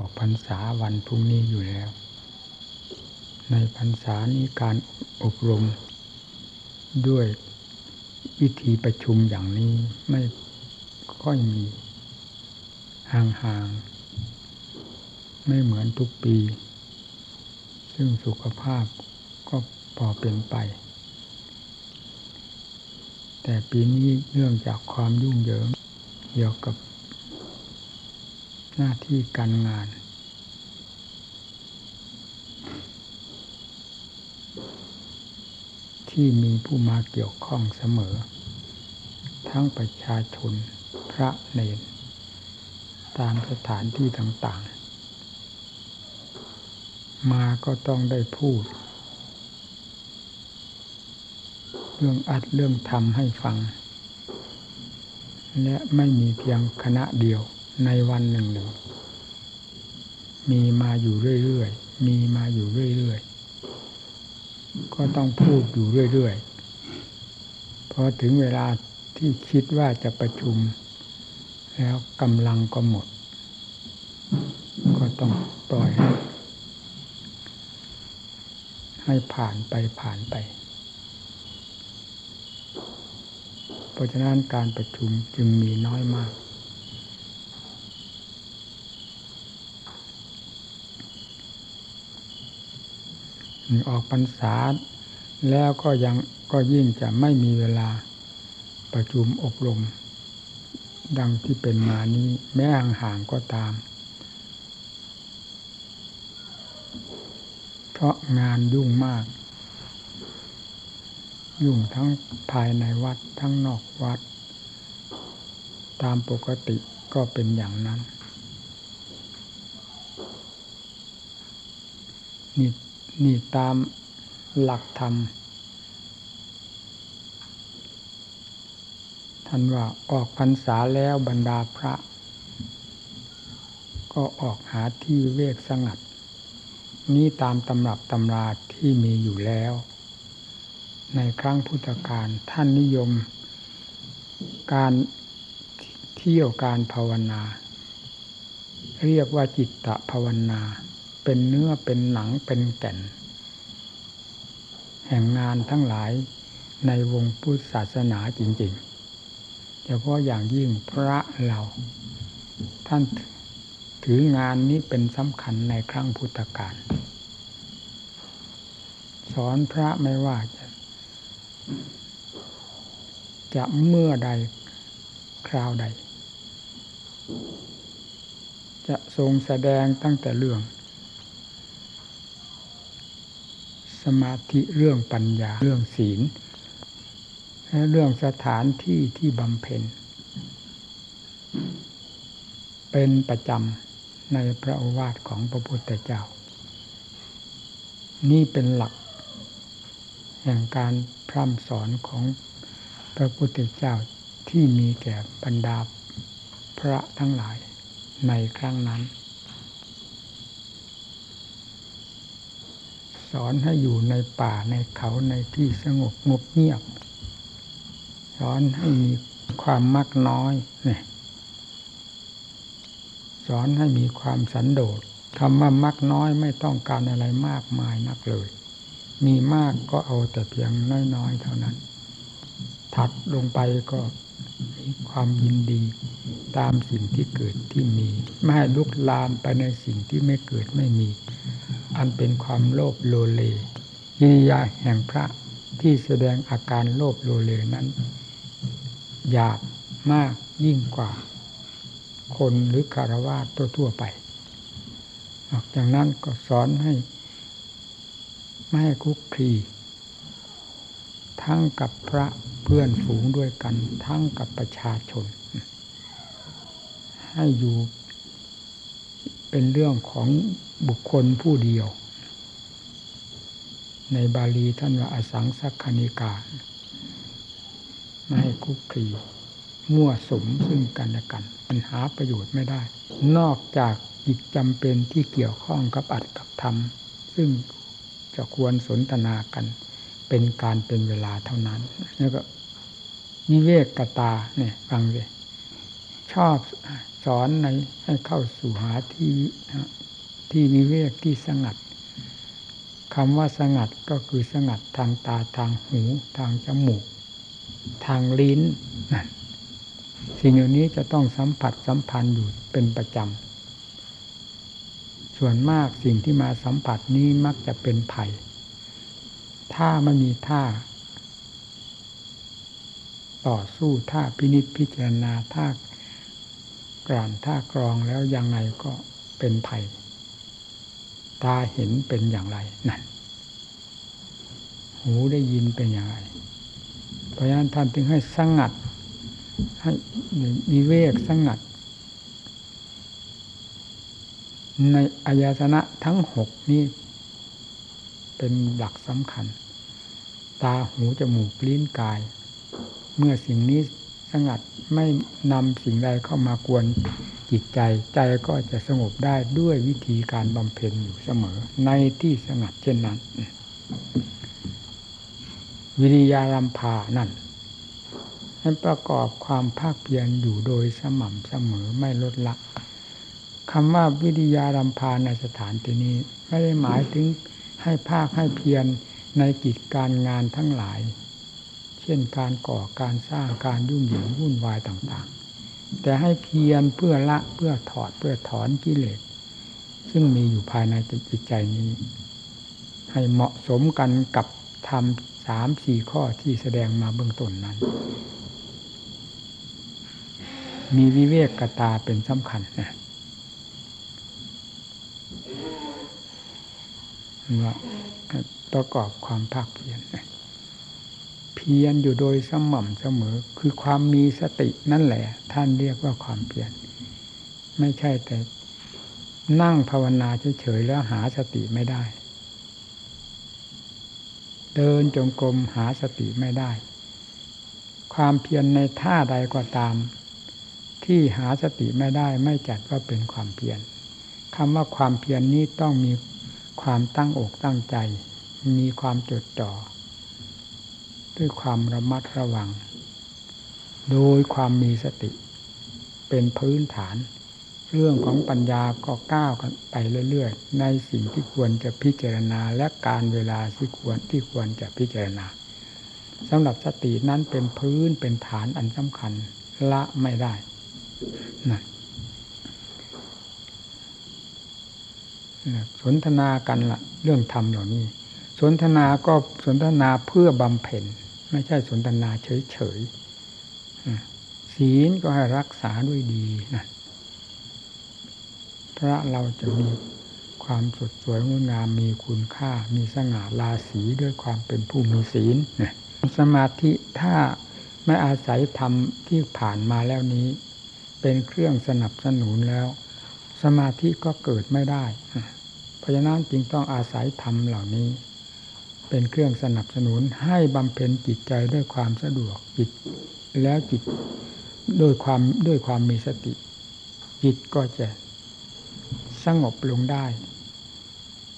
ออกพรรษาวันพรุ่งนี้อยู่แล้ว ในพรรษานี้การอบรม ด้วยวิธีประชุมอย่างนี้ไม่ค่อยมีห่างๆ ไม่เหมือนทุกปี ซึ่งสุขภาพก็พอเป็นไป แต่ปีนี้เนื่องจากความยุ่งเหยิงเกี่ยวกับ หน้าที่การงาน ที่มีผู้มาเกี่ยวข้องเสมอ ทั้งประชาชนพระเนรตามสถานที่ต่างๆ มาก็ต้องได้พูด เรื่องอัดเรื่องทำให้ฟัง และไม่มีเพียงคณะเดียว ในวันหนึ่งหนึ่งมีมาอยู่เรื่อยๆ มีมาอยู่เรื่อยๆ ก็ต้องพูดอยู่เรื่อยๆ พอถึงเวลาที่คิดว่าจะประชุม แล้วกำลังก็หมด ก็ต้องปล่อยให้ให้ผ่านไปผ่านไป เพราะฉะนั้นการประชุมจึงมีน้อยมาก ออกพรรษาแล้วก็ยังก็ยิ่งจะไม่มีเวลาประชุมอบรม ดังที่เป็นมานี้ แม้ห่างๆก็ตาม เพราะงานยุ่งมาก ยุ่งทั้งภายในวัดทั้งนอกวัด ตามปกติก็เป็นอย่างนั้นนี่ นี่ตามหลักธรรมท่านว่าออกพรรษาแล้วบรรดาพระ ก็ออกหาที่เวกสงัด นี้ตามตำรับตำราที่มีอยู่แล้ว ในครั้งพุทธกาลท่านนิยม การเที่ยวการภาวนา เรียกว่าจิตตภาวนา เป็นเนื้อเป็นหนังเป็นแก่น แห่งงานทั้งหลายในวงพุทธศาสนาจริงๆเฉพาะอย่างยิ่งพระเรา ท่านถืองานนี้เป็นสำคัญในครั้งพุทธกาลสอนพระไม่ว่าจะจะเมื่อใดคราวใด จะทรงแสดงตั้งแต่เรื่อง สมาธิเรื่องปัญญาเรื่องศีลและเรื่องสถานที่ที่บำเพ็ญ เป็นประจำในพระโอวาทของพระพุทธเจ้า นี่เป็นหลัก แห่งการพร่ำสอนของพระพุทธเจ้าที่มีแก่บรรดาพระทั้งหลายในครั้งนั้น สอนให้อยู่ในป่าในเขาในที่สงบงบเงียบ สอนให้มีความมักน้อยเนี่ยสอนให้มีความสันโดษคำว่ามักน้อยไม่ต้องการอะไรมากมายนักเลย มีมากก็เอาแต่เพียงน้อยๆเท่านั้น ถัดลงไปก็มีความยินดีตามสิ่งที่เกิดที่มี ไม่ให้ลุกลามไปในสิ่งที่ไม่เกิดไม่มี อันเป็นความโลภโลเลกิริยาแห่งพระที่แสดงอาการโลภโลเลนั้นหยาบมากยิ่งกว่า คนหรือคารวะทั่วๆไปนอกจากนั้นก็สอนให้ ไม่ให้คุกคีทั้งกับพระเพื่อนฝูงด้วยกัน ทั้งกับประชาชน ให้อยู่เป็นเรื่องของบุคคลผู้เดียว ในบาลีท่านว่าอสังสักคณิกาไม่ให้คุกคีมั่วสมซึ่งกันและกันปัญหาประโยชน์ไม่ได้ นอกจากจิตจำเป็นที่เกี่ยวข้องกับอัดกับธรรมซึ่งจะควรสนทนากัน เป็นการเป็นเวลาเท่านั้น แล้วก็นิเวศกตาเนี่ยฟังเลยชอบสอนในให้เข้าสู่หาที่ที่วิเวกที่สงัด คำว่าสงัดก็คือสงัดทางตาทางหู ทางจมูก ทางลิ้นนั่นสิ่งเหล่านี้จะต้องสัมผัสสัมพันธ์อยู่เป็นประจำส่วนมากสิ่งที่มาสัมผัสนี้มักจะเป็นไผ่ถ้ามันมีท่า ต่อสู้ท่าพินิจพิจารณาท่ากรานท่ากรองแล้วยังไงก็เป็นไผ่ ตาเห็นเป็นอย่างไรนั่นหูได้ยินเป็นอย่างไรเพราะฉะนั้นท่านจึงให้สงัด ให้มีเวกสงัด ในอายตนะทั้งหกนี้เป็นหลักสำคัญ ตาหูจมูกลิ้นกาย เมื่อสิ่งนี้สงัดไม่นำสิ่งใดเข้ามากวน จิตใจใจก็จะสงบได้ด้วยวิธีการบำเพ็ญอยู่เสมอ ในที่สงัดเช่นนั้น วิริยารัมพานั่นให้ประกอบความภาคเพียรอยู่โดยสม่ำเสมอไม่ลดละคำว่าวิริยารัมพาในสถานที่นี้ ไม่ได้หมายถึงให้ภาคให้เพียรในกิจการงานทั้งหลาย เช่นการก่อการสร้างการยุ่งเหยิงวุ่นวายต่างๆ แต่ให้เพียรเพื่อละเพื่อถอดเพื่อถอนกิเลส ซึ่งมีอยู่ภายในจิตใจนี้ ให้เหมาะสมกันกับทำสามสี่ข้อที่แสดงมาเบื้องต้นนั้น มีวิเวกกตาเป็นสำคัญนะว่าประกอบความภาคเพียร พียรอยู่โดยสม่ำเสมอ คือความมีสตินั่นแหละ ท่านเรียกว่าความเพียรไม่ใช่แต่นั่งภาวนาเฉยๆแล้วหาสติไม่ได้ เดินจงกรมหาสติไม่ได้ ความเพียรในท่าใดก็ตาม ที่หาสติไม่ได้ ไม่จัดว่าเป็นความเพียรคำว่าความเพียรนนี้ต้องมีความตั้งอกตั้งใจ มีความจดจ่อ ด้วยความระมัดระวัง โดยความมีสติ เป็นพื้นฐาน เรื่องของปัญญาก็ก้าวกันไปเรื่อยๆ ในสิ่งที่ควรจะพิจารณาและการเวลาที่ควรที่ควรจะพิจารณาสำหรับสตินั้นเป็นพื้นเป็นฐานอันสำคัญละไม่ได้นะสนทนากันละเรื่องธรรมเหล่านี้ สนทนาก็สนทนาเพื่อบำเพ็ญ ไม่ใช่สนทนาเฉยๆศีลก็ให้รักษาด้วยดีนะพระเราจะมีความสดสวยงดงามมีคุณค่า มีสง่าราศีด้วยความเป็นผู้มีศีลสมาธิถ้าไม่อาศัยธรรมที่ผ่านมาแล้วนี้ เป็นเครื่องสนับสนุนแล้ว สมาธิก็เกิดไม่ได้ เพราะฉะนั้นจึงต้องอาศัยธรรมเหล่านี้ เป็นเครื่องสนับสนุนให้บำเพ็ญจิตใจด้วยความสะดวกจิต แล้วจิตด้วยความด้วยความมีสติ จิตก็จะสงบลงได้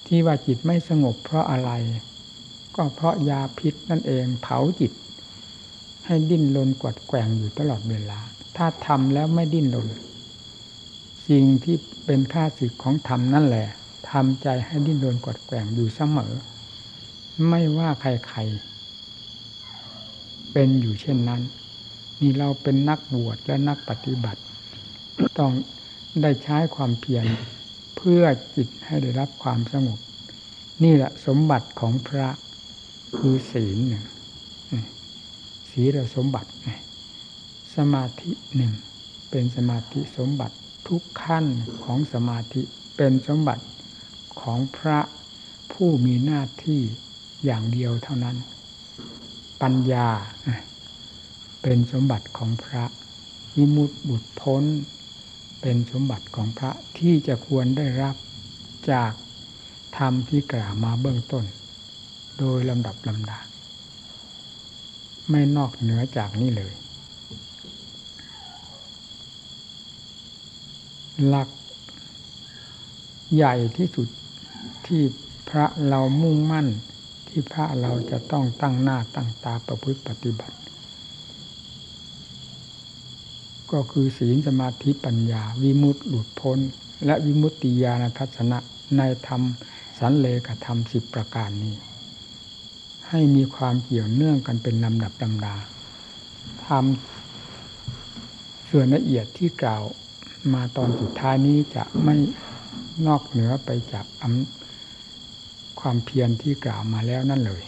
ที่ว่าจิตไม่สงบเพราะอะไร ก็เพราะยาพิษนั่นเองเผาจิต ให้ดิ้นรนกวดแกว่งอยู่ตลอดเวลา ถ้าทำแล้วไม่ดิ้นรนสิ่งที่เป็นค่าสิทธิ์ของธรรมนั่นแหละทำใจให้ดิ้นรนกดแกว่งอยู่เสมอ ไม่ว่าใครๆ เป็นอยู่เช่นนั้น นี่เราเป็นนักบวชและนักปฏิบัติ ต้องได้ใช้ความเพียรเพื่อจิตให้ได้รับความสงบ นี่แหละสมบัติของพระคือศีลหนึ่งศีลสมบัติ สมาธิหนึ่งเป็นสมาธิสมบัติทุกขั้นของสมาธิเป็นสมบัติของพระผู้มีหน้าที่ อย่างเดียวเท่านั้น ปัญญาเป็นสมบัติของพระวิมุตติบุตรพ้น เป็นสมบัติของพระที่จะควรได้รับจากธรรมที่กล่าวมาเบื้องต้น โดยลำดับลำดา ไม่นอกเหนือจากนี้เลย หลักใหญ่ที่สุดที่พระเรามุ่งมั่น ที่พระเราจะต้องตั้งหน้าตั้งตาประพฤติปฏิบัติ ก็คือศีลสมาธิปัญญา วิมุตติหลุดพ้น และวิมุตติญาณทัศนะในธรรมสันเลกธรรมสิบประการนี้ ให้มีความเกี่ยวเนื่องกันเป็นลำดับลำดาทำส่วนละเอียดที่กล่าวมาตอนสุดท้ายนี้จะไม่นอกเหนือไปจาก ความเพียรที่กล่าวมาแล้วนั่นเลย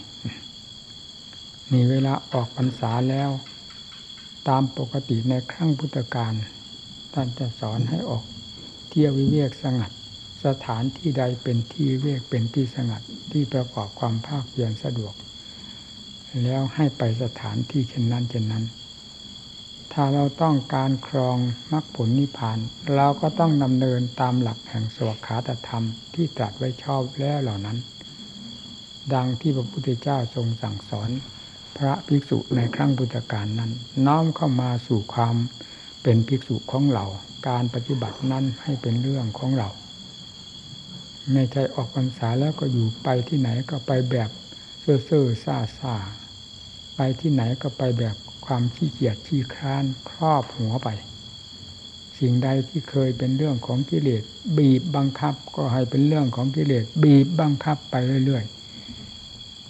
นี่เวลาออกพรรษาแล้ว ตามปกติในครั้งพุทธกาลท่านจะสอนให้ออกเที่ยววิเวกสงัด สถานที่ใดเป็นที่เวกเป็นที่สงัดที่ประกอบความภาคเพียรสะดวก แล้วให้ไปสถานที่เช่นนั้นเช่นนั้น ถ้าเราต้องการครองมรรคผลนิพพาน เราก็ต้องดำเนินตามหลักแห่งสวขาตธรรมที่ตรัสไว้ชอบแล้วเหล่านั้น ดังที่พระพุทธเจ้าทรงสั่งสอน พระภิกษุในครั้งพุทธกาลนั้น น้อมเข้ามาสู่ความเป็นภิกษุของเราการปฏิบัตินั้นให้เป็นเรื่องของเรา ไม่ใช่ออกพรรษาแล้วก็อยู่ไปที่ไหนก็ไปแบบเซ่อเซ่อซาซาไปที่ไหนก็ไปแบบความขี้เกียจขี้คร้านครอบหัวไป สิ่งใดที่เคยเป็นเรื่องของกิเลสบีบบังคับก็ให้เป็นเรื่องของกิเลสบีบบังคับไปเรื่อย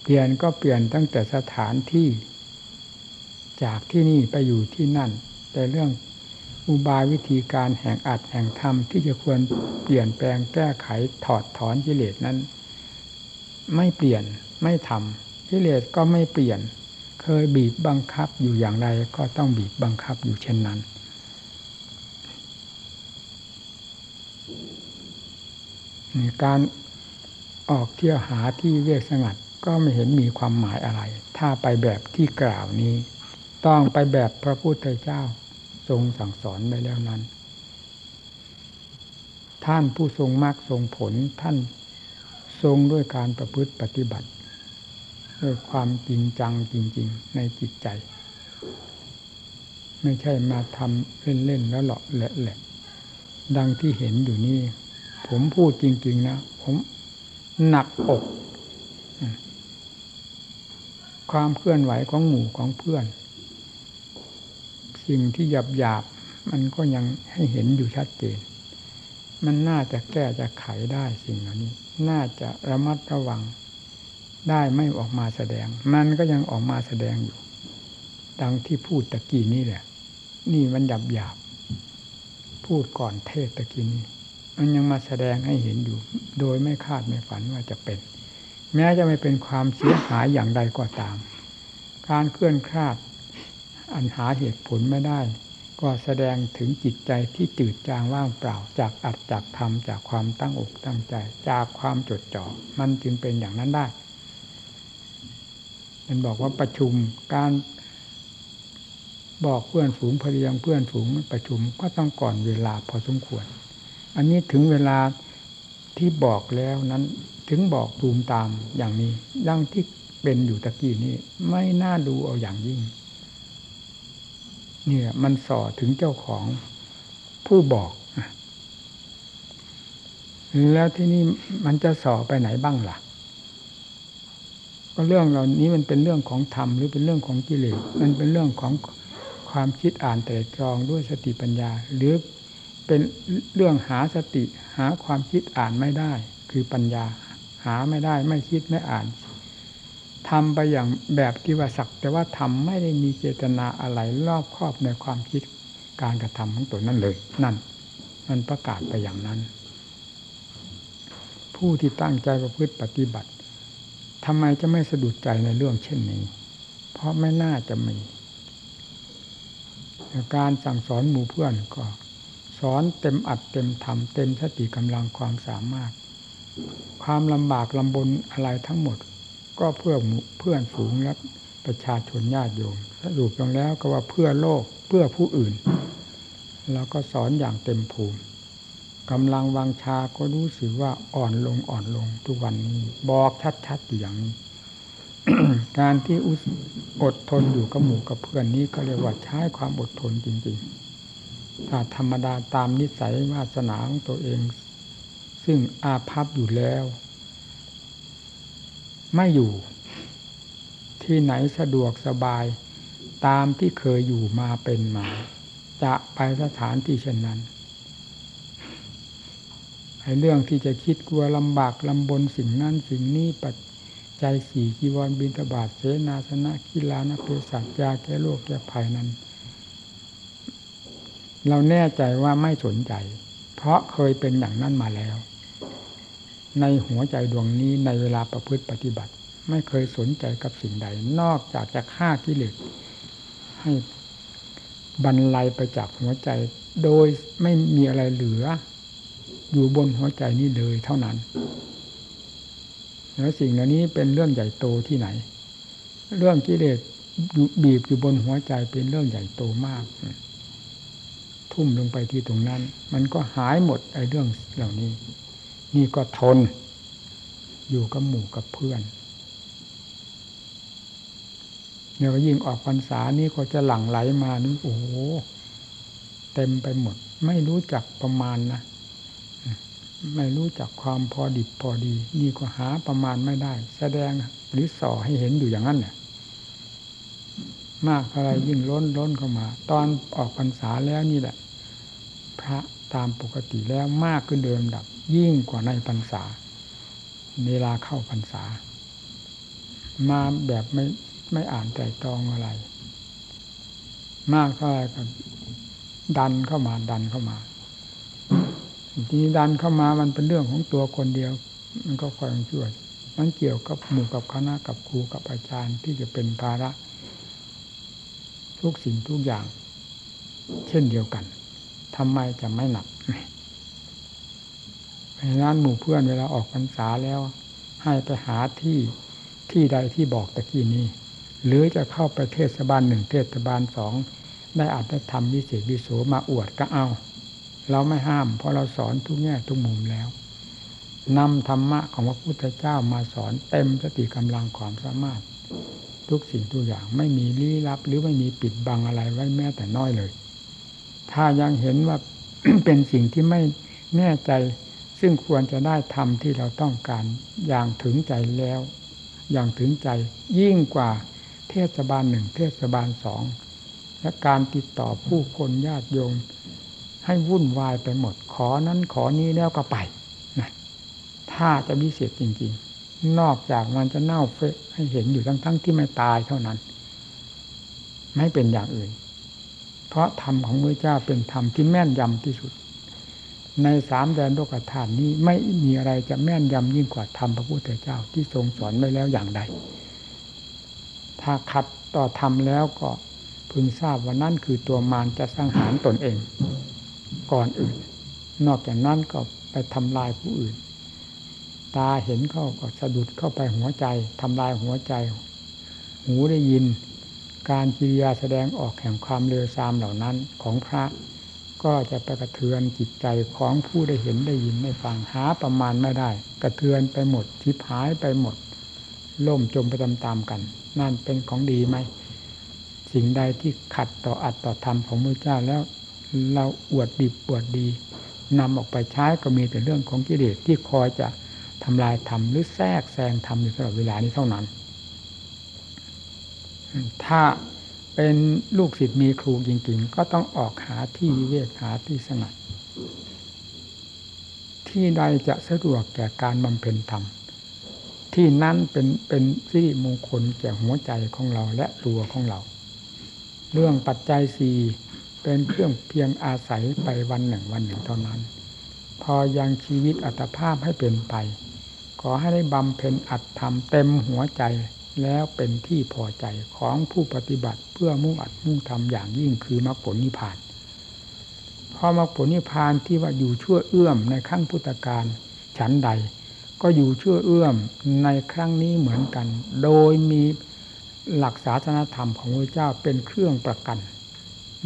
เปลี่ยนก็เปลี่ยนตั้งแต่สถานที่ จากที่นี่ไปอยู่ที่นั่น แต่เรื่องอุบายวิธีการแห่งอัดแห่งธรรมที่จะควรเปลี่ยนแปลงแก้ไขถอดถอนกิเลสนั้น ไม่เปลี่ยนไม่ทำกิเลสก็ไม่เปลี่ยน เคยบีบบังคับอยู่อย่างไรก็ต้องบีบบังคับอยู่เช่นนั้น การออกเที่ยวหาที่เวกสงัด ก็ไม่เห็นมีความหมายอะไร ถ้าไปแบบที่กล่าวนี้ ต้องไปแบบพระพุทธเจ้า ทรงสั่งสอนไปแล้วนั้น ท่านผู้ทรงมรรคทรงผลท่านทรงด้วยการประพฤติปฏิบัติ ด้วยความจริงจังจริง ๆ ในจิตใจ ไม่ใช่มาทำเล่น ๆ แล้วหลอกแหละดังที่เห็นอยู่นี่ ผมพูดจริง ๆ นะ ผมหนักอก ความเคลื่อนไหวของหมู่ของเพื่อน สิ่งที่หยาบหยาบมันก็ยังให้เห็นอยู่ชัดเจน มันน่าจะแก้จะไขได้สิ่งเหล่านี้ น่าจะระมัดระวังได้ไม่ออกมาแสดง มันก็ยังออกมาแสดงอยู่ ดังที่พูดตะกี้นี่แหละ นี่มันหยาบหยาบพูดก่อนเทศตะกี้นี้ มันยังมาแสดงให้เห็นอยู่ โดยไม่คาดไม่ฝันว่าจะเป็น แม้จะไม่เป็นความเสียหายอย่างใดก็ตาม การเคลื่อนคลาด อันหาเหตุผลไม่ได้ ก็แสดงถึงจิตใจที่จืดจางว่างเปล่า จากอัดจากทำจากความตั้งอกตั้งใจ จากความจดจ่อ มันจึงเป็นอย่างนั้นได้มันบอกว่าประชุมการบอกเพื่อนฝูงพเรียงเพื่อนฝูงประชุมก็ต้องก่อนเวลาพอสมควร อันนี้ถึงเวลาที่บอกแล้วนั้น ถึงบอกตูมตามอย่างนี้ดังที่เป็นอยู่ตะกี้นี้ไม่น่าดูเอาอย่างยิ่ง เนี่ย มันส่อถึงเจ้าของผู้บอกแล้วที่นี่มันจะส่อไปไหนบ้างล่ะ ก็เรื่องเหล่านี้มันเป็นเรื่องของธรรมหรือเป็นเรื่องของกิเลสมันเป็นเรื่องของความคิดอ่านแต่ตรองด้วยสติปัญญา หรือเป็นเรื่องหาสติหาความคิดอ่านไม่ได้ คือปัญญา หาไม่ได้ไม่คิดไม่อ่านทำไปอย่างแบบที่ว่าสัก แต่ว่าทำไม่ได้มีเจตนาอะไรรอบครอบในความคิดการกระทำของตัวนั่นเลย นั่น มันประกาศไปอย่างนั้น ผู้ที่ตั้งใจประพฤติปฏิบัติทำไมจะไม่สะดุดใจในเรื่องเช่นนี้ เพราะไม่น่าจะมี การสั่งสอนหมู่เพื่อนก็ สอนเต็มอัดเต็มทำเต็มสติกำลังความสามารถ ความลำบากลำบนอะไรทั้งหมด ก็เพื่อเพื่อนฝูงและประชาชนญาติโยมสรุปลงแล้วก็ว่าเพื่อโลกเพื่อผู้อื่น แล้วก็สอนอย่างเต็มภูมิกำลังวังชาก็รู้สึกว่าอ่อนลงอ่อนลงทุกวันนี้ บอกชัดๆอย่างนี้ การที่อดทนอยู่กับหมู่กับเพื่อนนี้ก็เรียกว่าใช้ความอดทนจริง ๆ ถ้าธรรมดาตามนิสัยวาสนาของตัวเอง ซึ่งอาภัพอยู่แล้ว ไม่อยู่ ที่ไหนสะดวกสบาย ตามที่เคยอยู่มาเป็นมา จะไปสถานที่เช่นนั้นไอ้เรื่องที่จะคิดกลัวลำบากลำบนสิ่งนั้นสิ่งนี้ปัจจัยสี่กีวรบินทบาทเสนาสนะกีฬานเภสัชยาแก้โรคแก้ภัยนั้น เราแน่ใจว่าไม่สนใจ เพราะเคยเป็นอย่างนั้นมาแล้ว ในหัวใจดวงนี้ในเวลาประพฤติปฏิบัติ ไม่เคยสนใจกับสิ่งใด นอกจากจะฆ่ากิเลสให้บรรลัยไปจากหัวใจ โดยไม่มีอะไรเหลือ อยู่บนหัวใจนี้เลยเท่านั้น แล้วสิ่งเหล่านี้เป็นเรื่องใหญ่โตที่ไหน เรื่องกิเลสบีบอยู่บนหัวใจเป็นเรื่องใหญ่โตมาก ทุ่มลงไปที่ตรงนั้น มันก็หายหมดไอ้เรื่องเหล่านี้ นี่ก็ทน อยู่กับหมู่กับเพื่อนเนี่ยยิ่งออกพรรษานี่ก็จะหลั่งไหลมานี่โอ้โหเต็มไปหมด ไม่รู้จักประมาณนะไม่รู้จักความพอดิบพอดี นี่ก็หาประมาณไม่ได้ แสดงหรือส่อให้เห็นอยู่อย่างนั้นเนี่ยมากอะไรยิ่งล้นล้นเข้ามา ตอนออกพรรษาแล้วนี่แหละ พระ ตามปกติแล้วมากขึ้นเดิมดับ ยิ่งกว่าในพรรษา เวลาเข้าพรรษา มาแบบไม่ไม่อ่านแต่ตองอะไร มากเท่าไรก็ดันเข้ามาดันเข้ามาทีนี้ดันเข้ามามันเป็นเรื่องของตัวคนเดียว มันก็คอยช่วย มันเกี่ยวกับหมู่กับคณะกับครูกับอาจารย์ที่จะเป็นภาระ ทุกสิ่งทุกอย่าง เช่นเดียวกัน ทำไมจะไม่หนักเพราะนั้นหมู่เพื่อนเวลาออกพรรษาแล้ว ให้ไปหาที่ที่ใดที่บอกตะกี้นี้ หรือจะเข้าไปเทศบาลหนึ่งเทศบาลสองได้อาจได้ทำวิเศษวิโสมาอวดก็เอา เราไม่ห้าม เพราะเราสอนทุกแง่ทุกมุมแล้วนำธรรมะของพระพุทธเจ้ามาสอนเต็มสติกำลังความสามารถ ทุกสิ่งทุกอย่างไม่มีลี้ลับ หรือไม่มีปิดบังอะไรไว้แม้แต่น้อยเลย ถ้ายังเห็นว่าเป็นสิ่งที่ไม่แน่ใจ ซึ่งควรจะได้ทำที่เราต้องการอย่างถึงใจแล้ว อย่างถึงใจยิ่งกว่าเทศบาลหนึ่งเทศบาลสองและการติดต่อผู้คนญาติโยมให้วุ่นวายไปหมด ขอนั้นขอนี้แล้วก็ไปนะถ้าจะพิเศษจริง ๆ นอกจากมันจะเน่าเฟะให้เห็นอยู่ทั้งๆทที่ไม่ตายเท่านั้น ไม่เป็นอย่างอื่น เพราะธรรมของพระเจ้าเป็นธรรมที่แม่นยำที่สุด ในสามแดนโลกธาตุนี้ไม่มีอะไรจะแม่นยำยิ่งกว่าธรรมพระพุทธเจ้าที่ทรงสอนไว้แล้วอย่างใด ถ้าขัดต่อธรรมแล้วก็พึงทราบว่านั่นคือตัวมารจะสังหารตนเอง ก่อนอื่น นอกจากนั้นก็ไปทำลายผู้อื่น ตาเห็นเข้าก็สะดุดเข้าไปหัวใจทำลายหัวใจ หูได้ยิน การกิริยาแสดงออกแห่งความเลวทรามเหล่านั้นของพระ ก็จะไปกระเทือนจิตใจของผู้ได้เห็นได้ยินได้ฟังหาประมาณไม่ได้ กระเทือนไปหมดทิพหายไปหมด ล่มจมไปตามๆกัน นั่นเป็นของดีไหม สิ่งใดที่ขัดต่ออัตต่อธรรมของพระเจ้าแล้วเราอวดดิบอวดดีนำออกไปใช้ก็มีแต่เรื่องของกิเลสที่คอยจะทำลายธรรมหรือแทรกแซงธรรมอยู่ตลอดเวลานี้เท่านั้น ถ้าเป็นลูกศิษย์มีครูจริงๆ ก็ต้องออกหาที่วิเวกหาที่สงัด ที่ใดจะสะดวกแก่การบำเพ็ญธรรม ที่นั้นเป็นเป็นสิริมงคลแก่หัวใจของเราและตัวของเรา เรื่องปัจจัยสี่เป็นเครื่องเพียงอาศัยไปวันหนึ่งวันหนึ่งเท่านั้น พอยังชีวิตอัตภาพให้เป็นไป ขอให้ได้บำเพ็ญอัตธรรมเต็มหัวใจ แล้วเป็นที่พอใจของผู้ปฏิบัติเพื่อมุ่งอัดมุ่งทำอย่างยิ่งคือมรรคผลนิพพานพอมรรคผลนิพพานที่ว่าอยู่ชั่วเอื้อมในขั้งพุทธการฉันใด ก็อยู่เชื่อเอื้อมในครั้งนี้เหมือนกัน โดยมีหลักศาสนธรรมของพระเจ้าเป็นเครื่องประกัน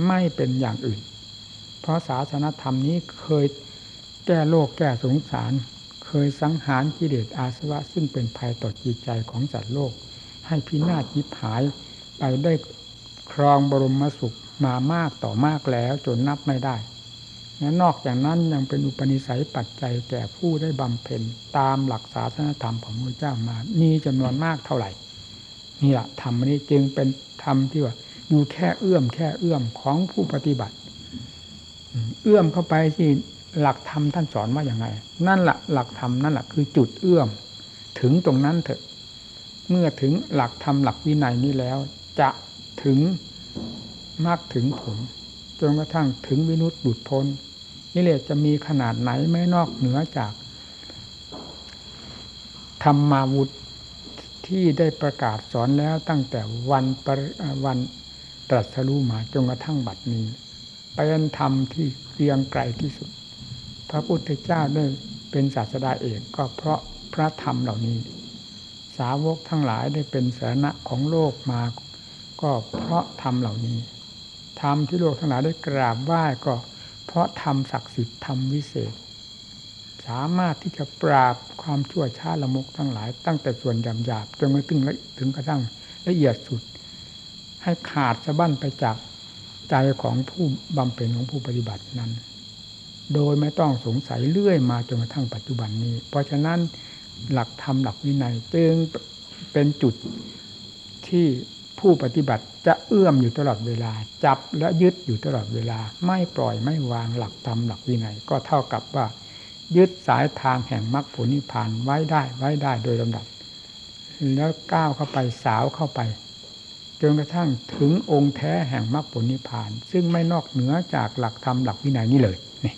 ไม่เป็นอย่างอื่น เพราะศาสนธรรมนี้เคยแก้โลกแก้สงสาร เคยสังหารกิเลสอาสวะซึ่งเป็นภัยต่อจิตใจของสัตว์โลก ให้พินาศยิบหายไปได้ครองบรมสุขมามากต่อมากแล้วจนนับไม่ได้นอกจากนั้นยังเป็นอุปนิสัยปัจจัยแก่ผู้ได้บำเพ็ญตามหลักศาสนธรรมของพระเจ้ามา มีจำนวนมากเท่าไหร่ นี่แหละธรรมนี้จึงเป็นธรรมที่ว่าอยู่แค่เอื้อมแค่เอื้อมของผู้ปฏิบัติ เอื้อมเข้าไปที่หลักธรรมท่านสอนว่าอย่างไง นั่นแหละหลักธรรมนั่นแหละคือจุดเอื้อม ถึงตรงนั้นเถอะ เมื่อถึงหลักธรรมหลักวินัยนี้แล้ว จะถึงมากถึงผลจนกระทั่งถึงวินุตบุตรพ้นนิเลศจะมีขนาดไหนไม่นอกเหนือจากธรรมาวุธที่ได้ประกาศสอนแล้วตั้งแต่วันวันตรัสรู้มาจนกระทั่งบัดนี้เป็นธรรมที่เรียงไกลที่สุด พระพุทธเจ้าได้เป็นศาสดาเอกก็เพราะพระธรรมเหล่านี้ สาวกทั้งหลายได้เป็นสาระของโลกมา ก็เพราะธรรมเหล่านี้ธรรมที่โลกทั้งหลายได้กราบไหว้ก็เพราะธรรมศักดิ์สิทธิ์ธรรมวิเศษ สามารถที่จะปราบความชั่วช้าละมกทั้งหลาย ตั้งแต่ส่วนหยาบๆจนไปถึงถึงกระทั่งละเอียดสุด ให้ขาดสะบั้นไปจากใจของผู้บำเพ็ญของผู้ปฏิบัตินั้น โดยไม่ต้องสงสัยเรื่อยมาจนกระทั่งปัจจุบันนี้ เพราะฉะนั้น หลักธรรมหลักวินัยจึงเป็นจุดที่ผู้ปฏิบัติจะเอื้อมอยู่ตลอดเวลา จับและยึดอยู่ตลอดเวลา ไม่ปล่อยไม่วางหลักธรรมหลักวินัยก็เท่ากับว่า ยึดสายทางแห่งมรรคผลนิพพานไว้ได้ไว้ได้โดยลำดับ แล้วก้าวเข้าไปสาวเข้าไปจนกระทั่งถึงองค์แท้แห่งมรรคผลนิพพาน ซึ่งไม่นอกเหนือจากหลักธรรมหลักวินัยนี้เลยนี่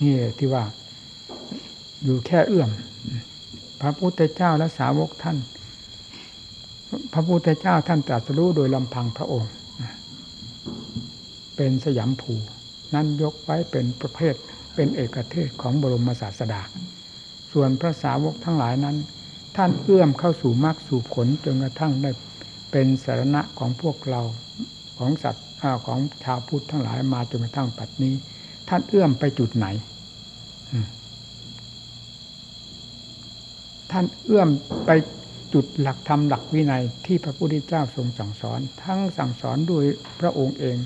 นี่ที่ว่าอยู่แค่เอื้อม พระพุทธเจ้าและสาวกท่าน พระพุทธเจ้าท่านตรัสรู้โดยลำพังพระองค์ เป็นสยามภูนั้นยกไว้เป็นประเภทเป็นเอกเทศของบรมศาสดา ส่วนพระสาวกทั้งหลายนั้น ท่านเอื้อมเข้าสู่มรรคสู่ผลจนกระทั่งได้เป็นสาระของพวกเราของสัตว์ของชาวพุทธทั้งหลายมาจนกระทั่งปัจจุบันี้ ท่านเอื้อมไปจุดไหน ท่านเอื้อมไปจุดหลักธรรมหลักวินัยที่พระพุทธเจ้าทรงสั่งสอน ทั้งสั่งสอนด้วยพระองค์เอง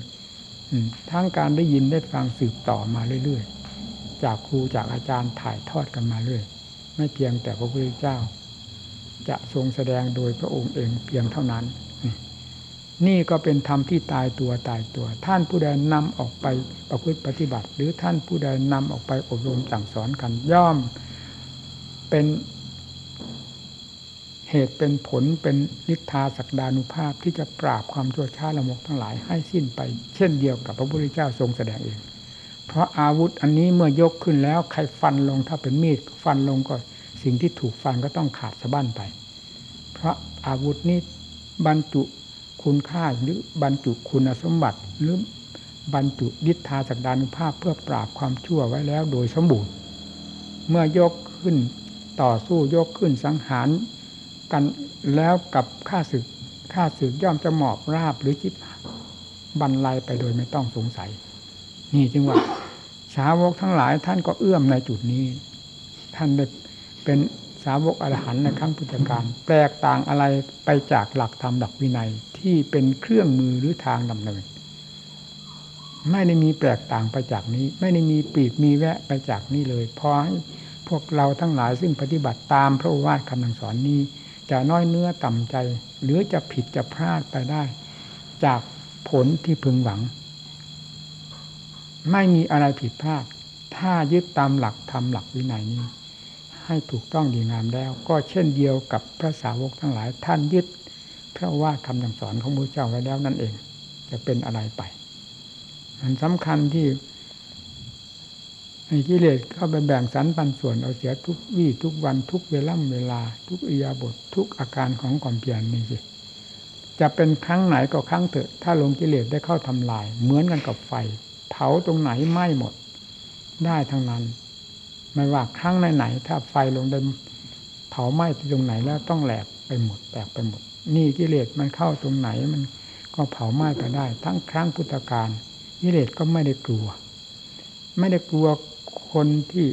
ทั้งการได้ยินได้ฟังสืบต่อมาเรื่อยๆ จากครูจากอาจารย์ถ่ายทอดกันมาเรื่อย ไม่เพียงแต่พระพุทธเจ้า จะทรงแสดงโดยพระองค์เองเพียงเท่านั้น นี่ก็เป็นธรรมที่ตายตัวตายตัว ท่านผู้ใดนำออกไปประพฤติปฏิบัติ หรือท่านผู้ใดนำออกไปอบรมสั่งสอนกันย่อม เป็น เหตุเป็นผลเป็นนิทาศักดานุภาพที่จะปราบความชั่วช้าละมกทั้งหลายให้สิ้นไป เช่นเดียวกับพระพุทธเจ้าทรงแสดงเอง เพราะอาวุธอันนี้เมื่อยกขึ้นแล้วใครฟันลงถ้าเป็นมีดฟันลงก็สิ่งที่ถูกฟันก็ต้องขาดสะบั้นไป เพราะอาวุธนี้บรรจุคุณค่าหรือบรรจุคุณสมบัติหรือบรรจุดิทาจักดานุภาพเพื่อปราบความชั่วไว้แล้วโดยสมบูรณ์ เมื่อยกขึ้นต่อสู้ยกขึ้นสังหาร กันแล้วกับข้าศึกข้าศึกย่อมจะหมอบราบหรือจิบบันไลไปโดยไม่ต้องสงสัย นี่จึงว่าสาวกทั้งหลายท่านก็เอื้อมในจุดนี้ ท่านได้เป็นสาวกอรหันต์ในครั้งพุทธกาลแตกต่างอะไรไปจากหลักธรรมหลักวินัยที่เป็นเครื่องมือหรือทางดำเนิน ไม่ได้มีแปลกต่างไปจากนี้ ไม่ได้มีปีกมีแวะไปจากนี้เลยพอให้พวกเราทั้งหลายซึ่งปฏิบัติตามพระวาทคำสอนนี้ จะน้อยเนื้อต่ำใจ หรือจะผิดจะพลาดไปได้ จากผลที่พึงหวัง ไม่มีอะไรผิดพลาด ถ้ายึดตามหลักธรรมหลักวินัยนี้ ให้ถูกต้องดีงามแล้ว ก็เช่นเดียวกับพระสาวกทั้งหลาย ท่านยึดพระว่าคำสั่งสอนของพระเจ้าไว้แล้วนั่นเอง จะเป็นอะไรไปมันสำคัญที่ กิเลสเข้าไปแบ่งสรรปันส่วนเอาเสียทุกวี่ทุกวันทุกเวล่ำเวลา ทุกอิยาบททุกอาการของความเพียรนี่สิจะเป็นครั้งไหนก็ครั้งเถอะ ถ้าลงกิเลสได้เข้าทำลาย เหมือนกันกับไฟ เผาตรงไหนไหม้หมด ได้ทั้งนั้น ไม่ว่าครั้งไหนๆถ้าไฟลงได้เผาไหม้ที่ตรงไหนแล้วต้องแหลกไปหมดแตกไปหมด นี่กิเลสมันเข้าตรงไหนมันก็เผาไหม้ไปได้ ทั้งครั้งพุทธกาลกิเลสก็ไม่ได้กลัว ไม่ได้กลัว คนที่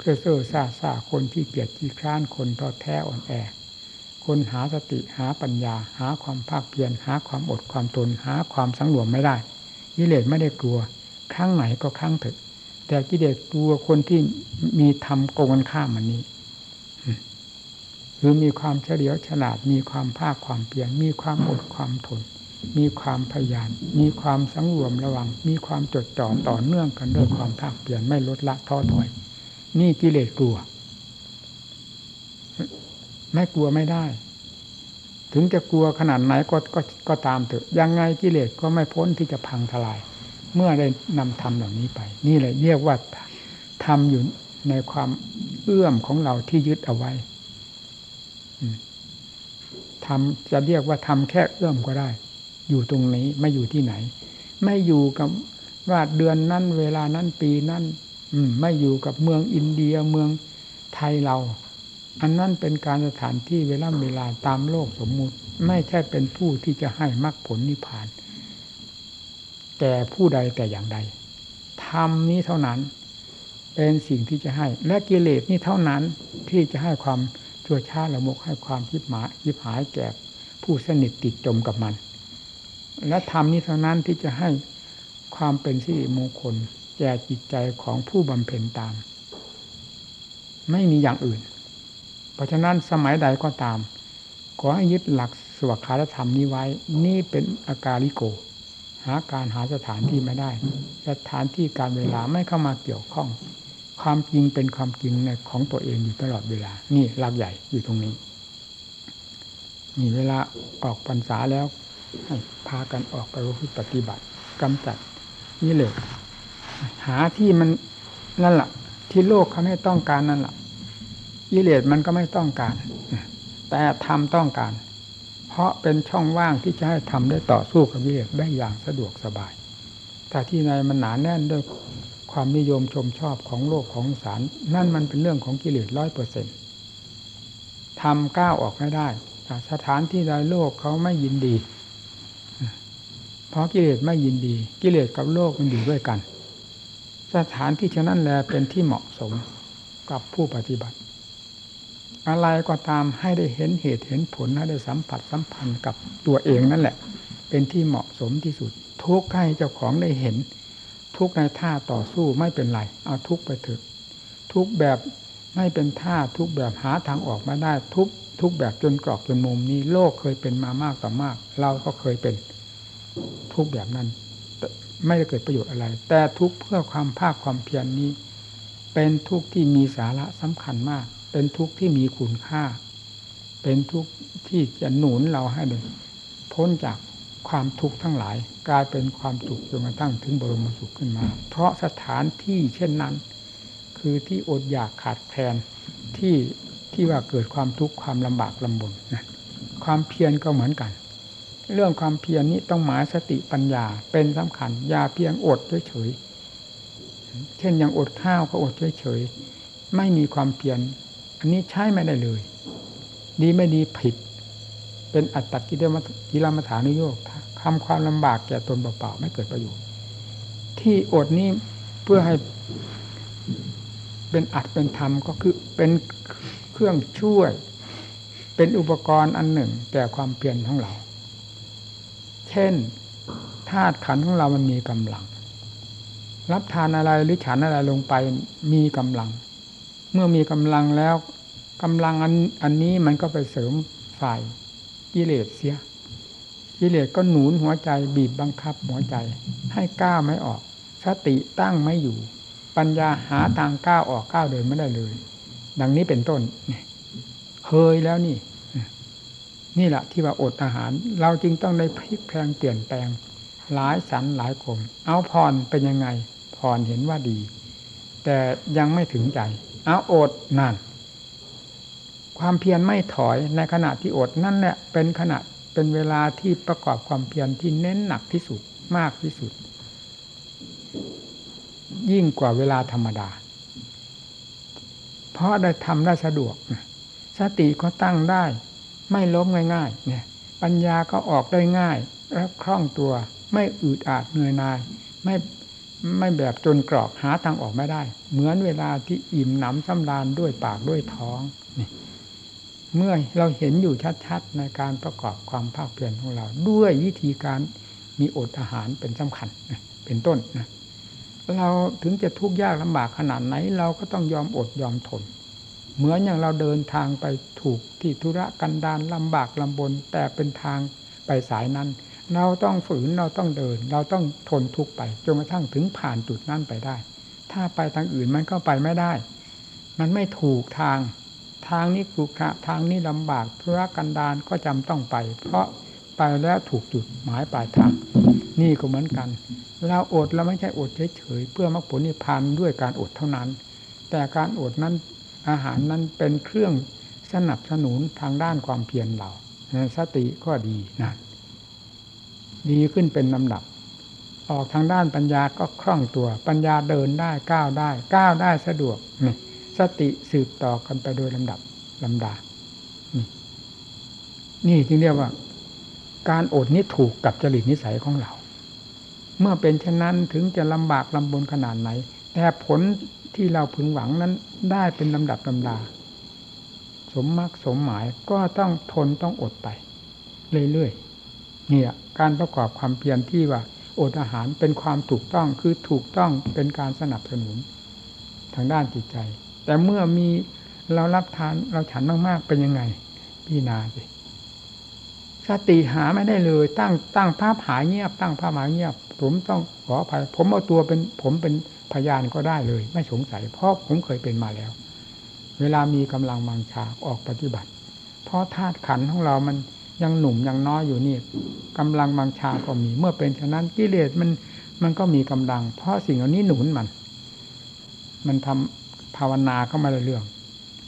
เซ่อเซ่อซาซาคนที่เกียจขี้คร้านคนท้อแท้อ่อนแอ คนหาสติหาปัญญา หาความภาคเพียรหาความอดความทนหาความสังรวมไม่ได้กิเลสไม่ได้กลัว ครั้งไหนก็ครั้งเถอะ แต่กิเลสกลัวคนที่มีธรรมโกงกันข้ามมันนี้คือมีความเฉลียวฉลาดมีความภาคความเพียรมีความอดความทน มีความพยายาม มีความสังรวมระวัง มีความจดจ่อต่อเนื่องกันด้วยความภาคเปลี่ยนไม่ลดละท้อถอย นี่กิเลสกลัว ไม่กลัวไม่ได้ ถึงจะกลัวขนาดไหนก็ก็ก็ตามเถอะ ยังไงกิเลสก็ไม่พ้นที่จะพังทลาย เมื่อได้นำธรรมเหล่านี้ไป นี่เลยเรียกว่าทำอยู่ในความเอื้อมของเราที่ยึดเอาไว้ทำจะเรียกว่าทำแค่เอื้อมก็ได้ อยู่ตรงนี้ไม่อยู่ที่ไหน ไม่อยู่กับว่าเดือนนั้นเวลานั้นปีนั้นไม่อยู่กับเมืองอินเดียเมืองไทยเรา อันนั้นเป็นการสถานที่เวลาเวลาตามโลกสมมุติ ไม่ใช่เป็นผู้ที่จะให้มรรคผลนิพพานแก่ผู้ใดแต่อย่างใดธรรมนี้เท่านั้น เป็นสิ่งที่จะให้ และกิเลสนี่เท่านั้นที่จะให้ความชั่วช้าละมกให้ความคิดหมายิบหายแก่ผู้สนิทติดจมกับมัน และธรรมนี้เท่านั้นที่จะให้ความเป็นสิริมงคลแก่จิตใจของผู้บำเพ็ญตาม ไม่มีอย่างอื่น เพราะฉะนั้นสมัยใดก็ตาม ขอให้ยึดหลักสวขาธรรมนี้ไว้ นี่เป็นอาการิโก หาการหาสถานที่ไม่ได้ สถานที่การเวลาไม่เข้ามาเกี่ยวข้อง ความจริงเป็นความจริงในของตัวเองอยู่ตลอดเวลา นี่หลักใหญ่อยู่ตรงนี้นี่เวลาออกพรรษาแล้ว ให้พากันออกไปปฏิบัติกำจัดนี่เลยหาที่มันนั่นแหละที่โลกเขาไม่ต้องการนั่นแหละกิเลสมันก็ไม่ต้องการ แต่ทำต้องการ เพราะเป็นช่องว่างที่จะให้ทำได้ต่อสู้กับกิเลสได้อย่างสะดวกสบาย แต่ที่ในมันหนาแน่นด้วยความนิยมชมชอบของโลกของสาร นั่นมันเป็นเรื่องของกิเลสร้อยเปอร์เซ็นต์ทำก้าวออกไม่ได้ สถานที่ใดโลกเขาไม่ยินดี เพราะกิเลสไม่ยินดี กิเลสกับโลกมันอยู่ด้วยกัน สถานที่เช่นนั้นแหละเป็นที่เหมาะสมกับผู้ปฏิบัติ อะไรก็ตามให้ได้เห็นเหตุเห็นผลให้ได้สัมผัสสัมพันธ์กับตัวเองนั่นแหละ เป็นที่เหมาะสมที่สุด ทุกให้เจ้าของได้เห็น ทุกในท่าต่อสู้ไม่เป็นไรเอาทุกไปเถอะทุกแบบไม่เป็นท่าทุกแบบหาทางออกมาได้ทุกทุกแบบจนกรอกจนมุมนี้โลกเคยเป็นมามากต่อมาก เราก็เคยเป็น ทุกแบบนั้น ไม่ได้เกิดประโยชน์อะไร แต่ทุกเพื่อความภาคความเพียรนนี้ เป็นทุกที่มีสาระสำคัญมาก เป็นทุกที่มีคุณค่า เป็นทุกที่จะหนุนเราให้เลยพ้นจากความทุกข์ทั้งหลาย กลายเป็นความสุขจนกระทั่งถึงบรมสุขขึ้นมา เพราะสถานที่เช่นนั้น คือที่อดอยากขาดแคลนที่ที่ว่าเกิดความทุกข์ความลำบากลำบนนะความเพียรก็เหมือนกัน เรื่องความเพียรนี้ต้องหมายสติปัญญาเป็นสำคัญยาเพียงอดเฉยๆเช่นอย่างอดข้าวก็อดเฉยๆไม่มีความเพียรอันนี้ใช้ไม่ได้เลย ดีไม่ดีผิด เป็นอัตตกิเลมัฐานุโยกทำความลำบากแก่ตนเปล่าๆไม่เกิดประโยชน์ที่อดนี้เพื่อให้เป็นอัดเป็นธรรมก็คือเป็นเครื่องช่วย เป็นอุปกรณ์อันหนึ่งแก่ความเพียรของเรา เช่นธาตุขันของเรามันมีกำลัง รับทานอะไรหรือฉันอะไรลงไปมีกำลัง เมื่อมีกำลังแล้วกำลังอันอันนี้มันก็ไปเสริมฝ่ายกิเลสเสียกิเลสก็หนุนหัวใจบีบบังคับหัวใจ ให้ก้าวไม่ออก สติตั้งไม่อยู่ ปัญญาหาทางก้าวออกก้าวเดินไม่ได้เลย ดังนี้เป็นต้นเคยแล้วนี่ นี่แหละที่ว่าอดอาหาร เราจึงต้องได้พลิกแพลงเปลี่ยนแปลง หลายสันหลายคมเอาพรเป็นยังไงพรเห็นว่าดี แต่ยังไม่ถึงใจ เอาอดนั่นความเพียรไม่ถอยในขณะที่อดนั่นแหละเป็นขณะเป็นเวลาที่ประกอบความเพียรที่เน้นหนักที่สุดมากที่สุด ยิ่งกว่าเวลาธรรมดา เพราะได้ทำได้สะดวกสติก็ตั้งได้ ไม่ล้มง่ายๆเนี่ยปัญญาก็ออกได้ง่ายและคล่องตัว ไม่อืดอาดเหนื่อยนาย ไม่ไม่แบบจนกรอกหาทางออกไม่ได้ เหมือนเวลาที่อิ่มหนำสำราญด้วยปากด้วยท้องนี่เมื่อเราเห็นอยู่ชัดๆ ในการประกอบความภาคเพียรของเรา ด้วยวิธีการมีอดอาหารเป็นสำคัญเป็นต้นนะเราถึงจะทุกข์ยากลำบากขนาดไหน เราก็ต้องยอมอดยอมทน เหมือนอย่างเราเดินทางไปถูกที่ธุระกันดารลำบากลำบน แต่เป็นทางไปสายนั้น เราต้องฝืนเราต้องเดิน เราต้องทนทุกไปจนกระทั่งถึงผ่านจุดนั้นไปได้ ถ้าไปทางอื่นมันก็ไปไม่ได้ มันไม่ถูกทาง ทางนี้ขรุขระทางนี้ลำบากธุระกันดารก็จำต้องไป เพราะไปแล้วถูกจุดหมายปลายทาง นี่ก็เหมือนกัน เราอดเราไม่ใช่อดเฉยๆเพื่อมรรคผลนิพพานด้วยการอดเท่านั้น แต่การอดนั้น อาหารนั้นเป็นเครื่องสนับสนุนทางด้านความเพียรเราสติก็ดีนะดีขึ้นเป็นลำดับ ออกทางด้านปัญญาก็คล่องตัว ปัญญาเดินได้ก้าวได้ก้าวได้สะดวกนี่สติสืบต่อกันไปโดยลำดับลำดา นี่นี่จึงเรียกว่า การอดนี้ถูกกับจริตนิสัยของเรา เมื่อเป็นเช่นนั้นถึงจะลำบากลำบนขนาดไหน แต่ผล ที่เราพึงหวังนั้นได้เป็นลำดับลำดา สมมากสมหมายก็ต้องทนต้องอดไป เรื่อยๆเนี่ยการประกอบความเพียรที่ว่าอดอาหารเป็นความถูกต้องคือถูกต้องเป็นการสนับสนุนทางด้านจิตใจ แต่เมื่อมีเรารับทานเราฉันมากๆเป็นยังไง พี่นาสิสติหาไม่ได้เลย ตั้งตั้งภาพหายเงียบ ตั้งภาพหายเงียบ ผมต้องขออภัยผมเอาตัวเป็นผมเป็น พยานก็ได้เลย ไม่สงสัย เพราะผมเคยเป็นมาแล้ว เวลามีกำลังมังชาออกปฏิบัติ เพราะธาตุขันของเรามันยังหนุ่มยังน้อยอยู่นี่กำลังมังชาก็มี เมื่อเป็นฉะนั้นกิเลสมันมันก็มีกำลัง เพราะสิ่งเหล่านี้หนุนมัน มันทำภาวนาเข้ามาเรื่อง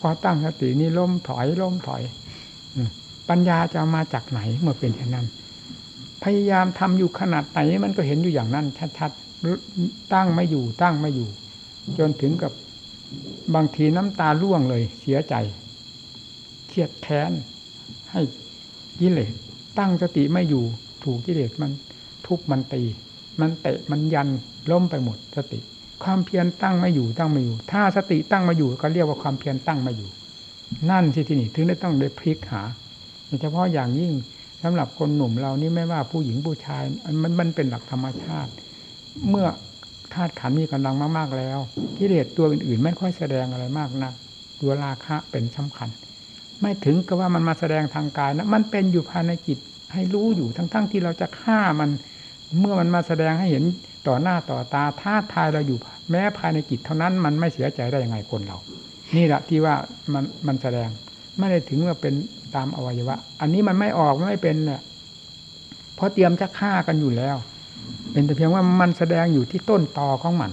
พอตั้งสตินี่ล้มถอยล้มถอยปัญญาจะมาจากไหนเมื่อเป็นเช่นนั้น พยายามทำอยู่ขนาดไหนมันก็เห็นอยู่อย่างนั้นชัดๆ ตั้งไม่อยู่ตั้งไม่อยู่ จนถึงกับบางทีน้ำตาร่วงเลยเสียใจ เครียดแค้นให้กิเลสตั้งสติไม่อยู่ ถูกกิเลสมันทุบมันตี มันเตะมันยันล้มไปหมดสติ ความเพียรตั้งไม่อยู่ตั้งไม่อยู่ ถ้าสติตั้งมาอยู่ก็เรียกว่าความเพียรตั้งมาอยู่ นั่นสิที่นี่ถึงได้ต้องได้พลิกหาเฉพาะอย่างยิ่งสำหรับคนหนุ่มเรานี่ไม่ว่าผู้หญิงผู้ชายมันมันเป็นหลักธรรมชาติ เมื่อธาตุขันมีกำลังมาก ๆ แล้วกิเลสตัวอื่นๆ ไม่ค่อยแสดงอะไรมากนะักตัวราคะเป็นสำคัญ ไม่ถึงกับว่ามันมาแสดงทางกายนะมันเป็นอยู่ภายในจิตให้รู้อยู่ทั้งๆทที่เราจะฆ่ามัน เมื่อมันมาแสดงให้เห็นต่อหน้าต่อตาท้าทายเราอยู่ แม้ภายในจิตเท่านั้นมันไม่เสียใจได้ยังไงคนเรา นี่แหละที่ว่ามันมันแสดงไม่ได้ถึงว่าเป็นตามอวัยวะ อันนี้มันไม่ออกไม่เป็นเนี่ยเพราะเตรียมจะฆ่ากันอยู่แล้ว เป็นแต่เพียงว่ามันแสดงอยู่ที่ต้นตอของมัน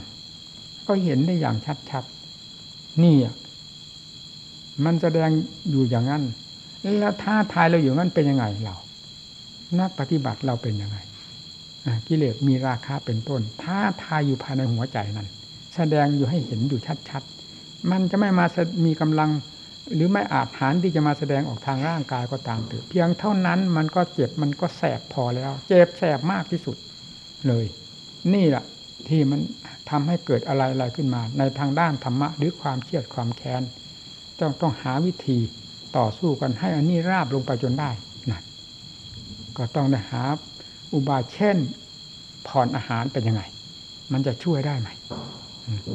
ก็เห็นได้อย่างชัดๆนี่มันแสดงอยู่อย่างนั้น แล้วท้าทายเราอยู่นั้นเป็นยังไงเรา นักปฏิบัติเราเป็นยังไงกิเลสมีราคาเป็นต้นท้าทายอยู่ภายในหัวใจนั้น แสดงอยู่ให้เห็นอยู่ชัดๆ มันจะไม่มามีกำลัง หรือไม่อาจหารที่จะมาแสดงออกทางร่างกายก็ตามเถอะเพียงเท่านั้นมันก็เจ็บมันก็แสบพอแล้ว เจ็บแสบมากที่สุด เลย นี่แหละที่มันทำให้เกิดอะไรอะไรขึ้นมา ในทางด้านธรรมะหรือความเครียดความแค้นต้องต้องหาวิธีต่อสู้กันให้อันนี้ราบลงไปจนได้นั่นก็ต้องหาอุบายเช่นผ่อนอาหารเป็นยังไง มันจะช่วยได้ไหม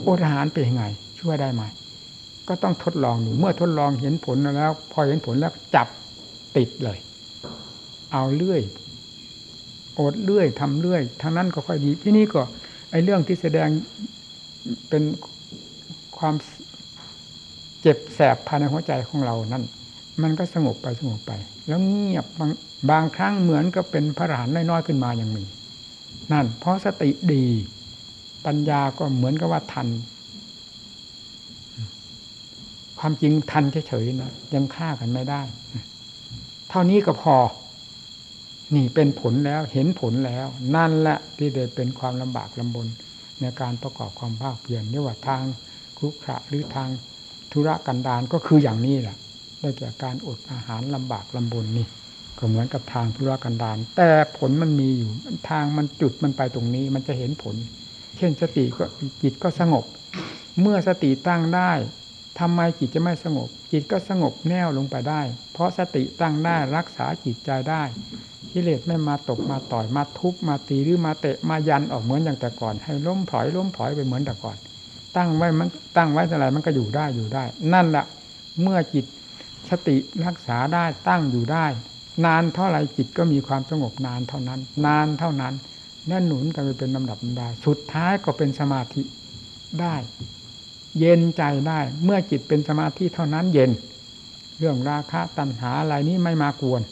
อดอาหารเป็นยังไง ช่วยได้ไหมก็ต้องทดลองอยู่เมื่อทดลองเห็นผลแล้ว พอเห็นผลแล้วจับติดเลย เอาเลื่อย อดเลื่อยทำเลื่อยทั้งนั้นก็ค่อยดีที่นี่ก็ ไอ้เรื่องที่แสดงเป็นความเจ็บแสบภายในหัวใจของเรานั่นมันก็สงบไปสงบไป แล้วเงียบบางบางครั้งเหมือนกับเป็นพระหันน้อยๆขึ้นมาอย่างมีนั่น เพราะสติดี ปัญญาก็เหมือนกับว่าทัน ความจริงทันเฉยๆนะยังฆ่ากันไม่ได้ เท่านี้ก็พอ นี่เป็นผลแล้วเห็นผลแล้ว นั่นแหละที่เดเป็นความลำบากลำบนในการประกอบความภาคเพียรนี่ว่าทางคุกขะหรือทางธุระกันดารก็คืออย่างนี้แหละได้แก่การอดอาหารลำบากลำบนนี่ก็เหมือนกับทางธุระกันดารแต่ผลมันมีอยู่ทางมันจุดมันไปตรงนี้มันจะเห็นผล เช่นสติก็จิตก็สงบ เมื่อสติตั้งได้ทำไมจิตจะไม่สงบ จิตก็สงบแน่วลงไปได้ เพราะสติตั้งได้รักษาจิตใจได้ กิเลสไม่มาตกมาต่อยมาทุบมาตีหรือมาเตะมายันออกเหมือนอย่างแต่ก่อน ให้ล้มถอยล้มถอยไปเหมือนแต่ก่อน ตั้งไว้มันตั้งไว้เท่าไรมันก็อยู่ได้อยู่ได้ นั่นแหละเมื่อจิตสติรักษาได้ตั้งอยู่ได้ นานเท่าไรจิตก็มีความสงบนานเท่านั้น นานเท่านั้นนั่นหนุนกันไปเป็นลำดับลำดาสุดท้ายก็เป็นสมาธิได้ เย็นใจได้เมื่อจิตเป็นสมาธิเท่านั้นเย็น เรื่องราคะตัณหาอะไรนี้ไม่มากวน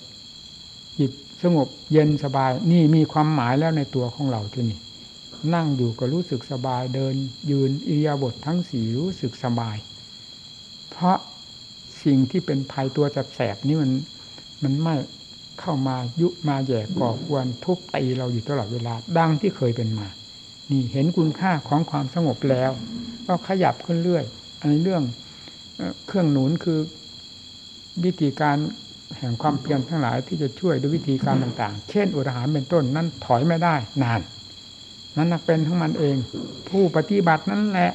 จิต สงบเย็นสบายนี่มีความหมายแล้วในตัวของเราที่นี่ นั่งอยู่ก็รู้สึกสบายเดิน ยืนอิริยาบถททั้งสี่รู้สึกสบาย เพราะสิ่งที่เป็นภัยตัวจับแสบนี่มันมันไม่เข้ามายุมาแย่ก่อควรทุบตีเราอยู่ตลอดเวลาดังที่เคยเป็นมา นี่เห็นคุณค่าของความสงบแล้ว ก็ขยับขึ้นเรื่อยอันเรื่องเครื่องหนุนคือวิธีการ แห่งความเพียรทั้งหลายที่จะช่วยด้วยวิธีการต่างๆ เช่น อุทหารเป็นต้นนั้นถอยไม่ได้นาน นั้นเป็นทั้งมันเอง ผู้ปฏิบัตินั้นแหละ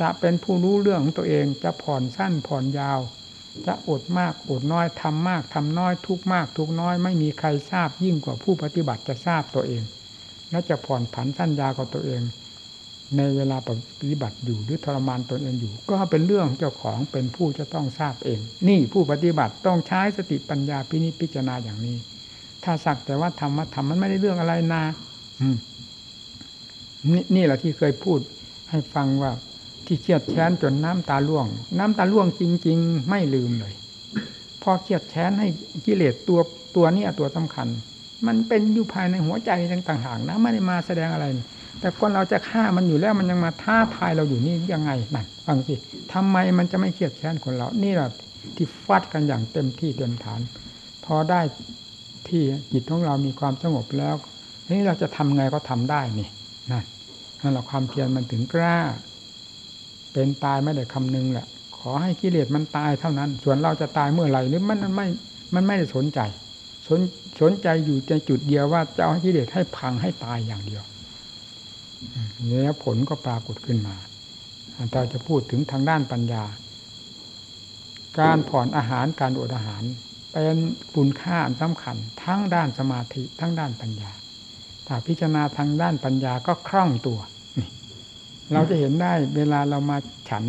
จะเป็นผู้รู้เรื่องของตัวเองจะผ่อนสั้นผ่อนยาว จะอดมากอดน้อยทำมากทำน้อยทุกมากทุกน้อย ไม่มีใครทราบยิ่งกว่าผู้ปฏิบัติจะทราบตัวเอง และจะผ่อนผันสั้นยาวกับตัวเอง ในเวลาปฏิบัติอยู่หรือทรมานตนเองอยู่ ก็เป็นเรื่องเจ้าของเป็นผู้จะต้องทราบเอง นี่ผู้ปฏิบัติต้องใช้สติปัญญาพินิจพิจารณาอย่างนี้ ถ้าสักแต่ว่าธรรมะธรรมมันไม่ได้เรื่องอะไรนาอืมนี่นี่แหละที่เคยพูดให้ฟังว่าที่เครียดแค้นจนน้ำตาล่วง น้ำตาล่วงจริง ๆ ไม่ลืมเลย พอเครียดแค้นให้กิเลสตัวตัวนี้ตัวสำคัญ มันเป็นอยู่ภายในหัวใจต่างหากนะไม่ได้มาแสดงอะไร แต่คนเราจะฆ่ามันอยู่แล้วมันยังมาท้าทายเราอยู่นี่ยังไงนั่นฟังสิทำไมมันจะไม่เครียดแค้นคนเรา นี่แหละที่ฟัดกันอย่างเต็มที่เต็มฐาน พอได้ที่จิตของเรามีความสงบแล้วนี่เราจะทำไงก็ทำได้นี่นั่นนั่นแหละความเพียรมันถึงกล้า เป็นตายไม่ได้คำนึงแหละขอให้กิเลสมันตายเท่านั้น ส่วนเราจะตายเมื่อไหร่นี่มันไม่ มันไม่ได้สนใจ สนสนใจอยู่ในจุดเดียวว่าจะเอากิเลสให้พังให้ตายอย่างเดียว แล้วผลก็ปรากฏขึ้นมาเราจะพูดถึงทางด้านปัญญา การผ่อนอาหารการอดอาหาร เป็นคุณค่าสำคัญ ทั้งด้านสมาธิทั้งด้านปัญญา ถ้าพิจารณาทางด้านปัญญาก็คล่องตัวเราจะเห็นได้เวลาเรามาฉัน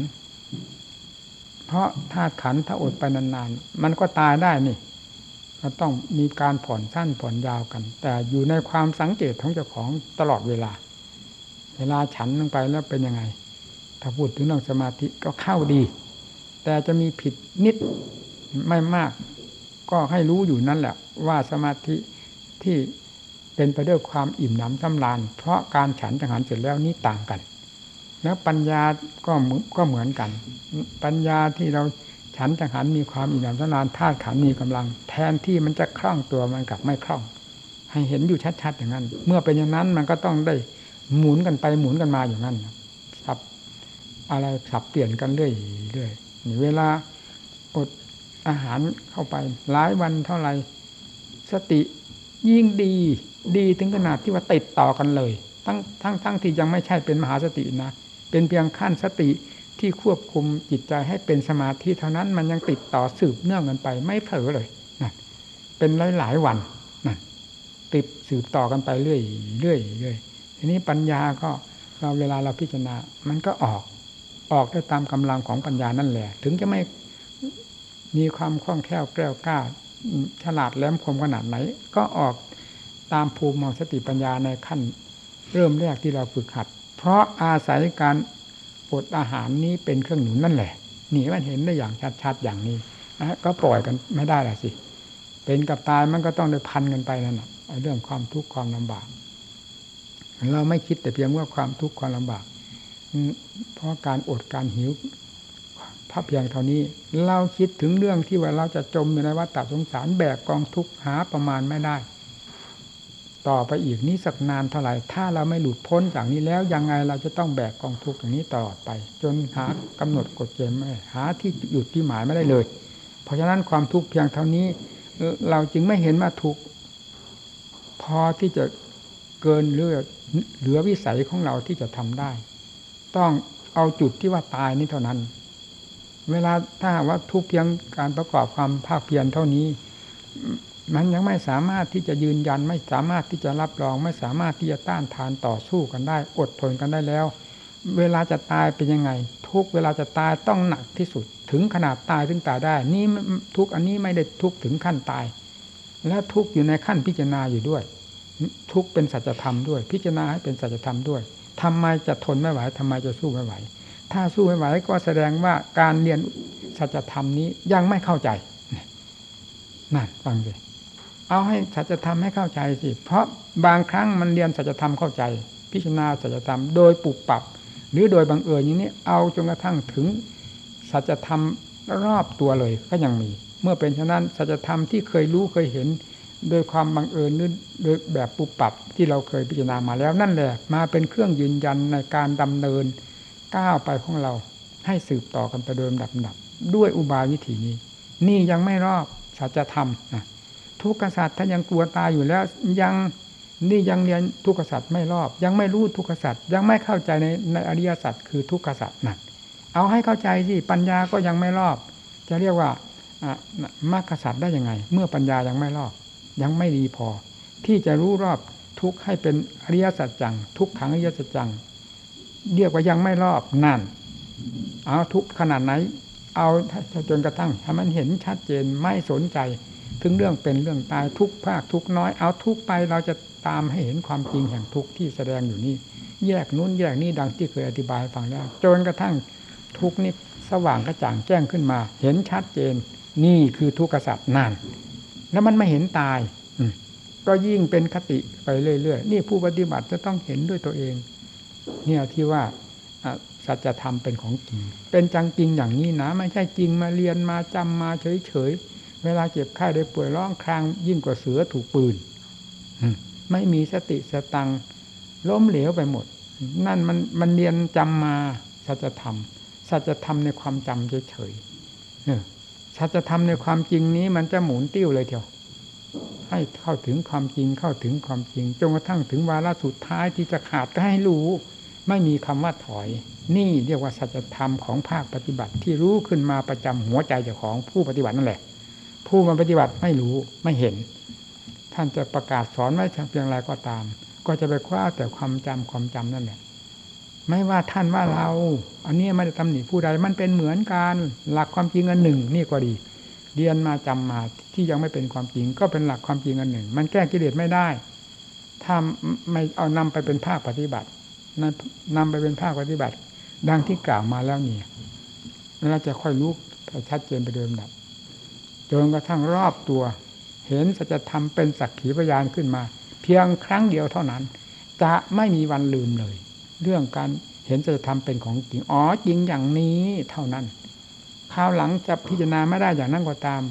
เพราะถ้าขันถ้าอดไปนานๆ มันก็ตายได้นี่ก็ต้องมีการผ่อนสั้นผ่อนยาวกัน แต่อยู่ในความสังเกตของเจ้าของตลอดเวลา เวลาฉันลงไปแล้วเป็นยังไง ถ้าพูดถึงเรื่องสมาธิก็เข้าดี แต่จะมีผิดนิดไม่มาก ก็ให้รู้อยู่นั่นแหละ ว่าสมาธิที่เป็นไปด้วยความอิ่มหนำสำราญเพราะการฉันจังหันเสร็จแล้วนี้ต่างกัน แล้วปัญญาก็ก็เหมือนกัน ปัญญาที่เราฉันจังหันมีความอิ่มหนำสนานธาตุขันมีกำลัง แทนที่มันจะคล่องตัวมันกลับไม่คล่อง ให้เห็นอยู่ชัดๆอย่างนั้น เมื่อเป็นอย่างนั้นมันก็ต้องได้ หมุนกันไปหมุนกันมาอย่างนั้นสับอะไรสับเปลี่ยนกันเรื่อยเรื่อยเวลาอดอาหารเข้าไปหลายวันเท่าไหร่สติยิ่งดี ดีถึงขนาดที่ว่าติดต่อกันเลย ทั้งทั้งทั้งที่ยังไม่ใช่เป็นมหาสตินะ เป็นเพียงขั้นสติที่ควบคุมจิตใจให้เป็นสมาธิเท่านั้นมันยังติดต่อสืบเนื่องกันไป ไม่เผลอเลยนะเป็นหลายหลายวันนะติดสืบต่อกันไปเรื่อยเรื่อยเรื่อย ทีนี้ปัญญาก็เราเวลาเราพิจารณา มันก็ออกออกได้ตามกำลังของปัญญานั่นแหละ ถึงจะไม่มีความคล่องแคล่วแกล้วกล้าฉลาดแหลมคมขนาดไหน ก็ออกตามภูมิของสติปัญญาในขั้น เริ่มแรกที่เราฝึกหัด เพราะอาศัยการอดอาหารนี้เป็นเครื่องหนุนนั่นแหละ นี่มันเห็นได้อย่างชัดๆอย่างนี้นะก็ปล่อยกันไม่ได้ละสิ เป็นกับตายมันก็ต้องได้พันกันไปนั่นแหะเรื่องความทุกข์ความลำบาก เราไม่คิดแต่เพียงว่าความทุกข์ความลำบากเพราะการอดการหิวพระเพียงเท่านี้ เราคิดถึงเรื่องที่ว่าเราจะจมอยู่ในวัฏฏสงสารแบกกองทุกข์หาประมาณไม่ได้ ต่อไปอีกนี้สักนานเท่าไหร่ ถ้าเราไม่หลุดพ้นจากนี้แล้วยังไงเราจะต้องแบกกองทุกข์อย่างนี้ตลอดไป จนหากำหนดกฎเกณฑ์ไม่หาที่หยุดที่หมายไม่ได้เลย เพราะฉะนั้นความทุกข์เพียงเท่านี้ เราจึงไม่เห็นว่าทุกข์พอที่จะเกินหรือ เหลือวิสัยของเราที่จะทำได้ ต้องเอาจุดที่ว่าตายนี้เท่านั้น เวลาถ้าว่าทุกเพียงการประกอบความภาคเพียรเท่านี้ มันยังไม่สามารถที่จะยืนยัน ไม่สามารถที่จะรับรอง ไม่สามารถที่จะต้านทานต่อสู้กันได้ อดทนกันได้แล้ว เวลาจะตายเป็นยังไง ทุกเวลาจะตายต้องหนักที่สุด ถึงขนาดตายถึงตายได้ นี่ทุกอันนี้ไม่ได้ทุกถึงขั้นตาย และทุกอยู่ในขั้นพิจารณาอยู่ด้วย ทุกเป็นสัจธรรมด้วย พิจารณาให้เป็นสัจธรรมด้วยทำไมจะทนไม่ไหวทำไมจะสู้ไม่ไหว ถ้าสู้ไม่ไหวก็แสดงว่าการเรียนสัจธรรมนี้ยังไม่เข้าใจนั่นฟังสิเอาให้สัจธรรมให้เข้าใจสิเพราะบางครั้งมันเรียนสัจธรรมเข้าใจ พิจารณาสัจธรรมโดยปุบปับ หรือโดยบังเอิญอย่างนี้เอาจนกระทั่งถึงสัจธรรมรอบตัวเลยก็ยังมี เมื่อเป็นฉะนั้นสัจธรรมที่เคยรู้เคยเห็น โดยความบังเอิญหรือโดยแบบปุบปับที่เราเคยพิจารณามาแล้วนั่นแหละมาเป็นเครื่องยืนยันในการดำเนินก้าวไปของเราให้สืบต่อกันไปโดยดับดับ ด้วยอุบายวิถีนี้ นี่ยังไม่รอบสัจธรรมนะทุกขสัตว์ถ้านยังกลัวตายอยู่แล้วยังนี่ยังเรียนทุกขสัตว์ไม่รอบ ยังไม่รู้ทุกขสัตว์ยังไม่เข้าใจในในอริยสัจคือทุกขสัตว์นั่นเอาให้เข้าใจสิปัญญาก็ยังไม่รอบ จะเรียกว่ามรรคสัตว์ได้ยังไง เมื่อปัญญายังไม่รอบ ยังไม่ดีพอ ที่จะรู้รอบทุกให้เป็นอริยสัจจัง ทุกขังอริยสัจจัง เรียกว่ายังไม่รอบนั่น เอาทุกขนาดไหน เอาจนกระทั่งให้มันเห็นชัดเจนไม่สนใจ ถึงเรื่องเป็นเรื่องตายทุกภาคทุกน้อย เอาทุกไปเราจะตามให้เห็นความจริงแห่งทุกที่แสดงอยู่นี่แยกนู้นแยกนี้ดังที่เคยอธิบายฟังแล้วจนกระทั่งทุกนี้สว่างกระจ่างแจ้งขึ้นมา เห็นชัดเจน นี่คือทุกขสัตว์นั่น แล้วมันไม่เห็นตายก็ยิ่งเป็นคติไปเรื่อยๆนี่ผู้ปฏิบัติจะต้องเห็นด้วยตัวเอง เนี่ยที่ว่าสัจธรรมเป็นของจริง เป็นจังจริงอย่างนี้นะ ไม่ใช่จริงมาเรียนมาจำมาเฉยๆเวลาเจ็บไข้ได้ป่วยร้องครางยิ่งกว่าเสือถูกปืนไม่มีสติสตังล้มเหลวไปหมด นั่นมันมันเรียนจำมาสัจธรรม สัจธรรมในความจำเฉยๆ สัจธรรมในความจริงนี้มันจะหมุนติ้วเลยเถียวให้เข้าถึงความจริงเข้าถึงความจริงจนกระทั่งถึงวาระสุดท้ายที่จะขาดก็ให้รู้ ไม่มีคำว่าถอย นี่เรียกว่าสัจธรรมของภาคปฏิบัติที่รู้ขึ้นมาประจำหัวใจเจ้าของผู้ปฏิบัตินั่นแหละ ผู้มาปฏิบัติไม่รู้ไม่เห็น ท่านจะประกาศสอนไว้เพียงไรก็ตาม ก็จะไปคว้าแต่ความจำความจำนั่นแหละ ไม่ว่าท่านว่าเรา อันนี้ไม่ได้ตำหนิผู้ใดมันเป็นเหมือนกันหลักความจริงอันหนึ่ง นี่ก็ดี เรียนมาจำมาที่ยังไม่เป็นความจริง ก็เป็นหลักความจริงอันหนึ่ง มันแก้กิเลสไม่ได้ ถ้าไม่เอานำไปเป็นภาคปฏิบัตินำไปเป็นภาคปฏิบัติ ดังที่กล่าวมาแล้วนี่เราจะค่อยรู้ชัดเจนไปเดิมดับจนกระทั่งรอบตัว เห็นสัจธรรมเป็นสักขีพยานขึ้นมา เพียงครั้งเดียวเท่านั้น จะไม่มีวันลืมเลย เรื่องการเห็นสัจธรรมเป็นของจริงอ๋อจริงอย่างนี้เท่านั้นคราวหลังจะพิจารณาไม่ได้อย่างนั้นก็ตาม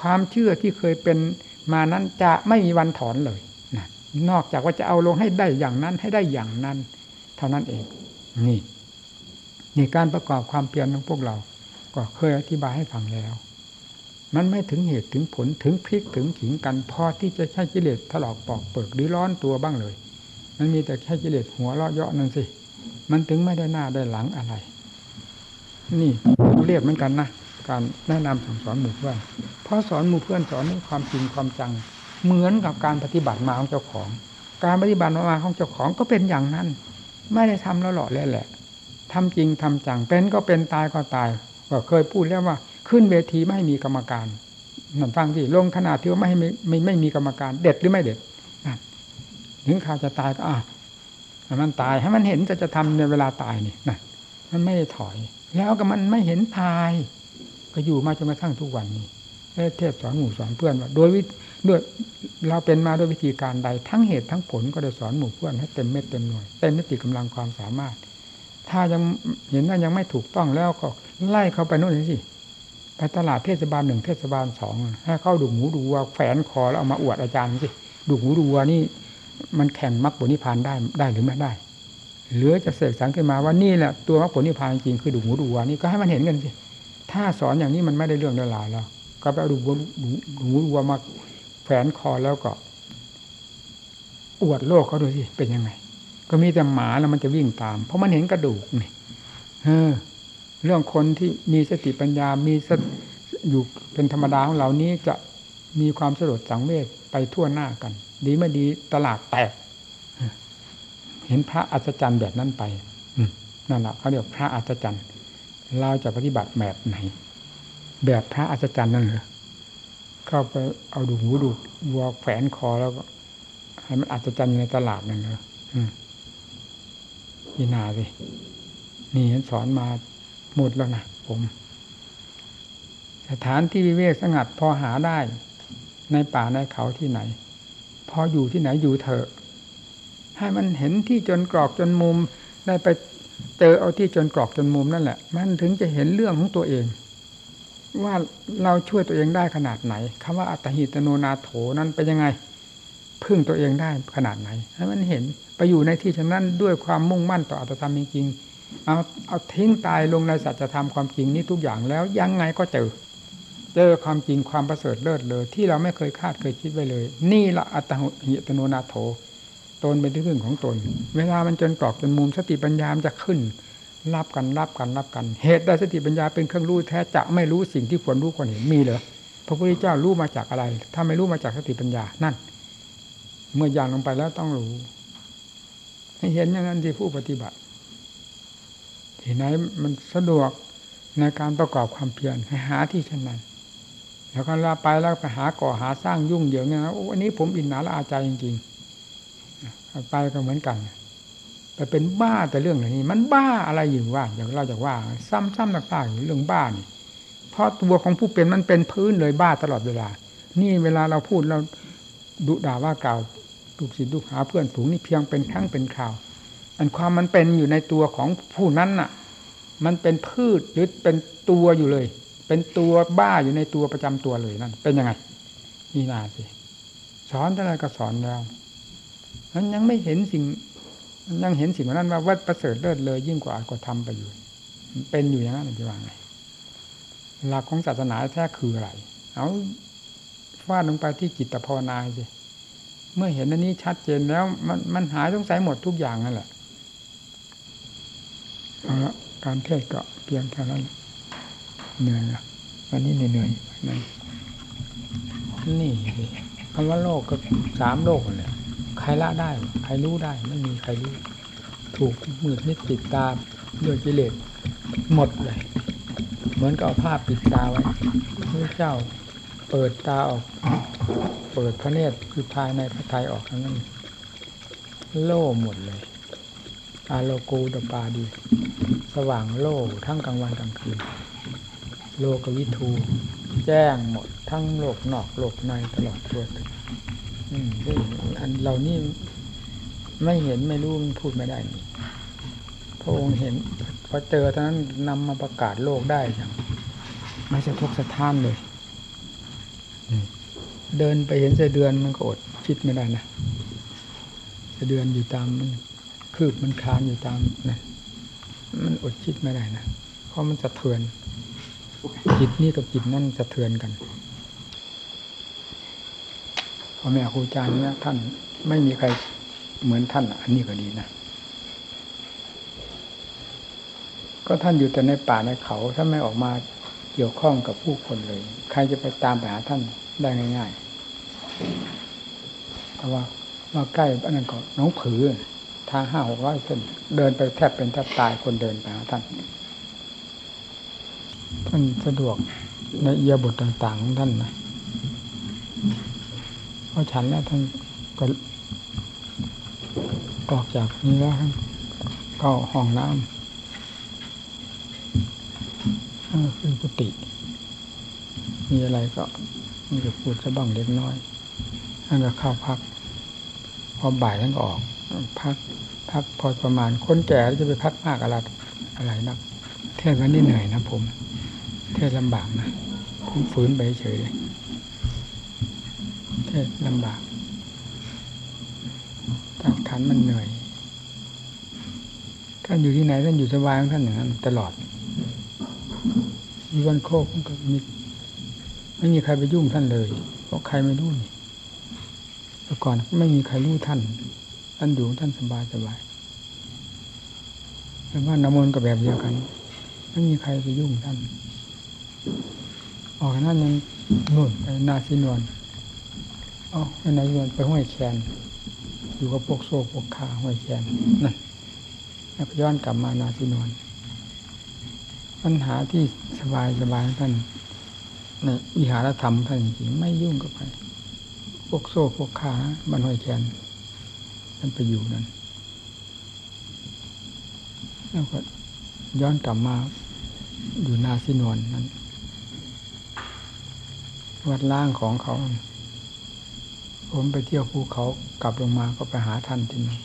ความเชื่อที่เคยเป็นมานั้นจะไม่มีวันถอนเลยนะนอกจากว่าจะเอาลงให้ได้อย่างนั้นให้ได้อย่างนั้น เท่านั้นเอง นี่นี่การประกอบความเพียรของพวกเรา ก็เคยอธิบายให้ฟังแล้ว มันไม่ถึงเหตุถึงผลถึงพลิกถึงขิงกันพอที่จะใช้กิเลสถลอกปอกเปิกหรือร้อนตัวบ้างเลย มันมีแต่แค่กิเลสหัวเราะเยาะนั่นสิ มันถึงไม่ได้หน้าได้หลังอะไร นี่เรียกเหมือนกันนะการแนะนำสั่งสอนหมู่เพื่อนเพราะสอนหมู่เพื่อนสอนความจริงความจัง เหมือนกับการปฏิบัติมาของเจ้าของ การปฏิบัติมาของเจ้าของก็เป็นอย่างนั้น ไม่ได้ทำแล้วหล่อแล้วแหละทำจริงทำจังเป็นก็เป็นตายก็ตายก็เคยพูดแล้วว่า ขึ้นเวทีไม่มีกรรมการนั่นฟังที่ลงขนาดที่ว่าไม่ไม่ไม่มีกรรมการ เด็ดหรือไม่เด็ด ถึงข่าวจะตายก็อะมันตายให้มันเห็นจะจะทำในเวลาตายนี่นะมันไม่ได้ถอย แล้วก็มันไม่เห็นตาย ก็อยู่มาจนกระทั่งทุกวันนี้เทศสอนหมู่สอนเพื่อนว่าโดยวิด้วยเราเป็นมาด้วยวิธีการใด ทั้งเหตุทั้งผลก็ได้สอนหมู่เพื่อนให้เต็มเม็ดเต็มหน่วยเต็มมิติกำลังความสามารถ ถ้ายังเห็นว่ายังไม่ถูกต้องแล้วก็ไล่เขาไปโน่นสิไปตลาดเทศบาลหนึ่งเทศบาลสองให้เข้าดูหูดูว่าแฝนคอแล้วเอามาอวดอาจารย์สิดูหูดูว่านี่ มันแข่งมรรคผลนิพพานได้ได้หรือไม่ได้หรือจะเสกสรรขึ้นมาว่านี่แหละตัวมรรคผลนิพพานจริงคือดูหูดูวานี่ก็ให้มันเห็นกันสิถ้าสอนอย่างนี้มันไม่ได้เรื่องได้ราวแล้ว ก็ไปดูหูดูดูวามาแฝนคอแล้วก็ อวดโลกเขาดูสิเป็นยังไง ก็มีแต่หมาแล้วมันจะวิ่งตาม เพราะมันเห็นกระดูกนี่เออ เรื่องคนที่มีสติปัญญา มีสอยู่เป็นธรรมดาของเรานี้จะมีความสลดสังเวชไปทั่วหน้ากัน ดีไม่ดีตลาดแตก เห็นพระอัศจรรย์แบบนั้นไปนั่นแหละเขาเรียกพระอัศจรรย์ เราจะปฏิบัติแบบไหน แบบพระอัศจรรย์นั่นเหรอเข้าไปเอาดูหูดูวัวแฝนคอแล้วก็ให้มันอาจจะจันอยู่ในตลาดนั่นเหรออีนาสินี่สอนมาหมดแล้วนะผม สถานที่วิเวกสงัดพอหาได้ ในป่าในเขาที่ไหน พออยู่ที่ไหนอยู่เถอะ ให้มันเห็นที่จนกรอกจนมุมได้ไปเจอเอาที่จนกรอกจนมุมนั่นแหละ มันถึงจะเห็นเรื่องของตัวเอง ว่าเราช่วยตัวเองได้ขนาดไหนคำว่าอัตหิตโนนาโถนั้นเป็นยังไง พึ่งตัวเองได้ขนาดไหน ให้มันเห็นไปอยู่ในที่ฉะนั้นด้วยความมุ่งมั่นต่ออัตธรรมจริงๆเอาเอาทิ้งตายลงในสัจธรรมความจริงนี้ทุกอย่างแล้วยังไงก็เจอ เจอความจริงความประเสริฐเลิศเลย ที่เราไม่เคยคาดเคยคิดไว้เลย นี่ละอัตหิตโนนาโถตนเป็นที่พึ่งของตน เวลามันจนกรอกจนมุมสติปัญญามจะขึ้น รับกันรับกันรับกัน เหตุใดสติปัญญาเป็นเครื่องรู้แท้จะไม่รู้สิ่งที่ควรรู้ควรเห็นมีเหรอพระพุทธเจ้ารู้มาจากอะไร ถ้าไม่รู้มาจากสติปัญญานั่น เมื่ออยางลงไปแล้วต้องรู้ให้เห็นอย่างนั้นที่ผู้ปฏิบัติ ที่ไหนมันสะดวกในการประกอบความเพียรให้หาที่เช่นนั้น แล้วก็ลาไปแล้วไปหาก่อหาสร้างยุ่งเหยิงเนี่ยนะโอ้อันนี้ผมอินหนาละอาใจจริงๆไปก็เหมือนกันไปเป็นบ้าแต่เรื่องอะไรนี้ มันบ้าอะไรอยู่ว่าอย่างเราจะว่า ซ้ำๆนักๆอยู่เรื่องบ้านี่เพราะตัวของผู้เป็นมันเป็นพื้นเลยบ้าตลอดเวลา นี่เวลาเราพูดเราดุด่าว่ากล่าวลูกศิษย์ลูกหาเพื่อนฝูงนี่เพียงเป็นครั้งเป็นคราว อันความมันเป็นอยู่ในตัวของผู้นั้นน่ะ มันเป็นพืชหรือเป็นตัวอยู่เลย เป็นตัวบ้าอยู่ในตัวประจำตัวเลยนั่นเป็นยังไงนี่นาสิสอนเท่าไรก็สอนแล้วมันยังไม่เห็นสิ่ง ยังเห็นสิ่งนั้นว่าวัดประเสริฐเลิศเลยยิ่งกว่ากว่าไปอยู่เป็นอยู่อย่างนั้นจะว่าไงหลักของศาสนาแท้คืออะไรเอาฟาดลงไปที่จิตภาวนาสิเมื่อเห็นอันนี้ชัดเจนแล้ว มันมันหายสงสัยหมดทุกอย่างนั่นแหละเอาละการเทศก็เพียงแค่นั้น เหนื่อยละวันนี้เหนื่อยนั่นนี่คำว่าโลกก็สามโลกเลยใครละได้ ใครรู้ได้ ไม่มีใครรู้ ถูกมืดมิดปิดตาด้วยกิเลสหมดเลย เหมือนกับเอาผ้าปิดตาไว้พระเจ้าเปิดตาออก เปิดพระเนตรคือภายในพระทัยออกนั้นโล่หมดเลย อาโลกูดปาดี สว่างโล่ทั้งกลางวันกลางคืน โลกวิทูแจ้งหมดทั้งโลกนอกโลกในตลอดตัวถึงอืมอันเรานี่ไม่เห็นไม่รู้มันพูดไม่ได้นี่พระองค์เห็นพอเจอท่านั้นนำมาประกาศโลกได้อย่างไม่สะทกสะท้านเลย เดินไปเห็นเสเดือนมันก็อดคิดไม่ได้นะเสเดือนอยู่ตามมันคืบมันคลานอยู่ตามนะมันอดคิดไม่ได้นะเพราะมันสะเทือน จิตนี่กับจิตนั่นสะเทือนกันพ่อแม่ครูอาจารย์เนี่ยท่านไม่มีใครเหมือนท่านอันนี้ก็ดีนะ ก็ท่านอยู่แต่ในป่าในเขาท่านไม่ออกมาเกี่ยวข้องกับผู้คนเลย ใครจะไปตามไปหาท่านได้ง่ายๆแต่ว่าว่าใกล้อันนั้นก็น้องผือทางห้าหกร้อยเส้น เดินไปแทบเป็นแทบตายคนเดินไปหาท่าน ท่านสะดวกในเอียบทต่าง ๆ ของท่านนะเพอฉันแล้วท่านก็ออกจากนี้แล้วท่านก็ห้องน้ำขึ้นกุฏิมีอะไรก็มีจะพูดสะบ้างเล็กน้อยท่านก็เข้าพัก พอบ่ายท่านก็ออก พักพักพอประมาณคนแก่จะไปพักมากอะไรอะไรนักเทศวันนี้เหนื่อยนะผม เทศลำบากนะผมฝืนไปเฉยเลยเทศลำบากตัดขันมันเหนื่อยท่านอยู่ที่ไหนท่านอยู่สบายของท่านอย่างนั้นตลอดมีวันโคกก็มีไม่มีใครไปยุ่งท่านเลย เพราะใครไม่รู้นี่แต่ก่อนไม่มีใครรู้ท่าน ท่านอยู่ท่านสบายสบายแต่ว่าน้ำมนต์ก็แบบเดียวกัน ไม่มีใครไปยุ่งท่าน ออกนั้นยังนุ่นไปนาซีนวลอ๋อไปนาซีนวลไปห้วยแคนอยู่กับพวกโซ่พวกขาห้วยแคนนั่นแล้วย้อนกลับมานาซีนวลปัญหาที่สบายสบายท่านในวิหารธรรมท่านจริงๆไม่ยุ่งกับใครพวกโซ่พวกขาบันห้อยแคนมันไปอยู่นั่นแล้วก็ย้อนกลับมาอยู่นาซินวนนั้น วัดล่างของเขา ผมไปเที่ยวภูเขากลับลงมาก็ไปหาท่านที่นี่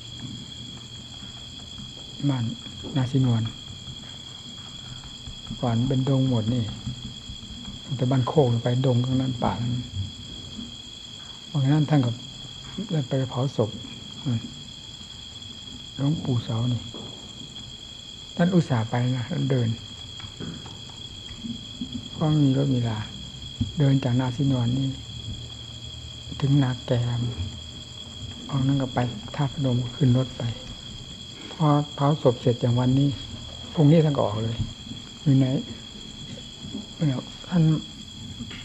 บ้านนาซินวนก่อนเป็นดงหมดนี่แต่บ้านโคกไปดงตรงนั้นป่านั้นวันนั้นท่านกับได้ไปเผาศพหลวงปู่เสานี่ท่านอุตส่าห์ไปนะเดินเพราะมีรถมีลา เดินจากนาซินวนนี่ ถึงนาแกมออกนั่งก็ไปท่าพนมขึ้นรถไปพอเผาศพเสร็จอย่างวันนี้พรุ่งนี้ท่านก็ออกเลย อยู่ไหนเนี่ยท่าน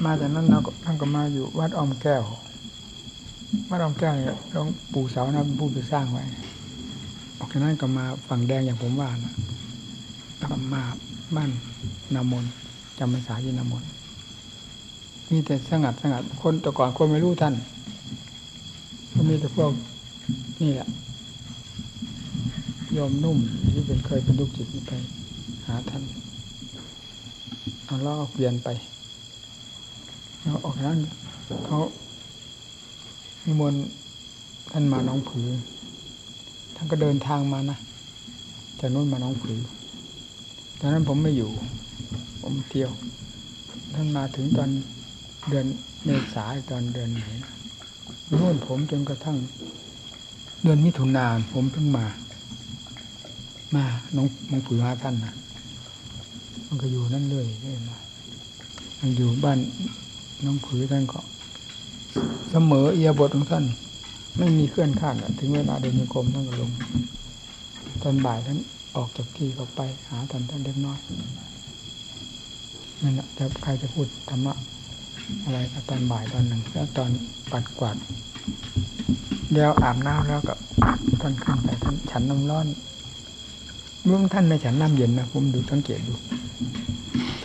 มาจากนั้นเราท่านก็มาอยู่วัดออมแก้ววัดออมแก้วเนี่ยหลวงปู่เสานะเป็นผู้ไปสร้างไว้ออกจากนั้นก็มาฝั่งแดงอย่างผมว่านะแล้วก็มาบ้านนามนจำพรรษาที่นามน มีแต่สงัดสงัดคนแต่ก่อนคนไม่รู้ท่านก็มีแต่พวกนี่แหละยอมนุ่มที่เป็นเคยเป็นลูกจิตไป หาท่านเอาล้อเปลี่ยนไปแล้วออกจากนั้นเขามีมนต์ท่านมาน้องผือ ท่านก็เดินทางมานะจากนู้นมาน้องผือตอนนั้นผมไม่อยู่ ผมเที่ยว ท่านมาถึงตอน เดือนเมษาตอนเดือนไหนนู่นผมจนกระทั่ง เดือนมิถุนายนผมเพิ่งมา มาน้องมองผือหาท่านนะมันก็อยู่นั่นเลยเรื่อยมามันอยู่บ้านน้องผือท่านก็เสมอเอียบทของท่าน ไม่มีเคลื่อนข้างถึงเวลาเดินโยกรมท่านก็ลง ตอนบ่ายท่านออกจากที่ก็ไปหาท่านท่านเล็กน้อยนั่นแหละแต่ใครจะพูดธรรมะ อะไรก็ตอนบ่ายตอนหนึ่งแล้วตอนปัดกวาดเดี๋ยวอาบน้ำแล้วก็ท่านขึ้นไปท่านฉันน้ำร้อนเมื่อท่านในฉันน้ำเย็นนะผมดูสังเกตดู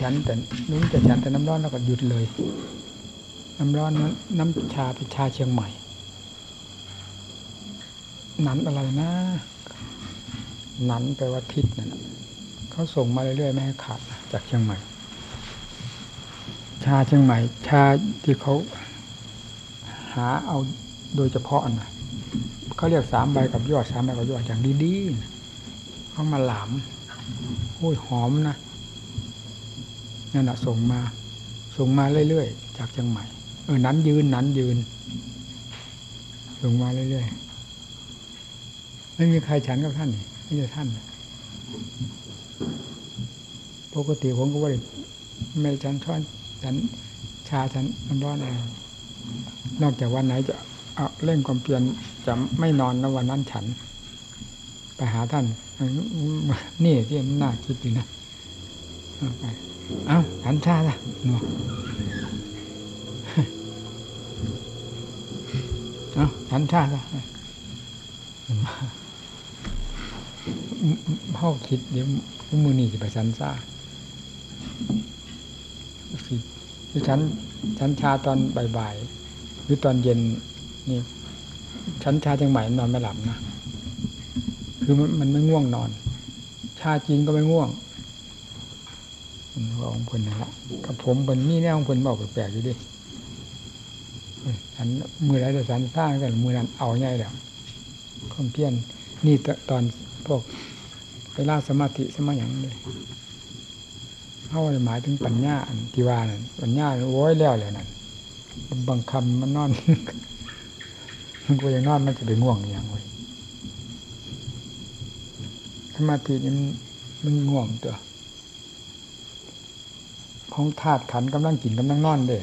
ฉันแต่นู้นจะฉันแต่น้ำร้อนแล้วก็หยุดเลย น้ำร้อนนั้นน้ำชาเป็นชาเชียงใหม่นันอะไรนะนันแปลว่าทิศนั่นเขาส่งมาเรื่อยๆไม่ให้ขาดจากเชียงใหม่ ชาเชียงใหม่ชาที่เขาหาเอาโดยเฉพาะนะเขาเรียกสามใบกับยอดสามใบกับยอดอย่างดีๆเขามาหลามโอ้ยหอมนะนั่นแหะส่งมา ส่งมาเรื่อยๆจากเชียงใหม่เออนั้นยืนนั้นยืน ส่งมาเรื่อยๆไม่มีใครฉันกับท่านไม่ใช่ท่านปกติผมก็ว่าไม่ฉันช้อน ฉันชาฉันมันร้อนอะไรนอกจากวันไหนจะเอาเร่งความเพียรจะไม่นอนนะวันนั้นฉัน ไปหาท่าน นี่ที่มันน่าคิดดีนะไปเอาฉันชาละเนาะเอาฉันชาละเข้าคิดเดี๋ยวมือนี่จะไปฉันซา สิฉันฉันชาตอนบ่ายๆหรือตอนเย็นนี่ฉันชาจังใหม่นอนไม่หลับนะคือมันมันไม่ง่วงนอน ชาจีนก็ไม่ง่วงของคนนั่นละกับผมเป็นนี่แน่ของคนบอกแปลกๆอยู่ดิฉันมือไรแต่ฉันสร้างกันมือนั้นเอาง่ายแล้วคอมเพียนนี่ตอนพวกเวลาสมาธิสมาอย่างเลย เขาหมายถึงปัญญาที่ว่านั่นปัญญาโว้ยแล้วเลยนั่นบางคำมันนอนมันก็ยังนอนมันจะไปง่วงอย่างไรสมาธินี่มันง่วงตัว ของธาตุขันกำลังกินกำลังนอนเด้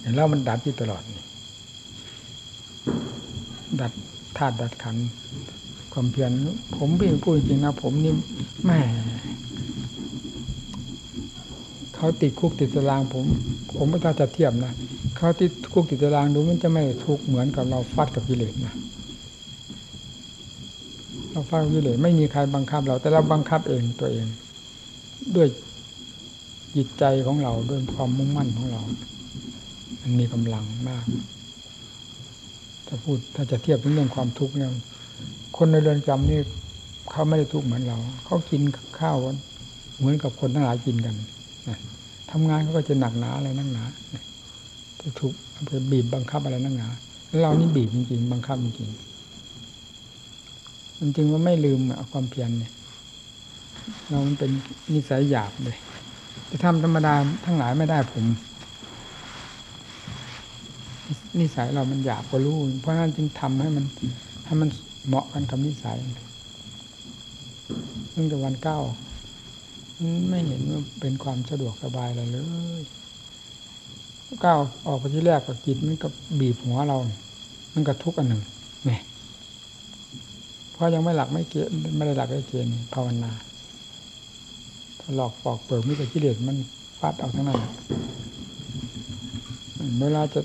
เห็นแล้วมันดับอยู่ตลอดนี่ ดัดธาตุดัดขัน ความเพียรผมพี่พูดจริงนะผมนี่แม่ เขาติดคุกติดตารางผม ผมไม่ต้องจะเทียบนะเขาติดคุกติดตารางดูมันจะไม่ทุกข์เหมือนกับเราฟัดกับกิเลสนะเราฟัดกิเลสไม่มีใครบังคับเรา แต่เราบังคับเองตัวเอง ด้วยจิตใจของเราด้วยความมุ่งมั่นของเรา มันมีกำลังมากถ้าพูดถ้าจะเทียบถึงเรื่องความทุกข์เนี่ยคนในเรือนจำนี่เขาไม่ได้ทุกข์เหมือนเรา เขากินข้าวเหมือนกับคนทั้งหลายกินกัน ทำงานเขาก็จะหนักหนาอะไรนักหนาจะถูกไปบีบบังคับอะไรนักหนาเรานี่บีบจริงๆบังคับจริงๆจริงว่าไม่ลืมอะความเพียรเนี่ย เรามันเป็นนิสัยหยาบเลยจะทำธรรมดาทั้งหลายไม่ได้ผมนิสัยเรามันหยาบก็รู้เพราะนั้นจึงทำให้มันให้มันเหมาะกันกับนิสัยตั้งแต่วันเก้า ไม่เห็นว่าเป็นความสะดวกสบายอะไรเลยก้าวออกไปที่แรกกับจิตมันก็บีบหัวเรา มันก็ทุกข์อันหนึ่งเนี่ยเพราะยังไม่หลักไม่เกณฑ์ไม่ได้หลักไม่เกณฑ์ภาวนาถ้าหลอกปอกเปิดมิตรกิเลสมันฟาดเอาทั้งนั้นเวลาจะ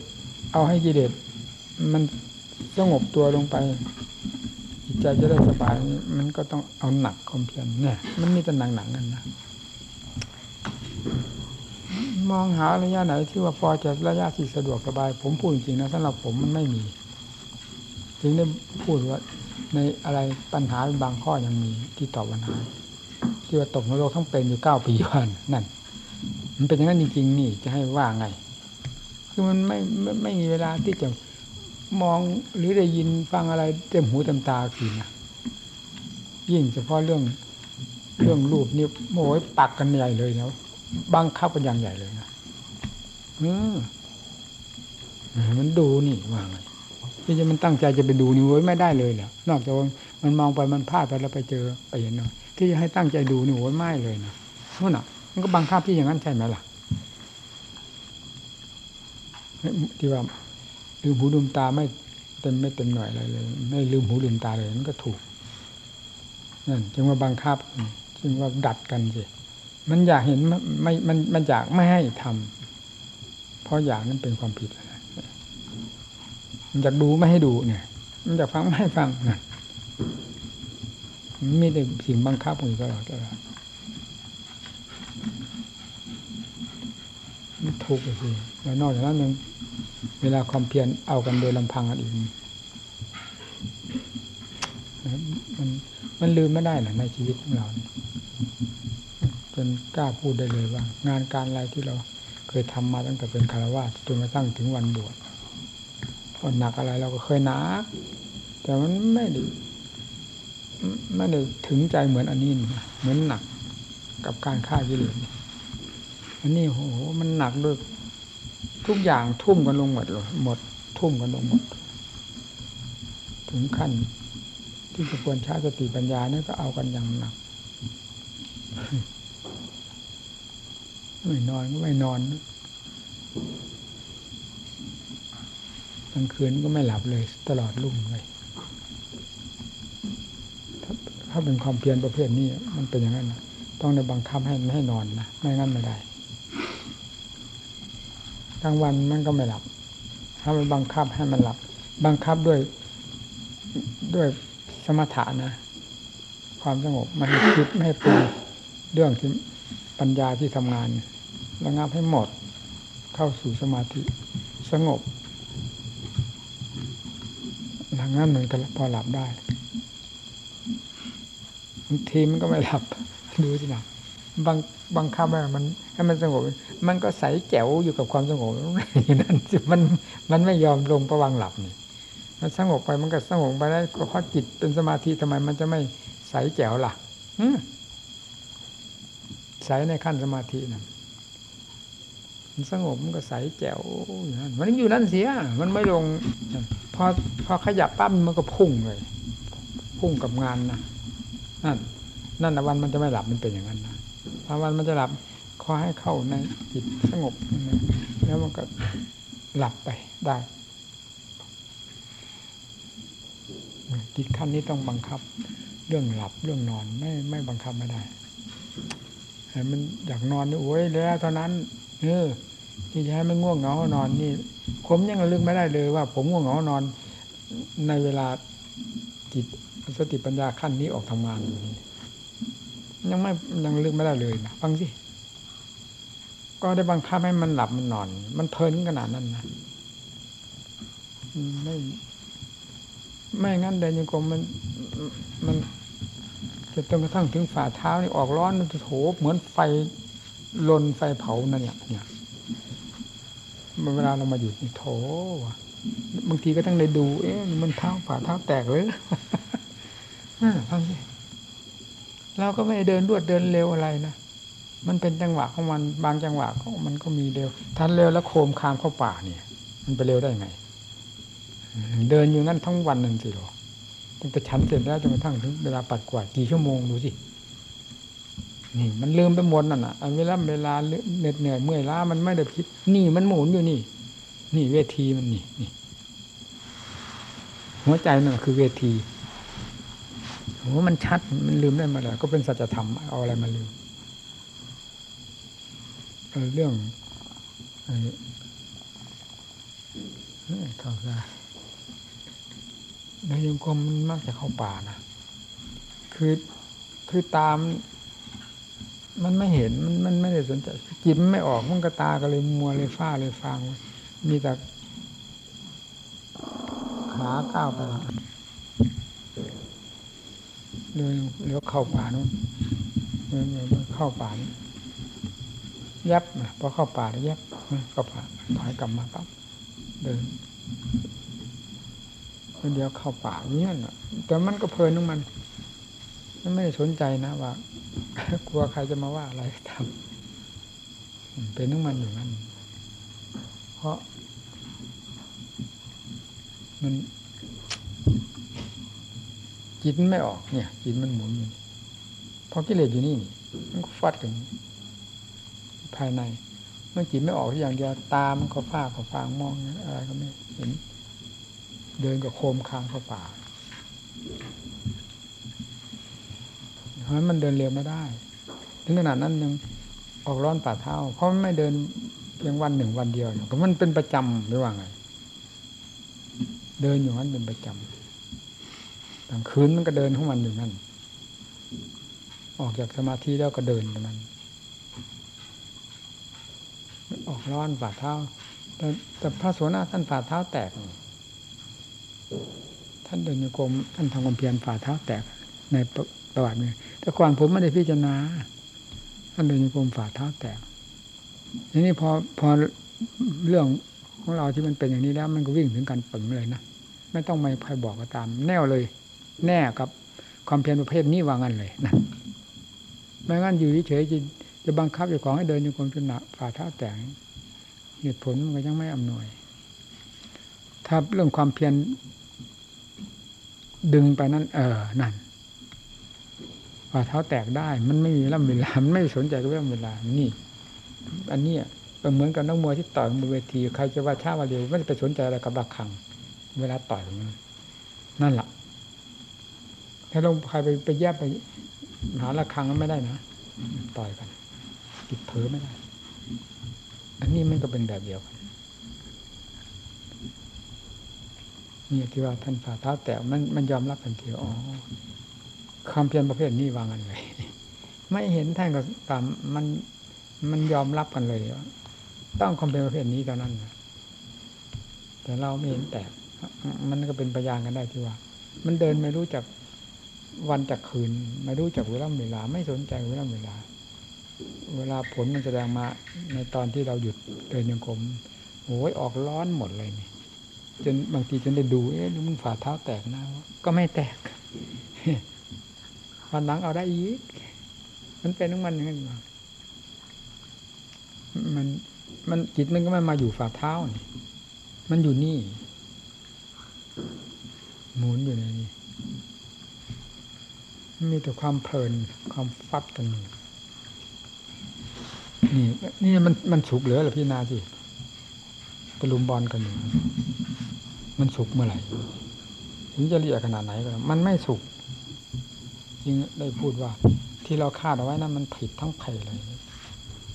เอาให้กิเลสมันสงบตัวลงไปจิตใจจะได้สบาย มันก็ต้องเอาหนักความเพียรเนี่ย มันมีแต่หนังหนังนั่นนะ มองหาระยะไหนที่ว่าพอจะระยะที่สะดวกสบาย ผมพูดจริงๆนะสำหรับผมมันไม่มีถึงได้พูดว่าในอะไรปัญหาบางข้อยังมีที่ตอบปัญหาที่ว่าตกนรกทั้งเป็นอยู่เก้าปีวันนั่น มันเป็นอย่างนั้นจริงๆนี่จะให้ว่าไง คือมันไม่ไม่ไม่มีเวลาที่จะมองหรือได้ยินฟังอะไรเต็มหูเต็มตากินนะยิ่งเฉพาะเรื่องเรื่องรูปนี่โอ้ยปักกันใหญ่เลยนะ บังคับกันอย่างใหญ่เลยนะอืมมันดูนี่ว่าไงที่จะมันตั้งใจจะไปดูนี่โว้ยไม่ได้เลยแหละนอกจากมันมองไปมันพลาดไปแล้วไปเจอไปเห็นเนาะที่จะให้ตั้งใจดูนี่โว้ยไม่เลยนะนู่นน่ะ มันก็บังคับที่อย่างนั้นใช่ไหมล่ะที่ว่าลืมหูลืมตาไม่เต็มไม่เต็มหน่อยอะไรเลย ไม่ลืมหูลืมตาเลยมันก็ถูกนั่นจึงว่าบังคับจึงว่าดัดกันสิ มันอยากเห็นไม่มันมันอยากไม่ให้ทำเพราะอยากนั้นเป็นความผิดนะมันอยากดูไม่ให้ดูเนี่ย มันอยากฟังไม่ให้ฟังนะมันมีแต่สิ่งบังคับอยู่ตลอดตลอดมันทุกข์เลยสิแล้วนอกจากนั้นยังเวลาความเพียรเอากันโดยลำพังกันอีกมันมันลืมไม่ได้หรอในชีวิตของเรา จนกล้าพูดได้เลยว่า งานการอะไรที่เราเคยทำมาตั้งแต่เป็นคารวะจนกระทั่งถึงวันบวชพอหนักอะไรเราก็เคยหนักแต่มันไม่ได้ไม่ได้ถึงใจเหมือนอันนี้เหมือนหนักกับการฆ่ากิเลสอันนี้โหมันหนักด้วยทุกอย่างทุ่มกันลงหมดเลยหมด ทุ่มกันลงหมด ถึงขั้น ที่จะควรใช้สติปัญญานี่ก็เอากันอย่างหนัก ไม่นอนก็ไม่นอนกลางคืนก็ไม่หลับเลย ตลอดรุ่งเลยถ้าถ้าเป็นความเพียรประเภทนี้มันเป็นอย่างนั้นนะต้องในบังคับให้ให้นอนนะไม่งั้นไม่ได้กลางวันมันก็ไม่หลับ ถ้ามันบังคับให้มันหลับ บังคับด้วยด้วยสมถะนะ ความสงบมันคิดไม่ให้เป็นเรื่องที่ปัญญาที่ทำงาน ระงับให้หมด เข้าสู่สมาธิสงบหลังนั้นมันก็พอหลับได้บางทีมันก็ไม่หลับ ดูสินะบางบางคำมันให้มันสงบ มันก็ใสแจ๋วอยู่กับความสงบอย่างนั้นมันมันไม่ยอมลงประวังหลับนี่ มันสงบไปมันก็สงบไปได้ก็เพราะจิตเป็นสมาธิทำไมมันจะไม่ใสแจ๋วล่ะใสในขั้นสมาธินะมัน สงบมันก็ใสแจ๋วอย่างนั้นมันอยู่นั่นเสีย มันไม่ลง พอพอขยับปั๊บมันก็พุ่งเลย พุ่งกับงานนะนั่นนั่นนะวันมันจะไม่หลับมันเป็นอย่างนั้นนะพอวันมันจะหลับขอให้เข้าในจิตสงบแล้วมันก็หลับไปได้จิตขั้นนี้ต้องบังคับ เรื่องหลับเรื่องนอนไม่ไม่บังคับไม่ได้มันอยากนอนนี่โอ้ยแล้วเท่านั้น เออที่จะให้มันง่วงเหงานอนนี่ ผมยังระลึกไม่ได้เลยว่า ผมง่วงเหงานอน ในเวลาจิตสติปัญญาขั้นนี้ออกทำงานอยู่นี่ยังไม่ยังลึกไม่ได้เลยนะฟังสิก็ได้บังคับให้มันหลับมันนอน มันเพลินขนาดนั้นนะไม่ไม่งั้นเดินยังกรมมันมันจะจนกระทั่งถึงฝ่าเท้านี่ออกร้อนมันจะโถเหมือนไฟ ลนไฟเผานั่นเนี่ยเนี่ยเวลาเรามาอยู่นี่โถบางทีก็ต้องได้ดู เอ๊ะมันเท้าฝ่าเท้าแตกเลยฟังสิเราก็ไม่เดินรวดเดินเร็วอะไรนะมันเป็นจังหวะของมันบางจังหวะก็มันก็มีเร็วทันเร็วแล้วโคมคามเข้าป่าเนี่ย มันไปเร็วได้ไง เดินอยู่นั่นทั้งวันนั่นสิหรอตั้งแต่ฉันเสร็จแล้วจนกระทั่งถึงเวลาปัดกวาดกี่ชั่วโมงดูสิ นี่ มันลืมไปหมดนั่นอะเวลาเวลาเหน็ดเหนื่อยเมื่อยล้ามันไม่ได้คิดนี่มันหมุนอยู่นี่ นี่เวทีมันนี่นี่หัวใจนั่นคือเวทีโอ้มันชัดมันลืมได้มาแล้วก็เป็นสัจธรรมเอาอะไรมาลืมเรื่องเข้าใจในยงกรมมันมักจะเข้าป่านะคือคือตาม มันไม่เห็นมันมันไม่ได้สนใจจิตมันไม่ออกมันก็ตาก็เลยมัวเลยฟ้าเลยฟางมีแต่ขาก้าวไปเลยเลี้ยวเข้าป่านู้นเลยเข้าป่านี้ยับนะพอเข้าป่าแล้วยับเข้าป่าถอยกลับมาปั๊บเดินเดียวเข้าป่าเนี้ยนะแต่มันก็เพลินของมันมันไม่ได้สนใจนะว่า กลัวใครจะมาว่าอะไรทำเป็นของมันอยู่นั่นเพราะ มันจิตมันไม่ออกเนี่ย จิตมันหมุนอยู่พอกิเลสอยู่นี่นี่มันก็ฟัดกันภายใน เมื่อจิตไม่ออกอย่างเดียวตามันก็ฟ้าก็ฟางมองอะไรก็ไม่เห็น เดินกับโคมคางเข้าป่า เพราะมันเดินเร็วไม่ได้ ถึงขนาดนั้นยังออกร้อนป่าเท้า เพราะมันไม่เดินเพียงวันหนึ่งวันเดียวก็มันเป็นประจำหรือว่าไง เดินอยู่นั้นเป็นประจำกลางคืนมันก็เดินของมันอยู่นั่น ออกจากสมาธิแล้วก็เดินไปนั้นออกร้อนฝ่าเท้า แต่แต่พระโสนาท่านฝ่าเท้าแตก ท่านเดินโยกรมท่านทำความเพียรฝ่าเท้าแตกในประวัตินี้ แต่ก่อนผมไม่ได้พิจารณาท่านเดินโยกมฝ่าเท้าแตกทีนี้พอพอเรื่องของเราที่มันเป็นอย่างนี้แล้ว มันก็วิ่งถึงการปึงเลยนะไม่ต้องไม่ใครบอกก็ตาม แน่วเลย แน่กับความเพียรประเภทนี้วางันเลยนะไม่งั้นอยู่เฉยจะจะบังคับเจ้าของให้เดินโยกรมจนหนักฝ่าเท้าแตกเหตุผลมันก็ยังไม่อำนวย ถ้าเรื่องความเพียรดึงไปนั้น เออนั่น ฝ่าเท้าแตกได้ มันไม่มีล่ำเวลามันไม่สนใจกับเรื่องเวลา นี่ อันนี้เป็นเหมือนกับนักมวยที่ต่อยบนเวทีใครจะว่าช้าว่าเร็วไม่ได้ไปสนใจอะไรกับระฆัง เวลาต่อยมันนั่นแหละถ้าลงใครไปไปแยบไปหาระฆังนั้นไม่ได้นะต่อยกันจิตเผลอไม่ได้ อันนี้มันก็เป็นแบบเดียวกันนี่ที่ว่าท่านฝ่าเท้าแต่มันมันยอมรับทันทีอ๋อ ความเพียรประเภทนี้วางกันเลยไม่เห็นท่านก็ตามมันมันยอมรับกันเลยว่าต้องความเพียรประเภทนี้เท่านั้นแต่เราไม่เห็นแตกมันก็เป็นพยานกันได้ที่ว่า มันเดินไม่รู้จักวันจากคืน ไม่รู้จักเวลาเวลา ไม่สนใจเวลาเวลา เวลาผลมันแสดงมาในตอนที่เราหยุดเดินยังกรมโอ้ยออกร้อนหมดเลยนี่จนบางทีจนได้ดูเอ๊ะมันฝ่าเท้าแตกนะก็ไม่แตก วันหลังเอาได้อีก มันเป็นของมันอย่างนั้นมันมันจิตมันก็ไม่มาอยู่ฝ่าเท้านี่มันอยู่นี่ หมุนอยู่ในนี้ มีแต่ความเพลินความฟัดกันอยู่นี่นี่มันมันสุกเหลือหรือพี่นาสิตะลุมบอลกันอยู่ มันสุกเมื่อไหร่ถึงจะเอียดขนาดไหนก็มันไม่สุก จริงได้พูดว่า ที่เราคาดเอาไว้นั้นมันผิดทั้งไผ่เลย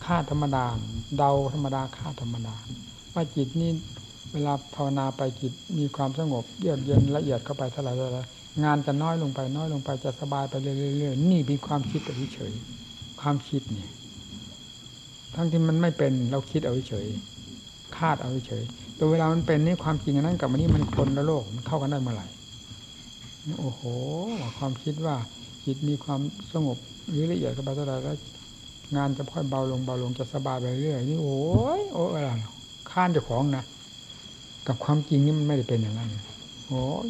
คาดธรรมดา เดาธรรมดาคาดธรรมดา ว่าจิตนี่เวลาภาวนาไปจิตมีความสงบเยือกเย็นละเอียดเข้าไปเท่าไหร่เท่าไหร่งานจะน้อยลงไปน้อยลงไปจะสบายไปเรื่อยๆนี่เป็นความคิดแต่เฉยความคิดเนี่ย ทั้งที่มันไม่เป็นเราคิดเอาเฉยคาดเอาเฉยแต่เวลามันเป็นนี่ความจริงอันนั้นกับมันนี่มันคนละโลกมันเข้ากันได้เมื่อไหร่โอ้โห ความคิดว่า จิตมีความสงบหรือละเอียดกับไปเท่าไรแล้ว งานจะค่อยเบาลงเบาลงจะสบายไปเรื่อยนี่โอ้ยโอ้อะไรข้านเจ้าของนะกับความจริงนี่มันไม่ได้เป็นอย่างนั้นโอ้ย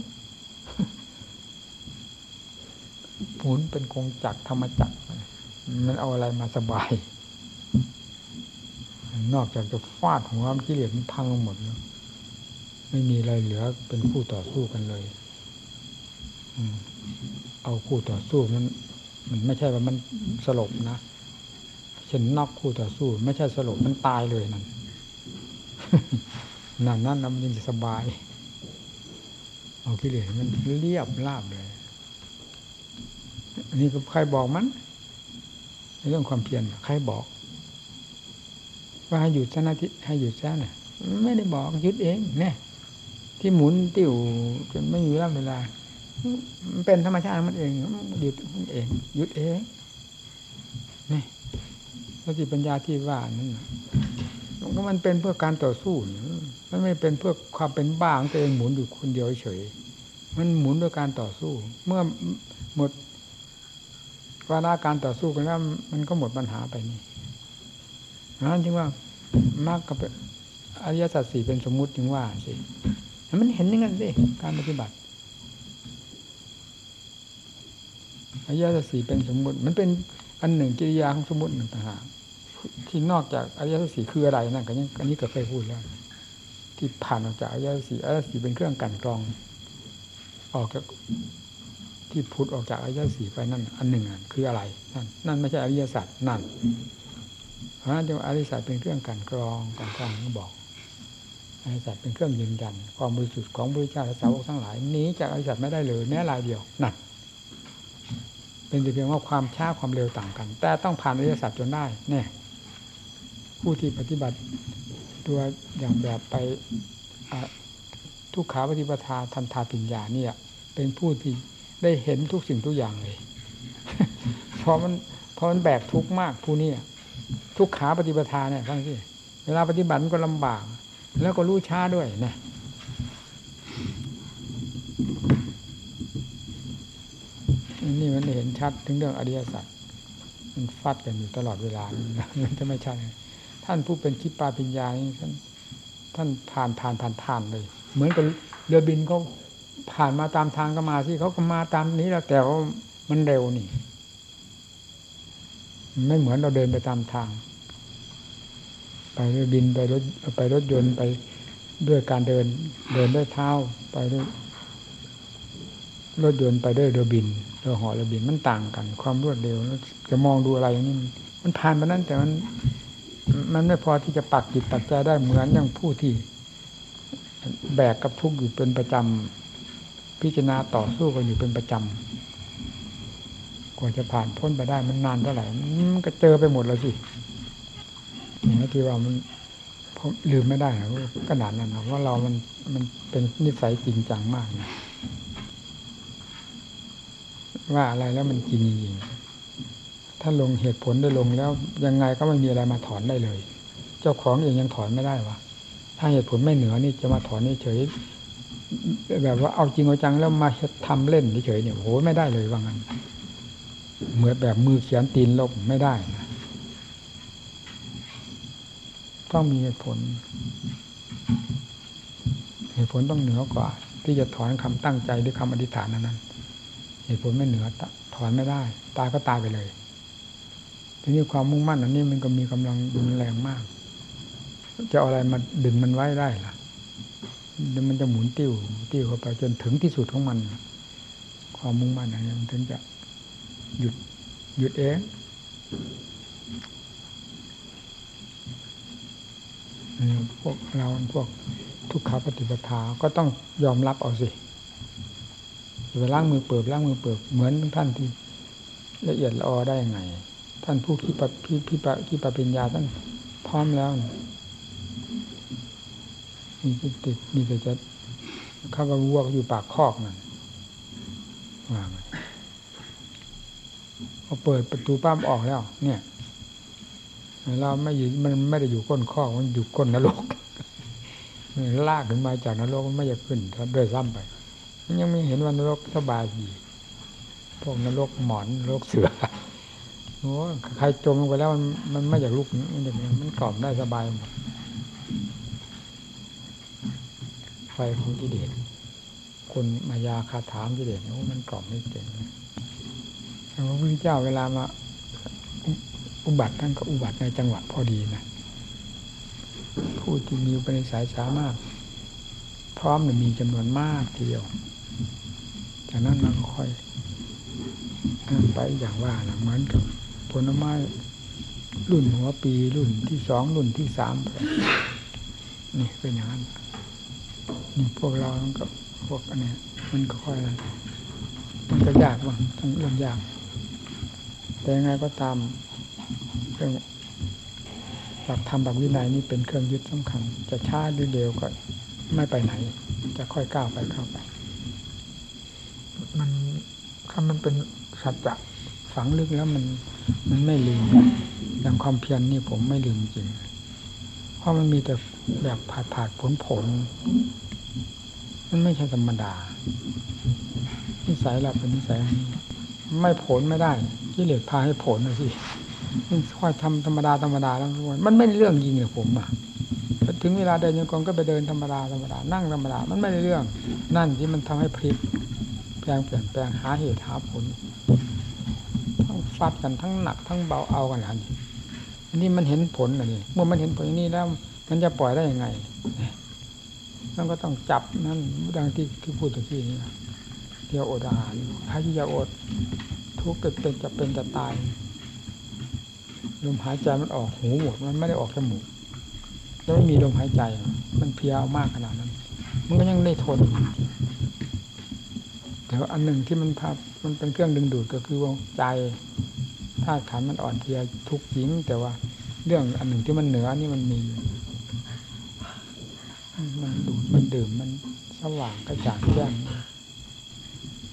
หมุนเป็นกงจักรธรรมจักรมันเอาอะไรมาสบาย นอกจากจะฟาดหัวมันกิเลสมันพังหมดแล้วไม่มีอะไรเหลือเป็นคู่ต่อสู้กันเลย เอาคู่ต่อสู้มันมันไม่ใช่ว่ามันสลบนะเช่นนอกคู่ต่อสู้ ไม่ใช่สลบมันตายเลยนั่นนั่นนั่นมันยังสบาย เอากิเลสมันเรียบราบเลยอันนี้ก็ใครบอกมันในเรื่องความเพียรใครบอก ว่าให้หยุดซะนะที่ให้หยุดซะน่ะ ไม่ได้บอกหยุดเองเนี่ยที่หมุนติ้วจนไม่มีเวลาเวลา มันเป็นธรรมชาติมันเองหยุดมันเองหยุดเองนี่สติปัญญาที่ว่านั่นมันก็มันเป็นเพื่อการต่อสู้มันไม่เป็นเพื่อความเป็นบ้าของตัวเองหมุนอยู่คนเดียวเฉยมันหมุนด้วยการต่อสู้ เมื่อหมดวาระการต่อสู้กันแล้วมันก็หมดปัญหาไปนี่นั้นจึงว่ามากกับอริยสัจสี่เป็นสมมุติจึงว่าสิมันเห็นอย่างนั้นสิการปฏิบัติ อริยสัจสี่เป็นสมมุติ มันเป็นอันหนึ่งกิริยาของสมมติหนึ่งต่างหากที่นอกจากอริยสัจสี่คืออะไรนั่นก็ยังอันนี้ก็เคยพูดแล้ว ที่ผ่านออกจากอริยสัจสี่อริยสัจสี่เป็นเครื่องกันกรอง ออกจากที่พุทธออกจากอริยสัจสี่ไปนั่น อันหนึ่งอันคืออะไรนั่นนั่นไม่ใช่อริยสัจนั่นเพราะนั้นจึงอริยสัจเป็นเครื่องกันกรองกันกรองก็บอกอริยสัจเป็นเครื่องยืนยัน ความบริสุทธิ์ของบริจาคสาวกทั้งหลายนี้จากอริยสัจไม่ได้เลยแม้รายเดียวนั่น เป็นแต่เพียงว่าความช้าความเร็วต่างกัน แต่ต้องผ่านอริยสัจจนได้เนี่ยผู้ที่ปฏิบัติตัวอย่างแบบไปทุกขาปฏิปทาทันทาปิญญาเนี่ย เป็นผู้ที่ได้เห็นทุกสิ่งทุกอย่างเลย เพราะมันเพราะมันแบกทุกข์มากผู้นี้ทุกขาปฏิปทาเนี่ยฟังสิเวลาปฏิบัติมันก็ลำบาก แล้วก็รู้ช้าด้วยนะ นี่มันเห็นชัดถึงเรื่องอริยสัจมันฟัดกันอยู่ตลอดเวลามันจะไม่ใช่ท่านผู้เป็นคิดปาปิญญาท่านท่านผ่านผ่านผ่านผ่านเลย เหมือนกับเรือบินเขาผ่านมาตามทางก็มาสิเขาก็มาตามนี้แล้วแต่ว่ามันเร็วนี่ ไม่เหมือนเราเดินไปตามทาง ไปด้วยบินไปรถไปรถยนต์ไปด้วยการเดิน เดินด้วยเท้าไปด้วยรถยนต์ไปด้วยเรือบิน เรือหอเรือบินมันต่างกัน ความรวดเร็วจะมองดูอะไรอย่างนี้มันผ่านมานั้นแต่มัน มันไม่พอที่จะปักจิตปักใจได้เหมือนอย่างผู้ที่ แบกกับทุกข์อยู่เป็นประจำพิจารณาต่อสู้กันอยู่เป็นประจำกว่าจะผ่านพ้นไปได้มันนานเท่าไหร่มันก็เจอไปหมดแล้วสิอย่างที่ว่ามันผมลืมไม่ได้นะขนาดนั้นนะว่าเรามันมันเป็นนิสัยจริงจังมากนะ ว่าอะไรแล้วมันจริงจริงถ้าลงเหตุผลได้ลงแล้วยังไงก็ไม่มีอะไรมาถอนได้เลย เจ้าของเองยังถอนไม่ได้วะถ้าเหตุผลไม่เหนือนี่จะมาถอนเฉยแบบว่าเอาจริงเอาจังแล้วมาทำเล่นเฉยเนี่ยโหไม่ได้เลยว่างั้นเหมือนแบบมือเขียนตีนลบไม่ได้นะต้องมีเหตุผล เหตุผลต้องเหนือกว่า ที่จะถอนคำตั้งใจหรือคำอธิษฐานนั้น ตุผลไม่เหนือถอนไม่ได้ ตายก็ตายไปเลย ทีนี้ความมุ่งมั่นอันนี้มันก็มีกำลังรุนแรงมาก จะเอาอะไรมาดึงมันไว้ได้ล่ะเดี๋ยวมันจะหมุนติ้วติ้วเข้าไปจนถึงที่สุดของมัน ความมุ่งมั่นอันนี้มันถึงจะหยุดหยุดเองพวกเราพวกทุกขาปฏิปทาก็ต้องยอมรับเอาสิ จะไปล้างมือเปิดล้างมือเปิดเหมือนท่านที่ละเอียดละออได้ยังไง ท่านผู้ขี้ปะพี่พี่ปะขี้ปะปัญญาท่านพร้อมแล้วมีติดมีแต่จะเข้าไปวัวอยู่ปากคอกนั่นว่าไงพอเปิดประตูป้ามออกแล้ว เนี่ยเราไม่อยู่มันไม่ได้อยู่ก้นข้อมันอยู่ก้นนรกลากขึ้นมาจากนรกมันไม่จะขึ้นด้วยซ้ำไป ยังไม่เห็นว่านรกสบายดีพวกนรกหมอนนรกเสือโอ้ใครจมลงไปแล้วมันมันไม่อยากลุกมันอย่างนี้มันกล่อมได้สบายหมดไฟของกิเลสคนมายาคาถามกิเลสโอ้มันกล่อมไม่เก่งพระพุทธเจ้าเวลามาอุบัติท่านก็อุบัติในจังหวะพอดีนะผู้ที่มีปนิสัยสามารถพร้อมมีจำนวนมากทีเดียว จากนั้นมันก็ค่อยไปอย่างว่านะเหมือนกับผลไม้รุ่นหัวปีรุ่นที่สองรุ่นที่สามนี่เป็นอย่างนั้นนี่พวกเราก็พวกอันนี้มันก็ค่อยมันก็ยากบ้างทั้งเรื่องยาก แต่ยังไงก็ตามเรื่องหลักธรรมแบบวินัยนี่เป็นเครื่องยึดสำคัญ จะช้าหรือเร็วก็ไม่ไปไหน จะค่อยก้าวไปเข้าไป มันถ้า มันเป็นสัจจะฝังลึกแล้วมันมันไม่ลืมอย่างความเพียรนี่ผมไม่ลืมจริง เพราะมันมีแต่แบบผาดผาดผลผล มันไม่ใช่ธรรมดา นิสัยเราเป็นนิสัยไม่ผลไม่ได้กิเลสพาให้ผลนะสิมันค่อยทำธรรมดาธรรมดาแล้วมันไม่เรื่องยิงเลยผมอะถึงเวลาเดินยังกองก็ไปเดินธรรมดาธรรมดานั่งธรรมดามันไม่ได้เรื่อง นั่นที่มันทำให้พลิก แปลงเปลี่ยนแปลงหาเหตุหาผลทั้งฟาดกันทั้งหนักทั้งเบาเอากันอันนี้อันนี้มันเห็นผลอันนี้เมื่อมันเห็นผลอย่างนี้แล้ว มันจะปล่อยได้ยังไงมันก็ต้องจับนั่นดังที่ที่พูดตะกี้นี้เดียวอดอาหารถ้าที่จะอด ทุกข์เป็นจะเป็นจะตายลมหายใจมันออกหูหมดมันไม่ได้ออกจมูกแล้วไม่มีลมหายใจ มันเพียมากขนาดนั้น มันก็ยังได้ทน แต่ว่าอันหนึ่งที่มันพามันเป็นเครื่องดึงดูดก็คือว่าใจธาตุขันมันอ่อนเพลียทุกข์จริง แต่ว่าเรื่องอันหนึ่งที่มันเหนือนี่มันมี มันดูดมันดื่มมันสว่างกระจ่างแจ้ง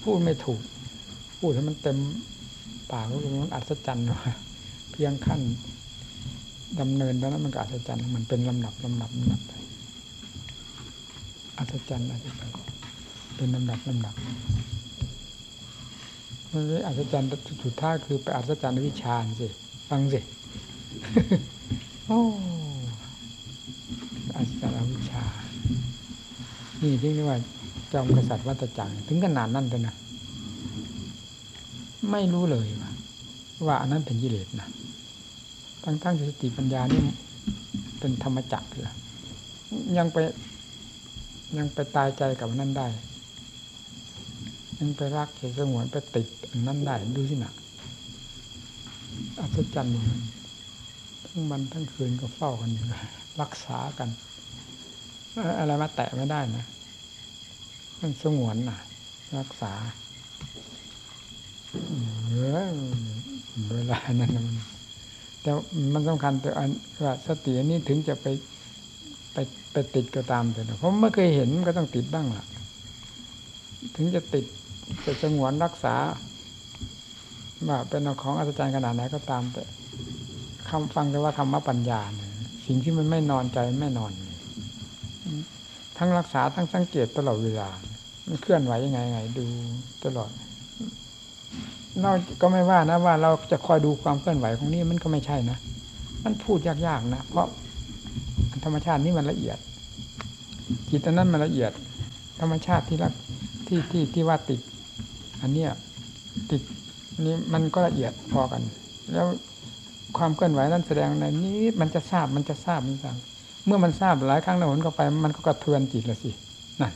พูดไม่ถูก พูดให้มันเต็มปากก็มันอัศจรรย์ว่ะเพียงขั้นดำเนินแล้วนั้นมันก็อัศจรรย์มันเป็นลำดับลำดับลำดับไปอัศจรรย์อัศจรรย์ เป็นลำดับลำดับมันไม่อัศจรรย์สุดท้ายคือไปอัศจรรย์วิชาสิฟังสิโอ้อัศจรรย์วิชา นี่ที่เรียกว่าจอมกษัตริย์วัตจักรถึงขนาดนั้นเลยนะไม่รู้เลยว่าว่าอันนั้นเป็นกิเลสนะทั้งทั้งสติปัญญานี่เป็นธรรมจักรเลยยังไปยังไปตายใจกับนั่นได้ ยังไปรักไปสงวนไปติดนั้นได้ดูสินะอัศจรรย์ทั้งวันทั้งคืนก็เฝ้ากันอยู่รักษากัน อะไรมาแตะไม่ได้นะมันสงวนนะรักษาเออเวลานั้นมันแต่มันสำคัญแต่อันว่าสติอันนี้ถึงจะไปไปไปติดก็ตามแต่เพราะไม่เคยเห็นก็ต้องติดบ้างล่ะ ถึงจะติด จะสงวนรักษาว่าเป็นของอัศจรรย์ขนาดไหนก็ตามแต่คำฟังแต่ว่าคำว่าปัญญาเนี่ยสิ่งที่มันไม่นอนใจไม่นอน ทั้งรักษาทั้งสังเกตตลอดเวลา มันเคลื่อนไหวยังไงไง ดูตลอดนอกก็ไม่ว่านะว่าเราจะคอยดูความเคลื่อนไหวของนี่มันก็ไม่ใช่นะมันพูดยากๆนะเพราะธรรมชาตินี่มันละเอียดจิตอนนั้นมันละเอียด ธรรมชาติที่รักที่ที่ที่ว่าติด อันเนี้ยติดนี่มันก็ละเอียดพอกัน แล้วความเคลื่อนไหวนั้นแสดงในนี้มันจะทราบมันจะทราบมันสั่งเมื่อมันทราบหลายครั้งแล้วหนเข้าไป มันก็กระเทือนจิตละสินั่น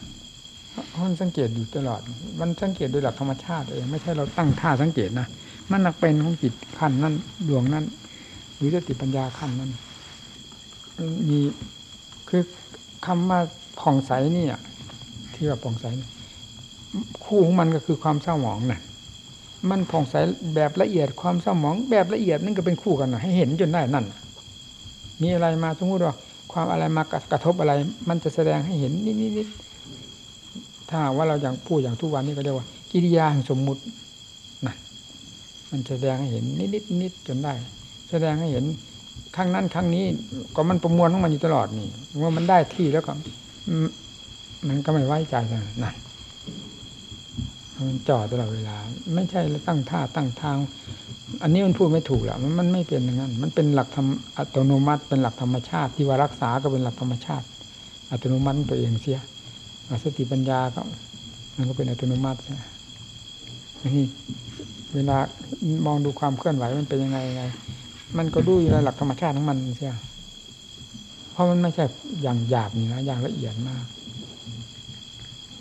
มันสังเกตอยู่ตลอด มันสังเกตโดยหลักธรรมชาติเองไม่ใช่เราตั้งท่าสังเกตนะมันนักเป็นของจิตขั้นนั้นดวงนั้น หรือสติปัญญาขั้นนั้นมีคือคำว่าผ่องใสนี่ที่ว่าผ่องใส คู่ของมันก็คือความเศร้าหมองน่ะมันผ่องใสแบบละเอียดความเศร้าหมองแบบละเอียดนั่นก็เป็นคู่กันนะให้เห็นจนได้นั่น มีอะไรมาสมมติว่าความอะไรมากระทบอะไร มันจะแสดงให้เห็นนิดๆถ้าว่าเราอย่างพูดอย่างทุกวันนี้ก็เรียกว่า กิริยาแห่งสมมุตินั่นมันแสดงให้เห็นนิดนิดนิดจนได้ แสดงให้เห็นครั้งนั้นครั้งนี้ก็มันประมวลของมันอยู่ตลอดนี่ว่ามันได้ที่แล้วก็มันก็ไม่ไว้ใจกันนั่นมัน จ่อตลอดเวลา ไม่ใช่ตั้งท่าตั้งทาง อันนี้มันพูดไม่ถูกหรอกมันมันไม่เป็นอย่างนั้น มันเป็นหลักธรรมอัตโนมัติ เป็นหลักธรรมชาติ ที่ว่ารักษาก็เป็นหลักธรรมชาติ อัตโนมัติตัวเองเสียสติปัญญาก็มันก็เป็นอัตโนมัตินะนี่เวลามองดูความเคลื่อนไหวมันเป็นยังไงยังไง มันก็ดูอยู่ในหลักธรรมชาติของมันเสียเพราะมันไม่ใช่อย่างหยาบนี่นะอย่างละเอียดมาก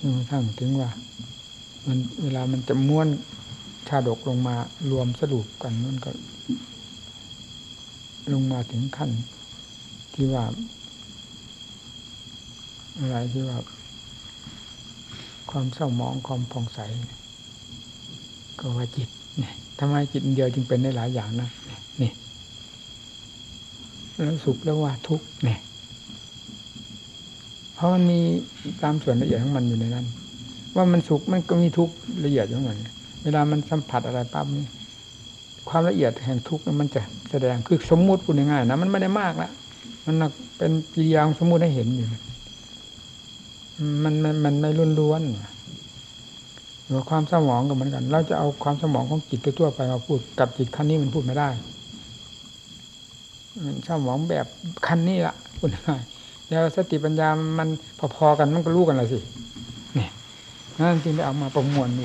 จนกระทั่งถึงว่า มันเวลามันจะม้วนชาดกลงมารวมสรุปกันมันก็ ลงมาถึงขั้น ที่ว่า อะไรที่ว่า ความเศร้าหมองความผ่องใส ก็ว่าจิตเนี่ยทำไมจิตเดียวจึงเป็นได้หลายอย่างนะนี่แล้วสุขแล้วว่าทุกข์เนี่ยเพราะมันมีตามส่วนละเอียดของมันอยู่ในนั้น ว่ามันสุขมันก็มีทุกข์ละเอียดของมันเวลามันสัมผัสอะไรปั๊บนี่ความละเอียดแห่งทุกข์มันจะแสดงคือสมมุติพูดง่ายๆนะมันไม่ได้มากละมันเป็นกิริยาสมมุติให้เห็นอยู่มันมันมันไม่ล้วนหรือความสมองก็เหมือนกัน เราจะเอาความสมองของจิตทั่วไปมาพูดกับจิตขั้นนี้มันพูดไม่ได้มันสมองแบบขั้นนี้ละพูดง่ายแล้วสติปัญญามันพอๆกันมันก็รู้กันละสิ นั่นจึงได้เอามาประมวลดู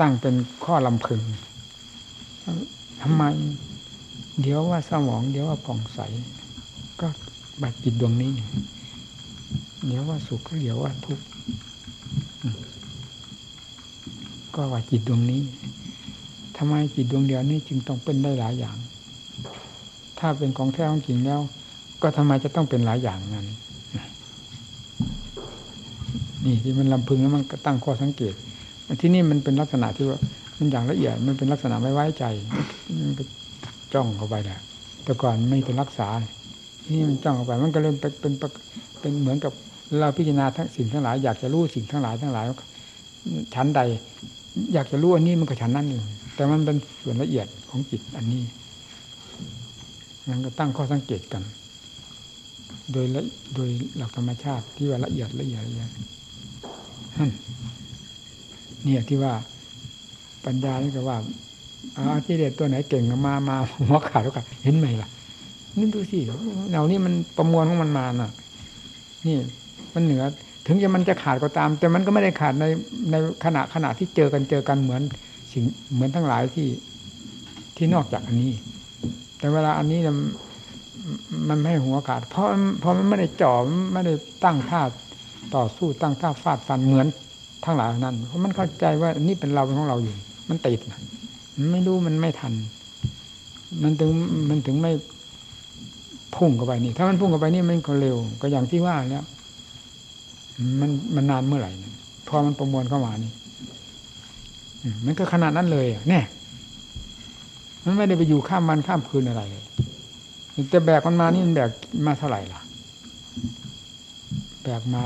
ตั้งเป็นข้อลำพึงทำไม เดี๋ยวว่าสมอง เดี๋ยวว่าผ่องใส ก็บัดจิตดวงนี้ เดี๋ยวว่าสุขเดี๋ยวว่าทุกข์ก็ว่าจิตดวงนี้ทำไมจิตดวงเดียวนี้จึงต้องเป็นได้หลายอย่าง ถ้าเป็นของแท้ของจริงแล้ว ก็ทำไมจะต้องเป็นหลายอย่างนั้น นี่ที่มันลำพึงแล้วมันก็ตั้งข้อสังเกตที่นี่มันเป็นลักษณะที่ว่ามันอย่างละเอียดมันเป็นลักษณะไม่ไว้ใจมันก็จ้องเข้าไปแหละแต่ก่อนไม่เป็นรักษาที่นี่มันจ้องเข้าไป มันก็เริ่มเป็นเป็นเป็นเหมือนกับเราพิจารณาทั้งสิ่งทั้งหลายอยากจะรู้สิ่งทั้งหลายทั้งหลายชั้นใด อยากจะรู้อันนี้มันก็ชั้นนั้นอยู่แต่มันเป็นส่วนละเอียดของจิตอันนี้มันก็ตั้งข้อสังเกตกัน โดยโดยหลักธรรมชาติที่ว่าละเอียดละเอียดละเอียด เนี่ยที่ว่าปัญญานี่ก็ว่าอาที่เด็ดตัวไหนเก่งมามาหัวขาดแล้วกันเห็นไหมล่ะนี่ดูสิเหล่านี้มันประมวลของมันมาน่ะ นี่ มันเหนือ ถึงจะมันจะขาดก็ตาม แต่มันก็ไม่ได้ขาดในในขณะขณะที่เจอกันเจอกันเหมือนสิ่งเหมือนทั้งหลายที่ที่นอกจากอันนี้ แต่เวลาอันนี้มันไม่หัวขาด เพราะเพราะมันไม่ได้จ่อไม่ได้ตั้งท่า ต่อสู้ตั้งท่าฟาดฟันเหมือนทั้งหลายนั้น เพราะมันเข้าใจว่านี่เป็นเราเป็นของเราอยู่ มันติดมันไม่รู้มันไม่ทัน มันถึงมันถึงไม่พุ่งเข้าไปนี่ ถ้ามันพุ่งเข้าไปนี่มันก็เร็ว ก็อย่างที่ว่าแล้วมันมันนานเมื่อไหร่พอมันประมวลเข้ามานี่มันก็ขนาดนั้นเลยเนี่ยมันไม่ได้ไปอยู่ข้ามวันข้ามคืนอะไรเลยแต่แบกมันมานี่มันแบกมาเท่าไหร่ล่ะ แบกมา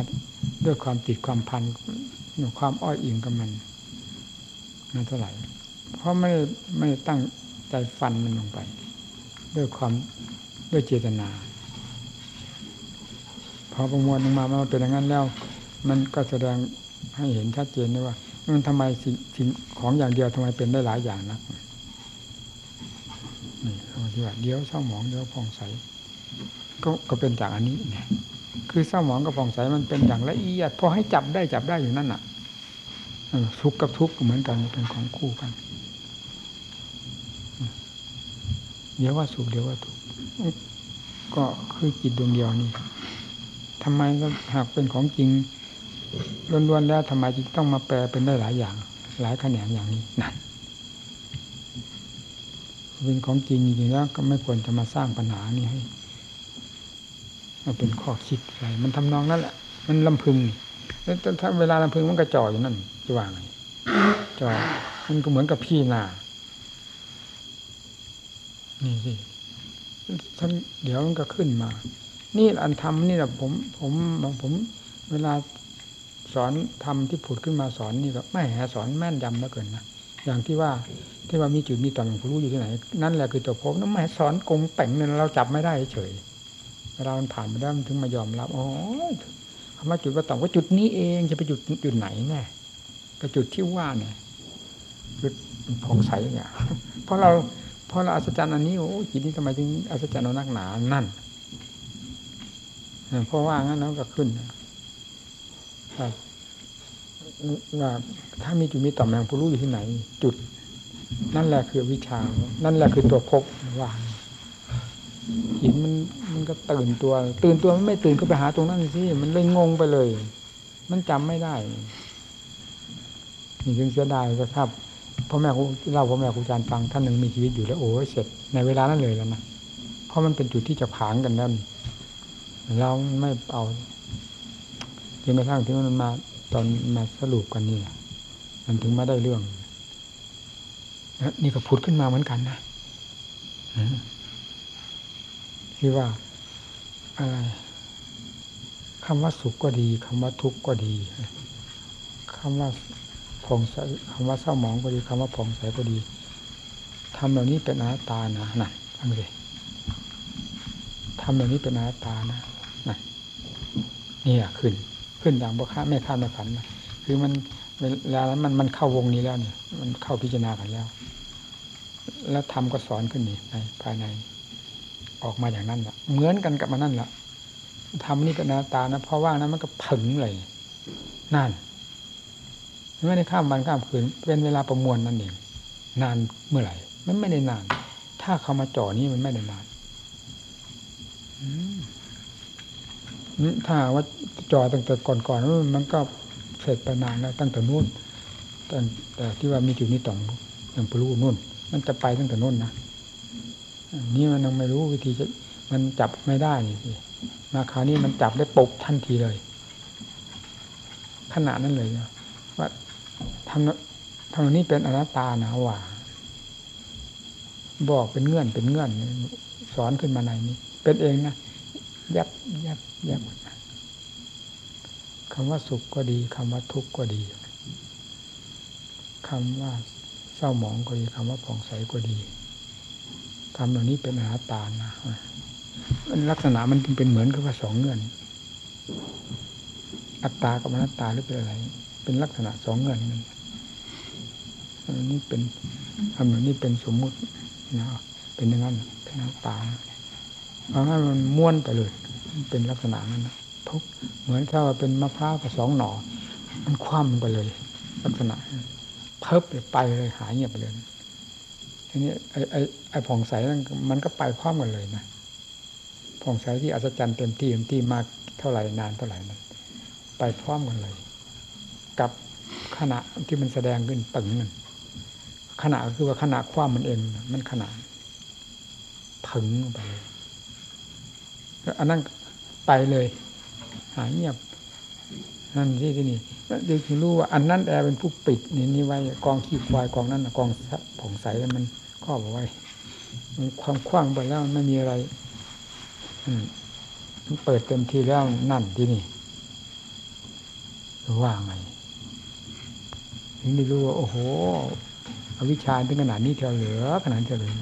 ด้วยความติดความพันความอ้อยอิงกับมันนั่นเท่าไหร่ เพราะไม่ไม่ตั้งใจฟันมันลงไป ด้วยความด้วยเจตนา พอประมวลลงมามันเป็นอย่างนั้นแล้ว มันก็แสดงให้เห็นชัดเจนเลยว่ามันทำไมสิ่งของอย่างเดียวทำไมเป็นได้หลายอย่างนักนี่ที่ว่าเดี๋ยวเศร้าหมองเดี๋ยวผ่องใสก็ก็เป็นจากอันนี้เนี่ย คือเศร้าหมองกับผ่องใสมันเป็นอย่างละเอียดพอให้จับได้จับได้อยู่นั่นน่ะสุกข์กับทุกข์เหมือนกันเป็นของคู่กันเดี๋ยวว่าสุขเดี๋ยวว่าทุกข์ก็คือจิตดวงเดียวนี่ทำไมก็หากเป็นของจริงล้วนๆแล้วทำไมจึงต้องมาแปลเป็นได้หลายอย่าง หลายแขนงอย่างนี้นั่นเป็นของจริงจริงแล้วก็ไม่ควรจะมาสร้างปัญหานี้ให้ มาเป็นข้อคิดอะไรมันทำนองนั่นแหละมันลำพึงแล้วถ้าเวลาลำพึงมันก็จ่ออยู่นั่นจะว่าไงจ่อมันก็เหมือนกับพี่นานี่สิท่านเดี๋ยวมันก็ขึ้นมา นี่อันทำนี่แหละผม ผมผม เวลาสอนทำที่ผุดขึ้นมาสอนนี่ก็ไม่แหสอนแม่นยำเหลือเกินนะอย่างที่ว่าที่ว่ามีจุดมีตอนขอมผู้รู้อยู่ที่ไหน นั่นแหละคือตัวพบนั่นหมายสอนกงแต่งเนี่ยเราจับไม่ได้เฉย เวลามันผ่านไปแล้วมันถึงมายอมรับ อ๋อคำว่าจุดว่าต่อมว่าจุดนี้เองจะไปจุดจุดไหนแน่ก็จุดที่ว่าเนี่ยจุดผ่องใสเนี่ยเพราะเราเพราะเราอัศจรรย์อันนี้โอ้จิตนี้ทำไมถึงอัศจรรย์เอานักหนานั่นเพราะว่างั้นแล้วก็ขึ้นครับว่าถ้ามีจุดมีต่อมแมงผู้รู้อยู่ที่ไหน จุด นั่นแหละคือวิชา นั่นแหละคือตัวพบว่า หินมันมันก็ตื่นตัว ตื่นตัวมันไม่ตื่นก็ไปหาตรงนั้นสิมันเลยงงไปเลย มันจำไม่ได้นี่จึงเสียดายก็ครับพ่อแม่ครูเล่าพ่อแม่ครูอาจารย์ฟังท่านหนึ่งมีชีวิตอยู่แล้วโอ้เสร็จในเวลานั้นเลยแล้วนะเพราะมันเป็นจุดที่จะผางกันแล้วเราไม่เอาจนกระทั่งที่มันมาตอนมาสรุปกันนี่มันถึงมาได้เรื่องนี่ก็พุดขึ้นมาเหมือนกันนะ ที่ว่าอะไรคำว่าสุขก็ดีคำว่าทุกข์ก็ดีคำว่าผ่องใสคำว่าเศร้าหมองก็ดีคำว่าผ่องใสก็ดีทำเหล่านี้เป็นอนัตานะนั่นทำเลยทำเหล่านี้เป็นอนัตานะนั่นนี่ยขึ้น ขึ้นอย่างบ่ค่าไม่ค้าไม่ฝันนะคือมันเวลานั้นมันมันเข้าวงนี้แล้วเนี่ย มันเข้าพิจารณากันแล้ว แล้วทำก็สอนขึ้นนี่ในภายใน ออกมาอย่างนั้นแหละเหมือนกันกับมันนั่นแหละทำนี่เป็นาตานะเพราะว่านั้นมันก็ผึ่งเลยนั่นไม่ได้ข้ามวันข้ามคืน เป็นเวลาประมวลนั่นเองนานเมื่อไหร่มันไม่ได้นาน ถ้าเขามาจ่อนี้มันไม่ได้นานถ้าว่าจ่อตั้งแต่ก่อนๆมันก็เสร็จไปนานแล้วตั้งแต่นู่นแต่แต่ที่ว่ามีจุดนี้ต่องอย่างปรู้นู่น มันจะไปตั้งแต่นู่นนะ นี่มันยังไม่รู้วิธีจะมันจับไม่ได้สิมาคราวนี้มันจับได้ปกทันทีเลยขนาดนั้นเลยว่าทำทำนี้เป็นอนัตตานะว่า บอกเป็นเงื่อนเป็นเงื่อน สอนขึ้นมาในนี้ เป็นเองนะยับยับยับคำว่าสุขก็ดีคำว่าทุกข์ก็ดีคำว่าเศร้าหมองก็ดีคำว่าผ่องใสก็ดี คำเหล่านี้เป็นอนัตตานะลักษณะมันจึงเป็นเหมือนกับว่าสองเงื่อน อัตตากับอนัตตาหรือเป็นอะไร เป็นลักษณะสองเงื่อนนันอันนี้เป็นคำเหล่านี้เป็นสมมุตินะเป็นอย่างนั้นเป็นอนัตตาเพราะงั้นมันม้วนไปเลย เป็นลักษณะนั้นนะทุกเหมือนถ้าว่าเป็นมะพร้าวกับสองหน่อ มันคว่ำไปเลย ลักษณะเพิบไปเลยหายเงียบไปเลย ทีนี้ไอ้ไอ้ไอ้ผ่องใสนั่นมันก็ไปพร้อมกันเลยนะผ่องใสที่อัศจรรย์เต็มที่เต็มที่มากเท่าไหร่นานเท่าไหร่นั้นไปพร้อมกันเลย กับขณะที่มันแสดงขึ้นตึงนั่นขณะคือว่าขณะความมันเองมันขณะถึงไปเลยอันนั้นไปเลย หายเงียบ นั่นที่ที่นี่จึงรู้ว่าอันนั้นแอร์เป็นผู้ปิดนี่นี่ไว้กองขี้ควายกองนั้นกองผ่องใสมัน ครอบเอาไว้มันความคว้างไปแล้วไม่มีอะไร อืมเปิดเต็มที่แล้วนั่นที่นี่ว่าไงถึงได้รู้ว่าโอ้โหอวิชาถึงขนาดนี้เท่าเหลือขนาดเท่าเหลือ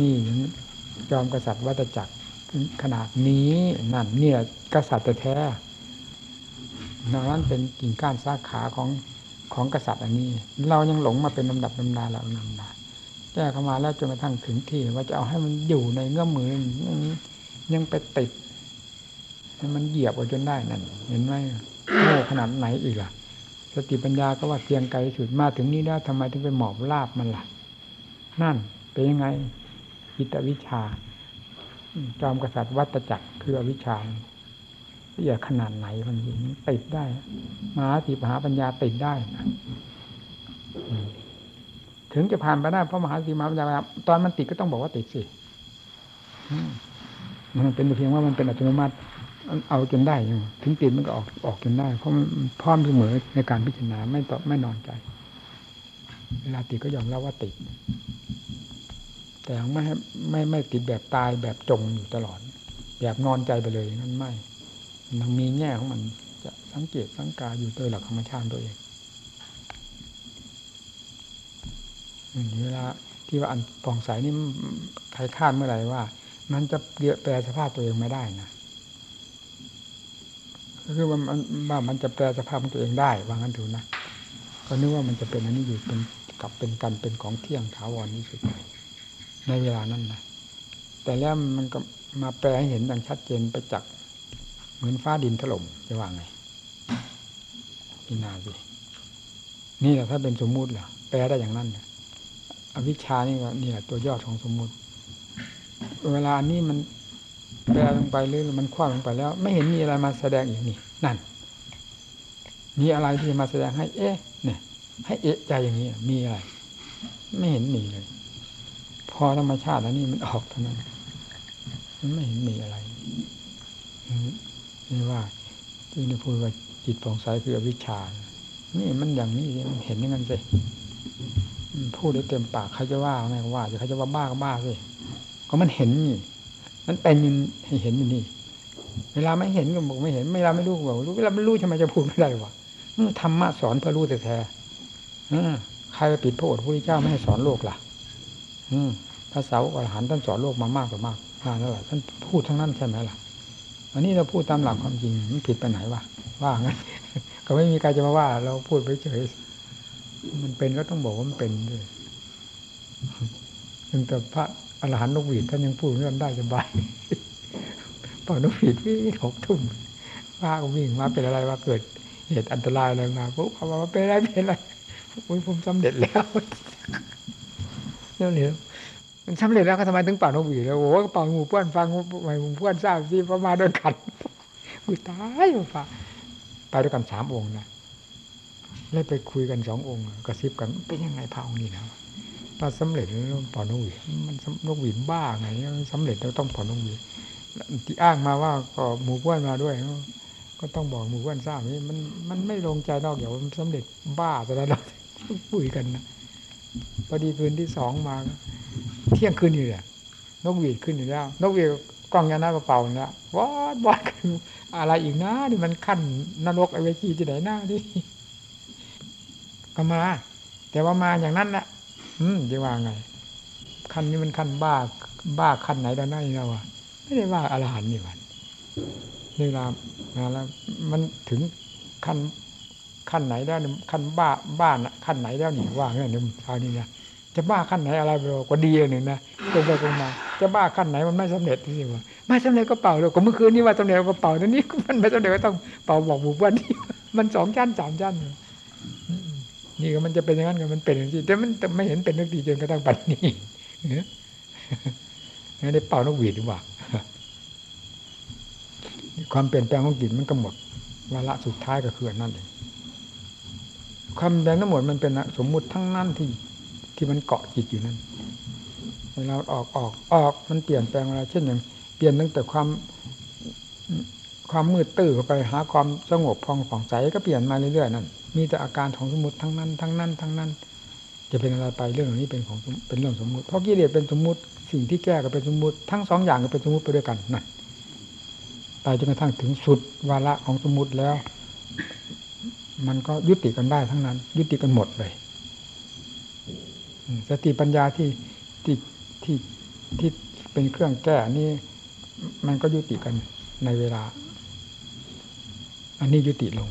นี่จอมกษัตริย์วัตจักรขนาดนี้นั่นเนี่ยกษัตริย์แท้ดังนั้นเป็นกิ่งก้านสาขาของของกษัตริย์อันนี้ เรายังหลงมาเป็นลำดับลำดาเราลำดา ก้เข้ามาแล้วจนกระทั่งถึงที่ ว่าจะเอาให้มันอยู่ในเงื้อมือยังไปติดให้มันเหยียบเอาจนได้นั่นเห็นไหมโง่ขนาดไหนอีกล่ะ สติปัญญาก็ว่าเพียงไกลสุดมาถึงนี้แล้วทำไมถึงไปหมอบลาบมันล่ะ นั่นเป็นยังไงอิตวิชา จอมกษัตริย์วัตจักรคืออวิชชาละเอียดขนาดไหนมันยิงติดได้มหาติปหาปัญญาติดได้ ถึงจะผ่านไปได้เพราะมหาสีมาปัญญาตอนมันติดก็ต้องบอกว่าติดสิมันเป็นเพียงว่ามันเป็นอัตโนมัติเอาจนได้ถึงติดมันก็ออกออกจนได้ เพราะมันพร้อมเสมอในการพิจารณาไม่ตอไม่นอนใจ เวลาติดก็ยอมรับว่าติด แต่ไม่ไม่ไม่ติดแบบตายแบบจมอยู่ตลอด แบบนอนใจไปเลยนั่นไม่มันมีแง่ของมันจะสังเกตสังกาอยู่โดยหลักธรรมชาติตัวเอง อืม เวลาที่ว่าอันผ่องใสนี่ใครคาดเมื่อไหร่ว่า มันจะแปลสภาพตัวเองไม่ได้นะคือว่ามันว่ามันจะแปลสภาพของตัวเองได้ว่างั้นถูกนะก็นึกว่ามันจะเป็นอันนี้อยู่เป็นกับเป็นกันเป็นของเที่ยงถาวรนี้สุดในเวลานั้นนะแต่แล้วมันก็มาแปลให้เห็นอย่างชัดเจนไปจากเหมือนฟ้าดินถล่มจะว่าไงพินาสินี่แหละถ้าเป็นสมมุติเหรอแปลได้อย่างนั้นนะ อวิชานี่ก็นี่แหละตัวยอดของสมมุติ เวลาอันนี้มันแปลลงไปหรือมันคว้าลงไปแล้ว ไม่เห็นมีอะไรมาแสดงอีกนี่นั่น มีอะไรที่มาแสดงให้ เอ๊ะเนี่ยให้เอ๊ะใจอย่างนี้มีอะไร ไม่เห็นมีเลย พอธรรมชาติแล้วนี่มันออกเท่านั้นมันไม่เห็นมีอะไรนี่ว่าที่นี่พูดว่าจิตผ่องใสคืออวิชชา นี่มันอย่างนี้มันเห็นอย่างนั้นสิ พูดได้เต็มปากใครจะว่าไงก็ว่าจะใครจะว่าบ้าก็บ้าสิก็มันเห็นนี่มันเป็นยู่ให้เห็นอยู่นี่ เวลาไม่เห็นก็บอกไม่เห็นเวลาไม่รู้ก็บอกรู้เวลาไม่รู้ทำไมจะพูดไม่ได้วะธรรมะสอนเพื่อรู้แต่แท้ใครไปปิดพระโอษฐ์พระพุทธเจ้าไม่ให้สอนโลกล่ะพระสาวกอรหันต์ท่านสอนโลกมามากกว่ามากนานแล้วล่ะท่านพูดทั้งนั้นใช่ไหมล่ะอันนี้เราพูดตามหลักความจริงมันผิดไปไหนวะว่างั้นก็ไม่มีใครจะมาว่า เราพูดไปเฉย มันเป็นก็ต้องบอกว่ามันเป็นด้วยถึงแต่พระอรหันต์นกหวีดท่านยังพูดเรื่องได้สบายปอนกหวีดวิ่งหกทุ่มว่าก็วิ่งมาเป็นอะไรว่าเกิดเหตุอันตรายอะไรมาปุ๊บเอามาเป็นอะไรเป็นอะไรอุ้ยผมสำเร็จแล้วเนี่ยเนี่ยมันสำเร็จแล้วก็ทำไมถึงเป่านกหวีดแล้วโอ้ก็เป่าหมูเพื่อนฟังหมูเพื่อนทราบสิพอมาด้วยกันอุ้ยตายป่ะไปด้วยกันสามองค์นะ แล้วไปคุยกันสององค์กระซิบกันเป็นยังไงพระองค์นี้นะถ้าสำเร็จแล้วเป่านกหวีมันนกหวีบ้าไงสำเร็จแล้วต้องเป่านกหวีที่อ้างมาว่าก็หมู่เพื่อนมาด้วย ก็ต้องบอกหมู่เพื่อนทราบนี่มันมันไม่ลงใจนอกเดี๋ยวมันสำเร็จบ้าแต่ละเราคุยกันนะพอดีคืนที่สองมา เที่ยงคืนอยู่เนี่ยนกหวีดขึ้นอยู่แล้วนกหวีดกล้องยานากระเป่าเนี่ยวอดวอดอะไรอีกนะนี่มันขั้นนรกไอเวจีที่ไหนหน้าที่ ก็มา แต่ว่ามาอย่างนั้นแหละอืมจะว่าไงขั้นนี้มันขั้นบ้า บ้าขั้นไหนด้านหน้านี่เราอะไม่ได้ว่าอรหันต์นี่มันเวลามาแล้ว มันถึงขั้นขั้นไหนแล้วขั้นบ้าบ้านขั้นไหนแล้วนี่ว่าเงี้ยเนี่ยคราวนี้นะจะบ้าขั้นไหนอะไรไปก็ดีอย่างหนึ่งนะตรงไปตรงมา จะบ้าขั้นไหนมันไม่สำเร็จที่ว่าไม่สำเร็จก็เป่าเลยก็เมื่อคืนนี้ว่าสำเร็จก็เป่าต่นี้มันไม่สำเร็จก็ต้องเป่าบอกบุบว่านี่มันสองชั้นสามชั้น นี่ก็มันจะเป็นอย่างนั้นก็มันเป็นอย่างนี้แต่มันไม่เห็นเป็นนักดีจนกระทั่งปัจจุบันนี้ไม่ได้เป่านกหวีดหรือเปล่าความเปลี่ยนแปลงของจิตมันก็หมดวาระสุดท้ายก็คือนั่นเองความแปลงทั้งหมดมันเป็นสมมุติทั้งนั้นที่ที่มันเกาะจิตอยู่นั่นเวลาออกออกออกมันเปลี่ยนแปลงอะไรเช่นอย่างเปลี่ยนตั้งแต่ความความมืดตื้อเข้าไปหาความสงบพองผ่องใสก็เปลี่ยนมาเรื่อยๆนั่น มีแต่อาการของสมมติทั้งนั้น ทั้งนั้น ทั้งนั้น จะเป็นอะไรไปเรื่องนี้เป็นของเป็นเรื่องสมมุติเพราะกิเลสเป็นสมมุติสิ่งที่แก้ก็เป็นสมมุติทั้งสองอย่างก็เป็นสมมุติไปด้วยกันนั่นไปจนกระทั่งถึงสุดวาระของสมมุติแล้ว มันก็ยุติกันได้ทั้งนั้น ยุติกันหมดเลยสติปัญญาที่ที่ที่ที่เป็นเครื่องแก้นี่มันก็ยุติกันในเวลา อันนี้ยุติลง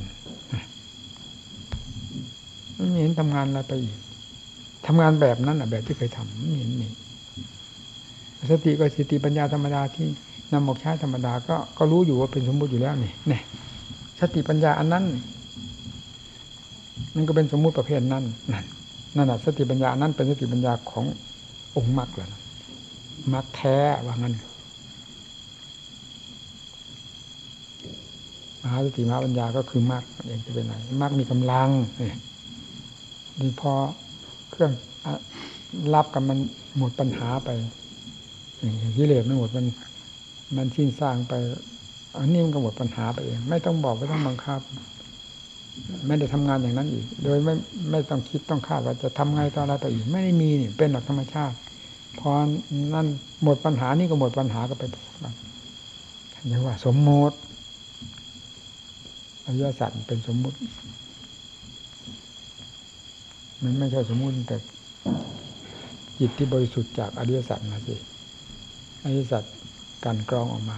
ไม่เห็นทำงานอะไรไปอีกทำงานแบบนั้นอะ แบบที่เคยทำไม่เห็นมีสติก็สติปัญญาธรรมดาที่นำออกใช้ธรรมดาก็ก็รู้อยู่ว่าเป็นสมมติอยู่แล้วนี่เนี่ยสติปัญญาอันนั้นมันก็เป็นสมมุติประเภทนั้นนั่นนั่นแหะสติปัญญานั้นเป็นสติปัญญาขององค์มรรคเลยมรรคแท้ว่างั้นมหาสติมหาปัญญาก็คือมรรคเองจะเป็นไงมรรคมีกำลังเนี่ย นี่พอเครื่องรับกับมันหมดปัญหาไปกิเลสไม่หมดมันมันสิ้นสร้างไปอันนี้มันก็หมดปัญหาไปเอง ไม่ต้องบอกไม่ต้องบังคับ ไม่ได้ทำงานอย่างนั้นอีก โดยไม่ไม่ต้องคิดต้องคาดว่าจะทำไงต่ออะไรไปอีก ไม่ได้มีนี่เป็นหลักธรรมชาติพอนั่นหมดปัญหานี่ก็หมดปัญหาก็ไปอย่างว่า สมมติอริยสัจเป็นสมมุติ มันไม่ใช่สมมุติแต่จิตที่บริสุทธิ์จากอริยสัจมาสิอริยสัจการกรองออกมา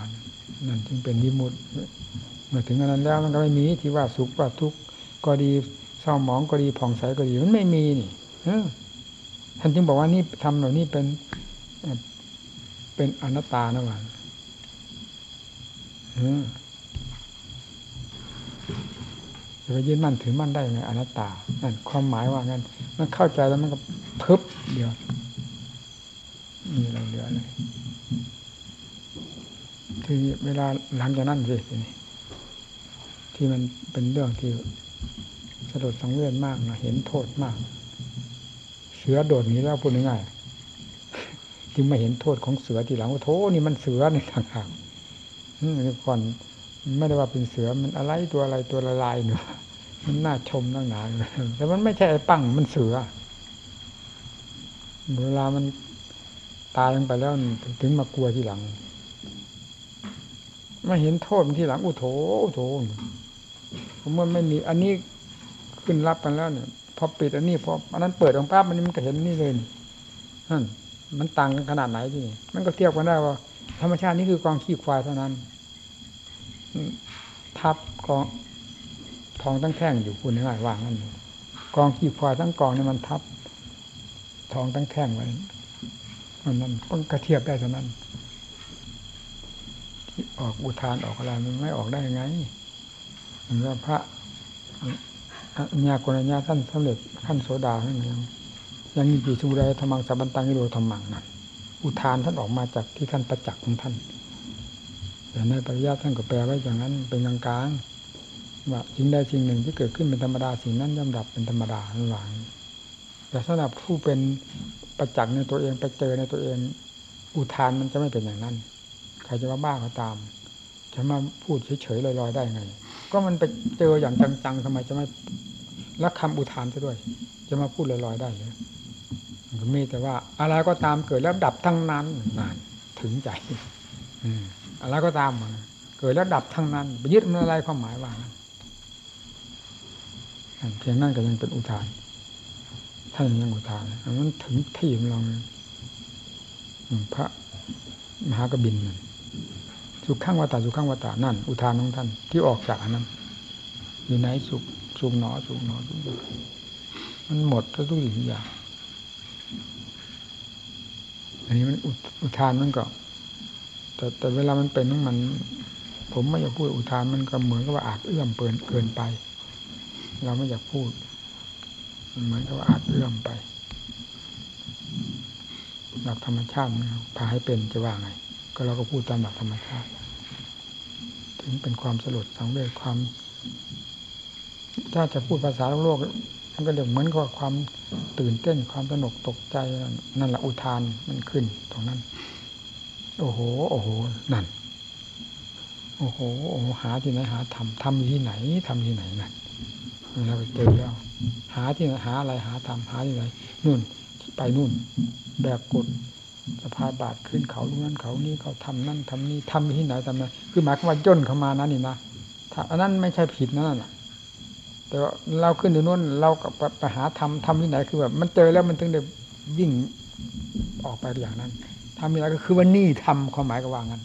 นั่นจึงเป็นวิมุตต์เมื่อถึงอันนั้นแล้วมันก็ไม่มีที่ว่าสุขว่าทุกข์ก็ดีเศร้าหมองก็ดีผ่องใสก็ดีมันไม่มีนี่ท่านจึงบอกว่านี่ทำเหล่านี้เป็นเป็นอนัตตานะวัน จะไปยึดมั่นถือมั่นได้ไงอนัตตานั่นความหมายว่างั้น มันเข้าใจแล้วมันก็พึบเดียวมีอะไรเหลือเลยทีเวลาหลังจากนั้นสินี่ที่มันเป็นเรื่องที่สะดุดสังเวชมากนะเห็นโทษมาก เสือโดดหนีแล้วพูดง่ายๆจึงไม่เห็นโทษของเสือทีหลังว่าโธนี่มันเสือในทางหางก่อน ไม่ได้ว่าเป็นเสือมันอะไรตัวอะไรตัวละลายเนาะมันน่าชมนั่งหนาแต่มันไม่ใช่ไอ้ปังมันเสือเวลามันตายลงไปแล้วถึงมากลัวทีหลังมาเห็นโทษที่หลังอุโถโถผมว่าไม่มี อันนี้ขึ้นรับกันแล้วเนี่ยพอปิดอันนี้พออันนั้นเปิดของภาพมันมันก็เห็นนี่เลยนั่นมันต่างกันขนาดไหนที่นี่มันก็เทียบกันได้ว่า ธรรมชาตินี่คือกองขี้ควายเท่านั้น ทับกองทองตั้งแท่งอยู่คุณง่ายวางนั่นกองขี้ควายทั้งกองนี่มันทับ ทองตั้งแท่งไว้มันนั่นก็เทียบได้เท่านั้นออกอุทานออกอะไรมันไม่ออกได้ยังไงหมือพระญาโกนญาท่านสำเร็จขั้นโสดาท่านยังยังมีปีสุไรธรรมังสับันตังกิโลธรรมังนั่นอุทานท่านออกมาจากที่ท่านประจักษ์ของท่าน แต่ในปริยัติท่านก็แปลไว้อย่างนั้นเป็นกลางๆว่าสิ่งใดสิ่งหนึ่งที่เกิดขึ้นเป็นธรรมดาสิ่งนั้นย่อมดับเป็นธรรมดาหลังแต่สำหรับผู้เป็นประจักษ์ในตัวเองไปเจอในตัวเอง อุทานมันจะไม่เป็นอย่างนั้น ใครจะว่าบ้าก็ตาม จะมาพูดเฉยๆลอยๆได้ไง ก็มันไปเจออย่างจังๆทำไมจะไม่รักคำอุทานซะด้วย จะมาพูดลอยๆได้เลยมีแต่ว่าอะไรก็ตามเกิดแล้วดับทั้งนั้นนานถึงใจ อืม อะไรก็ตามเกิดแล้วดับทั้งนั้นไปยึดมันอะไรความหมายว่าเพียงนั่นก็ยังเป็นอุทานท่านยังอุทานมันถึงที่มันลองพระมหากบินนั่นสุขข้างวตาสุขข้างวตานั่น อุทานของท่านที่ออกจากนั้น อยู่ไหนสุขสุขหนอสุขหนอสุขมันหมดทุกสิ่งทุกอย่างอันนี้มันอุทานมันก็ แต่แต่เวลามันเป็นมัน ผมไม่อยากพูดอุทานมันก็เหมือนกับว่าอาจเอื้อมเปินเกินไป เราไม่อยากพูดมันเหมือนกับว่าอาจเอื้อมไปหลักธรรมชาติพาให้เป็นจะว่าไง ก็เราก็พูดตามหลักธรรมชาติ ถึงเป็นความสลดสังเวชความ ถ้าจะพูดภาษาโลกมันก็เดี๋ยวเหมือนกับความตื่นเต้นความสนุกตกใจนั่นแหละอุทานมันขึ้นตรงนั้น โอ้โห โอ้โห นั่น โอ้โห โอ้โห หาที่ไหนหาทำทำที่ไหนทำที่ไหนนั่นเราไปเจอแล้ว หาที่ไหนหาอะไรหาทำหาที่ไหนนู่นไปนู่น แบกกดสะพายบาทขึ้นเขาลูกนั้นเขานี่เขาทำนั่นทำนี่ทำที่ไหนทำไงคือหมายความว่าย่นเข้ามานั้นนี่นะอันนั้นไม่ใช่ผิดนั่นแหละแต่ว่าเราขึ้นอยู่นู้นเรากับไปหาทำทำที่ไหนคือแบบมันเจอแล้วมันถึงได้วิ่งออกไปอย่างนั้น ทำที่ไหนก็คือว่านี่ทำความหมายก็ว่างั้น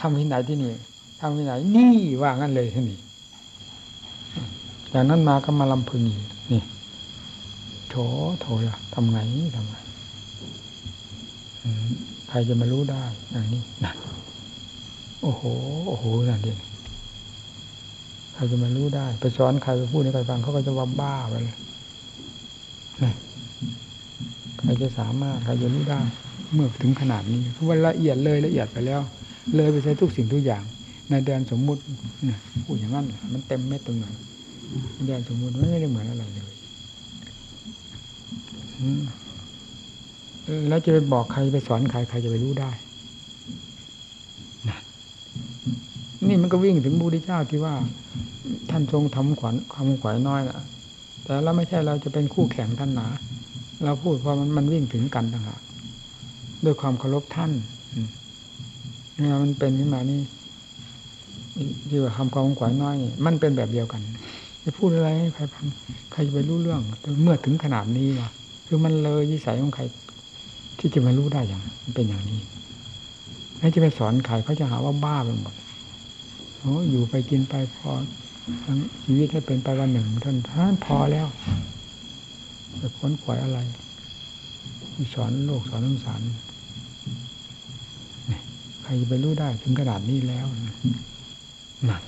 ทำที่ไหนที่นี่ทำที่ไหนนี่ว่างั้นเลยที่นี่จากนั้นมาก็มาลำพึงนี่โถโถละทำไงทำไงใครจะมารู้ได้อย่างนี้นั่นโอ้โห โอ้โหนั่นเองใครจะมารู้ได้ ไปสอนใครไปพูดให้ใครฟังเขาก็จะว่าบ้าไปเลยใครจะสามารถ ใครจะรู้ได้ เมื่อถึงขนาดนี้เพราะว่าละเอียดเลยละเอียดไปแล้ว เลยไปใช้ทุกสิ่งทุกอย่าง ในแดนสมมุติเนี่ยพูดอย่างนั้นมันเต็มเม็ดตรงนั้นแดนสมมุติมันไม่ได้เหมือนอะไรเลยแล้วจะไปบอกใครไปสอนใครใครจะไปรู้ได้นี่มันก็วิ่งถึงบุรีเจ้าที่ว่า ท่านทรงทำขวัญความขวัญน้อยนะแต่เราไม่ใช่เราจะเป็นคู่แข่งท่านหนา เราพูดเพราะมันมันวิ่งถึงกันต่างหาก ด้วยความเคารพท่านเนี่ยมันเป็นขึ้นมานี่ที่ว่าคำความขวัญน้อย มันเป็นแบบเดียวกันจะพูดอะไรให้ใครฟังใครจะไปรู้เรื่องเมื่อถึงขนาดนี้วะคือมันเลยวิสัยของใคร ที่จะมารู้ได้อย่างเป็นอย่างนี้ไม่จะไปสอนใครเขาจะหาว่าบ้าไปหมดโอ้อยู่ไปกินไปพอทั้งชีวิตให้เป็นไปวันหนึ่งท่านท่านพอแล้วจะค้นขวายอะไรสอนโลกสอนสงสาร ครจะไปรู้ได้ถึงขนาดนี้แล้วนั่น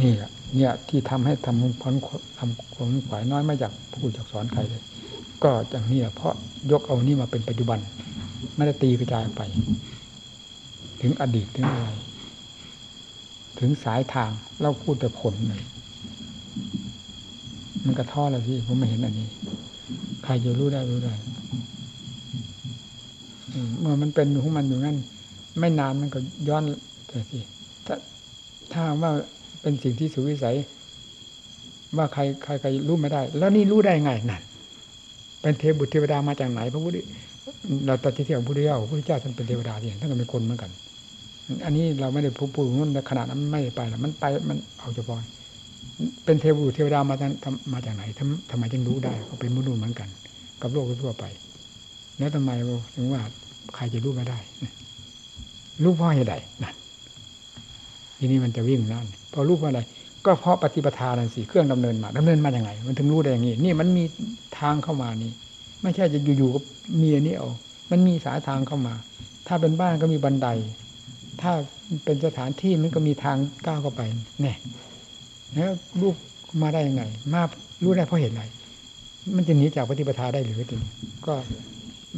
นี่แหละเนี่ย ที่ทำให้ทำพ้นทำความขวายน้อยไม่จากพูดจากสอนใครเลย ก็อย่างนี้เพราะยกเอานี่มาเป็นปัจจุบัน ไม่ได้ตีกระจายไป ถึงอดีตถึงอะไร ถึงสายทางเราพูดแต่ผลเลยมันกระท้อแล้วที่ผมไม่เห็นอันนี้ ใครจะรู้ได้รู้ได้ เมื่อมันเป็นของมันอยู่งั้น ไม่นานมันก็ย้อนแต่สิถ้าถ้าว่าเป็นสิ่งที่สุวิสัย ว่าใครใครใครรู้ไม่ได้ แล้วนี่รู้ได้ไงนั่นเป็นเทพบุตรเทวดามาจากไหนพระพุทธเราตัดที่เที่ยวพระพุทธเจ้าพระพุทธเจ้าท่านเป็นเทวดาที่ท่านก็เป็นคนเหมือนกัน อันนี้เราไม่ได้พูดพูดนู่นขนาดนั้นไม่ไปหรอกมันไปมันเอาเฉพาะเป็นเทพบุตรเทวดามาจากมาจากไหนทำทำไมจึงรู้ได้ก็เป็นมนุษย์เหมือนกัน กับโลกทั่วไป แล้วทำไมถึงว่าใครจะรู้ไม่ได้รู้เพราะเหตุใดนั่นทีนี้มันจะวิ่งนั่นพอรู้เพราะอะไรก็เพราะปฏิปทานั่นสิเครื่องดำเนินมาดำเนินมาอย่างไง มันถึงรู้ได้อย่างนี้นี่มันมีทางเข้ามานี่ไม่ใช่จะอยู่ๆก็มีอันนี้เอามันมีสายทางเข้ามา ถ้าเป็นบ้านก็มีบันได ถ้าเป็นสถานที่มันก็มีทางก้าวเข้าไปเนี่ยแล้วลูกมาได้ยังไง มารู้ได้เพราะเหตุอะไรมันจะหนีจากปฏิปทาได้หรือทีนี้ก็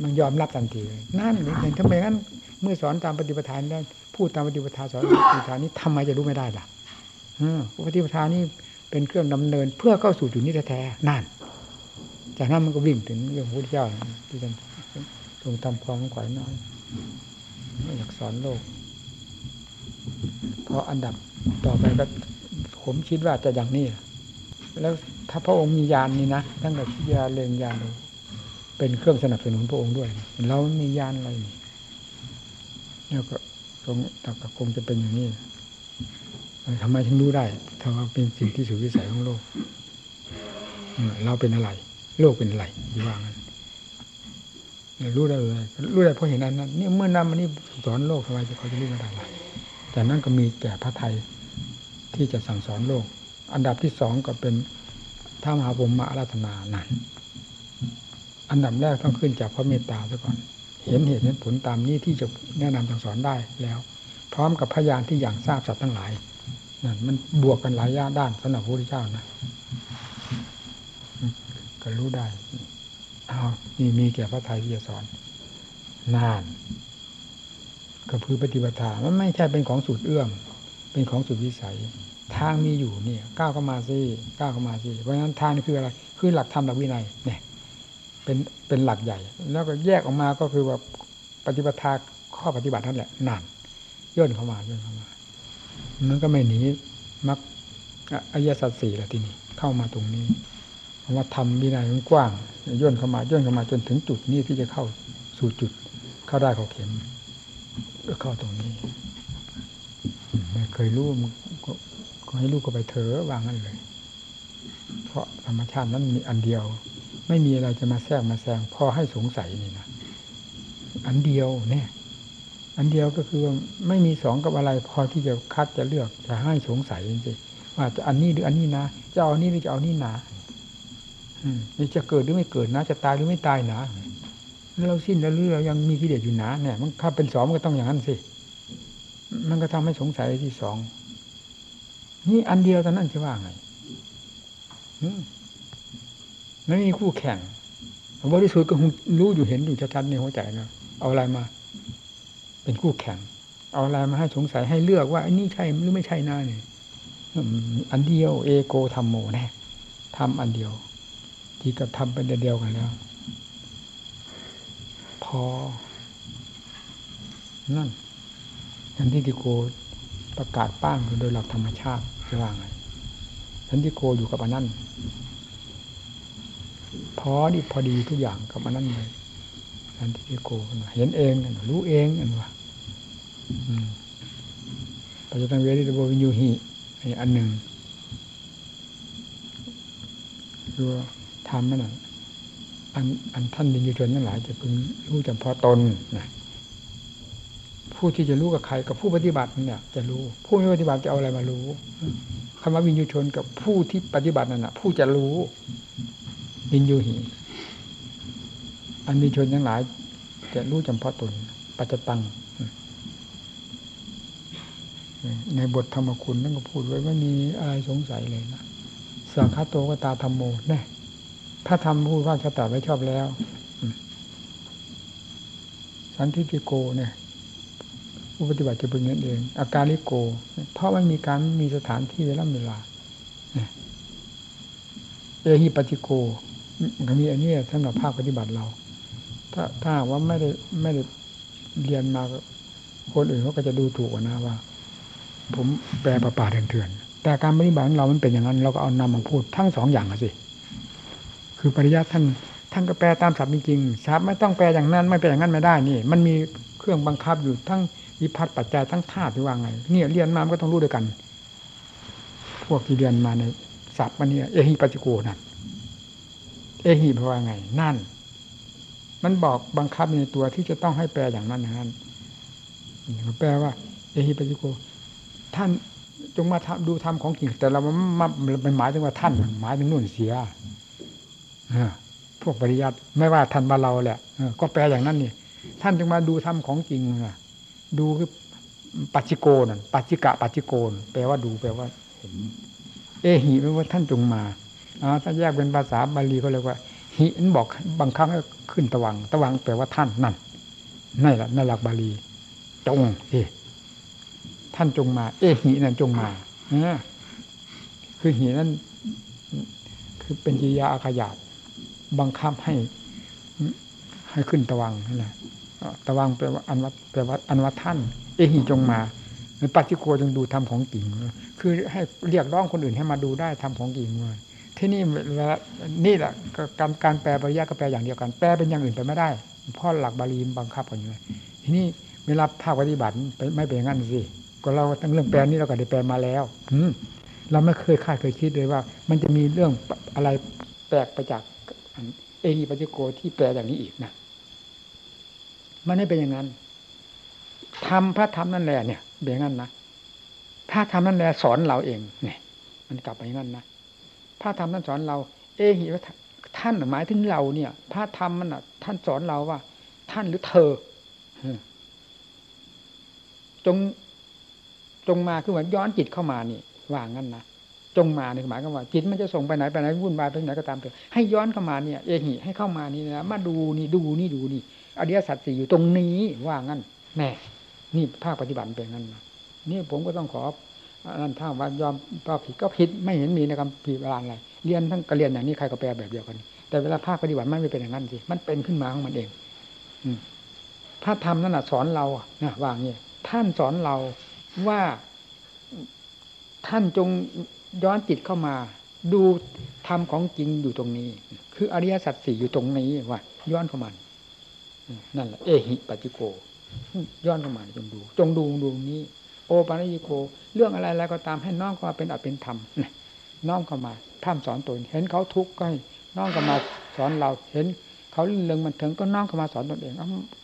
มันยอมรับทันทีเลยนั่นเห็นทำไมงั้นเมื่อสอนตามปฏิปทานได้พูดตามปฏิปทาสอนปฏิปทานนี้ทำไมจะรู้ไม่ได้ล่ะปฏิปทานนี้เป็นเครื่องดำเนินเพื่อเข้าสู่จุดนี้แท้ๆนั่น จากนั้นมันก็วิ่งถึงเรื่องพระพุทธเจ้าที่ท่านทรงทำความขวายน้อยไม่อยากสอนโลกเพราะอันดับต่อไปก็ผมคิดว่าจะอย่างนี้แล้วถ้าพระองค์มียานนี่นะตั้งแต่พิยาเรียนยาน เป็นเครื่องสนับสนุนพระองค์ด้วย เรามียานอะไรนี่แล้วก็คงต่ก็คงจะเป็นอย่างนี้ทำไมถึงรู้ได้ถ้าว่าเป็นสิ่งที่สุดวิสัยของโลก เราเป็นอะไร โลกเป็นอะไรอยู่ว่างั้นรู้ได้เลยรู้ได้เพราะเห็นนั้นนั้นนี่เมื่อนำมันนี่สอนโลกทำไมจะเขาจะรู้ม่ได้ล่ะจากนั้นก็มีแก่พระไทยที่จะสั่งสอนโลก อันดับที่สองก็เป็นท้ามหาพรมมาอาราธนานั้น อันดับแรกต้องขึ้นจากพระเมตตาซะก่อน เห็นเหตุเห็นผลตามนี้ที่จะแนะนำสั่งสอนได้แล้ว พร้อมกับพยานที่อย่างทราบสัตว์ทั้งหลายนั่นมันบวกกันหลายย่าด้านสำหรับพระพุทธเจ้านะก็รู้ได้เอานี่มีแก่พระไทยที่จะสอนนาน ก็คือปฏิบัติธรรมมันไม่ใช่เป็นของสูตรเอื้อม เป็นของสุดวิสัย ทางมีอยู่เนี่ยก้าวเข้ามาสิก้าวเข้ามาสิเพราะฉะนั้นทางนี่คืออะไร คือหลักธรรมหลักวินัยเนี่ย เป็นเป็นหลักใหญ่ แล้วก็แยกออกมาก็คือว่าปฏิบัติข้อปฏิบัตินั่นแหละนานย่นเข้ามาย่นเข้ามามันก็ไม่หนีมักอริยสัจสี่ละทีนี้เข้ามาตรงนี้เพราะว่าทำวินัยมันกว้างย่นเข้ามาย่นเข้ามาจนถึงจุดนี้ที่จะเข้าสู่จุดเข้าได้เข้าเข็มก็เข้าตรงนี้ไม่เคยรู้ก็ให้ลูกก็ไปเถอะวางนั่นเลย เพราะธรรมชาตินั้นมีอันเดียว ไม่มีอะไรจะมาแทรกมาแซงพอให้สงสัยนี่นะอันเดียวเนี่ย อันเดียวก็คือไม่มีสองกับอะไร พอที่จะคัดจะเลือกจะให้สงสัยจริงๆว่าจะอันนี้หรืออันนี้นะจะเอานี้หรือจะเอานี่นะนี่จะเกิดหรือไม่เกิดนะ จะตายหรือไม่ตายนะเราสิ้นแล้วหรือเรายังมีกิเลสอยู่นะเนี่ย มันถ้าเป็นสองมันก็ต้องอย่างนั้นสิมันก็ทำให้สงสัยที่สองนี่อันเดียวตอนนั้นจะว่าไง ไม่มีคู่แข่งบริสุทธิ์ก็รู้อยู่เห็นอยู่ชัดๆในหัวใจนะเอาอะไรมา เป็นคู่แข่ง เอาอะไรมาให้สงสัยให้เลือกว่าอันนี้ใช่หรือไม่ใช่นาเนี่ยอันเดียวเอโกธรรมโมแน่ทำอันเดียว ที่กับทำเป็นเดียวกันแล้ว พอ นั่นทันที่ติโกประกาศป้างโดยหลักธรรมชาติจะว่าไงทันที่โกอยู่กับอันนั้น พอดีพอดีทุกอย่างกับอันนั้นเลยทันที่โกเห็นเองรู้เองอันว่าปัจจุบันเวริตโบวิญญูหิอันหนึ่งคือทำนั่นแหละอันอันท่านดินยุชนทั้งหลายจะพึงรู้เฉพาะตนนะผู้ที่จะรู้กับใครกับผู้ปฏิบัติเนี่ย จะรู้ ผู้ไม่ปฏิบัติจะเอาอะไรมารู้คำว่าวินยูชนกับผู้ที่ปฏิบัตินั่นแหะผู้จะรู้ วินยูหีอันวินชนทั้งหลายจะรู้เฉพาะตนปัจจตัง ในบทธรรมคุณนั่นก็พูดไว้ไม่มีอะไรสงสัยเลยนะสังฆโตกตาธรรมโมแน่ถ้าทำพูดว่าชะตาไว้ชอบแล้ว สันทิติโกเนี่ยผู้ปฏิบัติจะเป็นเงินเอง อาการลิโก เพราะมันมีการมีสถานที่เวลาเวลาเอหิปฏิโก ก็มีอันนี้สำหรับภาคปฏิบัติเรา ถ้าถ้าว่าไม่ได้ไม่ได้เรียนมาคนอื่นเขาก็จะดูถูกนะว่า ผมแปลประป่าเถื่อนแต่การปฏิบัติของเรามันเป็นอย่างนั้น เราก็เอานำมาพูดทั้งสองอย่างสิคือปริยัติท่านท่านก็แปลตามศัพท์จริงๆศัพท์ไม่ต้องแปลอย่างนั้น ไม่แปลอย่างนั้นไม่ได้นี่ มันมีเครื่องบังคับอยู่ทั้งวิพัฒน์ปัจจัยทั้งธาตุที่ว่าไงเนี่ยเรียนมามันก็ต้องรู้ด้วยกัน พวกที่เรียนมาในศัพท์มันเนี่ยเอหิปัจจิโกนั่น เอหิแปลว่าไง นั่น มันบอกบังคับในตัวที่จะต้องให้แปลอย่างนั้นนั้นแปลว่า เอหิปัจจิโก ท่านจงมาดูธรรมของจริงแต่เรามามันหมายถึงว่าท่านหมายถึงนู่นเสียพวกปริยัติไม่ว่าท่านมาเราแหละก็แปลอย่างนั้นนี่ท่านจึงมาดูธรรมของจริงดูคือปัจจิโกนปัจจิกะปัจจิโกนแปลว่าดูแปลว่าเห็น เอหิแปลว่าท่านจงมา ถ้าแยกเป็นภาษาบาลีก็เรียกว่า หินบอกบางครั้งก็ขึ้นตะวัง ตะวังแปลว่าท่านนั่นนั่นแหละนั่นหลักบาลี จงเอท่านจงมา เอหินั่นจงมาเนี่ยคือหินั่นคือเป็นกิริยาอาขยาตบังคับให้ ให้ขึ้นตะวังนั่นแหละตะวังแปลว่าอันวัดแปลว่าอันวัดท่าน เอหิจงมาปัจจิโกจงดูทำของจริงคือให้เรียกร้องคนอื่นให้มาดูได้ทำของจริงเลย ที่นี่นี่แหละการการแปลปริยัติก็แปลอย่างเดียวกัน แปลเป็นอย่างอื่นไปไม่ได้เพราะหลักบาลีบังคับกันอยู่ทีนี้เวลาภาคปฏิบัติไม่เป็นอย่างนั้นสิก็เราตั้งเรื่องแปลนี้เราก็ได้แปลมาแล้ว อืเราไม่เคยคาดเคยคิดเลยว่า มันจะมีเรื่องอะไรแปลกไปจากเอหิปัจจิโกที่แปลอย่างนี้อีกนะมันไม่เป็นอย่างนั้นทำพระธรรมนั่นแหละเนี่ยเป็นอย่างนั้นนะพระธรรมนั่นแหละสอนเราเอง เนี่ย มันกลับไปอย่างนั้นนะ พระธรรมท่านสอนเรา เอหิว่าท่านหมายถึงเราเนี่ย พระธรรมมันอะ ท่านสอนเราว่า ท่านหรือเธอจงจงมาคือเหมือนย้อนจิตเข้ามานี่ว่างั้นนะจงมาเนี่ยหมายความว่าจิตมันจะส่งไปไหนไปไหนวุ่นวายไปไหนก็ตามเถอะให้ย้อนเข้ามาเนี่ย เอหิให้เข้ามานี่นะมาดูนี่ดูนี่ดูนี่อริยสัจสี่อยู่ตรงนี้ว่างั้นแน่นี่ภาคปฏิบัติเป็นงั้นนะนี่ผมก็ต้องขอ นั่นถ้าว่ายอมก็ผิดก็ผิดไม่เห็นมีในคำผิดอะไรเรียนทั้งกระเรียนอย่างนี้ใครก็แปลแบบเดียวกัน แต่เวลาภาคปฏิบัติมันไม่เป็นอย่างนั้นสิมันเป็นขึ้นมาของมันเอง อืพระธรรมนั่นสอนเรานะว่างี้ท่านสอนเราว่าท่านจงย้อนจิตเข้ามา ดูธรรมของจริงอยู่ตรงนี้ คืออริยสัจสี่อยู่ตรงนี้ว่าย้อนเข้ามานั่นแหละเอหิปัจิโก ย้อนเข้ามาจงดู จงดูดูนี้ โอปัญิโก เรื่องอะไรอะไรก็ตามให้น้องเข้ามาเป็นอัตเป็นธรรมน้องเข้ามาท่ามสอนตนเห็นเขาทุกข์ก็ให้น้องเข้ามาสอนเราเห็นเขาเรื่องมันถึงก็น้องเข้ามาสอนตนเอง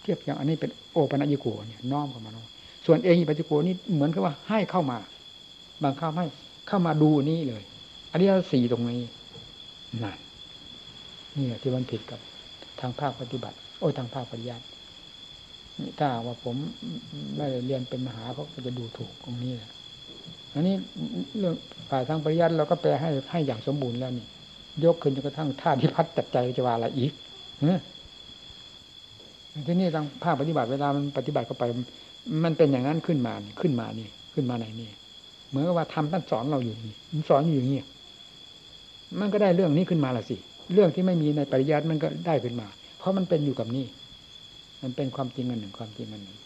เทียบอย่างอันนี้เป็นโอปัญิโกเนี่ยน้อมเข้ามาส่วนเอหิปัจิโกนี่เหมือนกับว่าให้เข้ามาบางครั้งให้เข้ามาดูนี่เลย อันนี้สี่ตรงนี้นั่นนี่ที่มันผิดกับทางภาคปฏิบัติ โอ้ทางภาคปริยัติ ถ้าว่าผมไม่ได้เรียนเป็นมหาเขาก็จะดูถูกตรงนี้แหละอันนี้เรื่องฝ่ายทางปริยัติเราก็แปลให้ให้อย่างสมบูรณ์แล้วนี่ ยกขึ้นจนกระทั่งท่าที่พัดจัดใจจะว่าอะไรอีกที่นี่ทางภาคปฏิบัติเวลามันปฏิบัติเข้าไป มันเป็นอย่างนั้นขึ้นมาขึ้นมานี่ ขึ้นมาไหนนี่เหมือนกับว่าทำท่านสอนเราอยู่นี่มันสอนอยู่อย่างนี้มันก็ได้เรื่องนี้ขึ้นมาละสิ เรื่องที่ไม่มีในปริยัติมันก็ได้ขึ้นมา เพราะมันเป็นอยู่กับนี่ มันเป็นความจริงอันหนึ่งความจริงอันหนึ่ง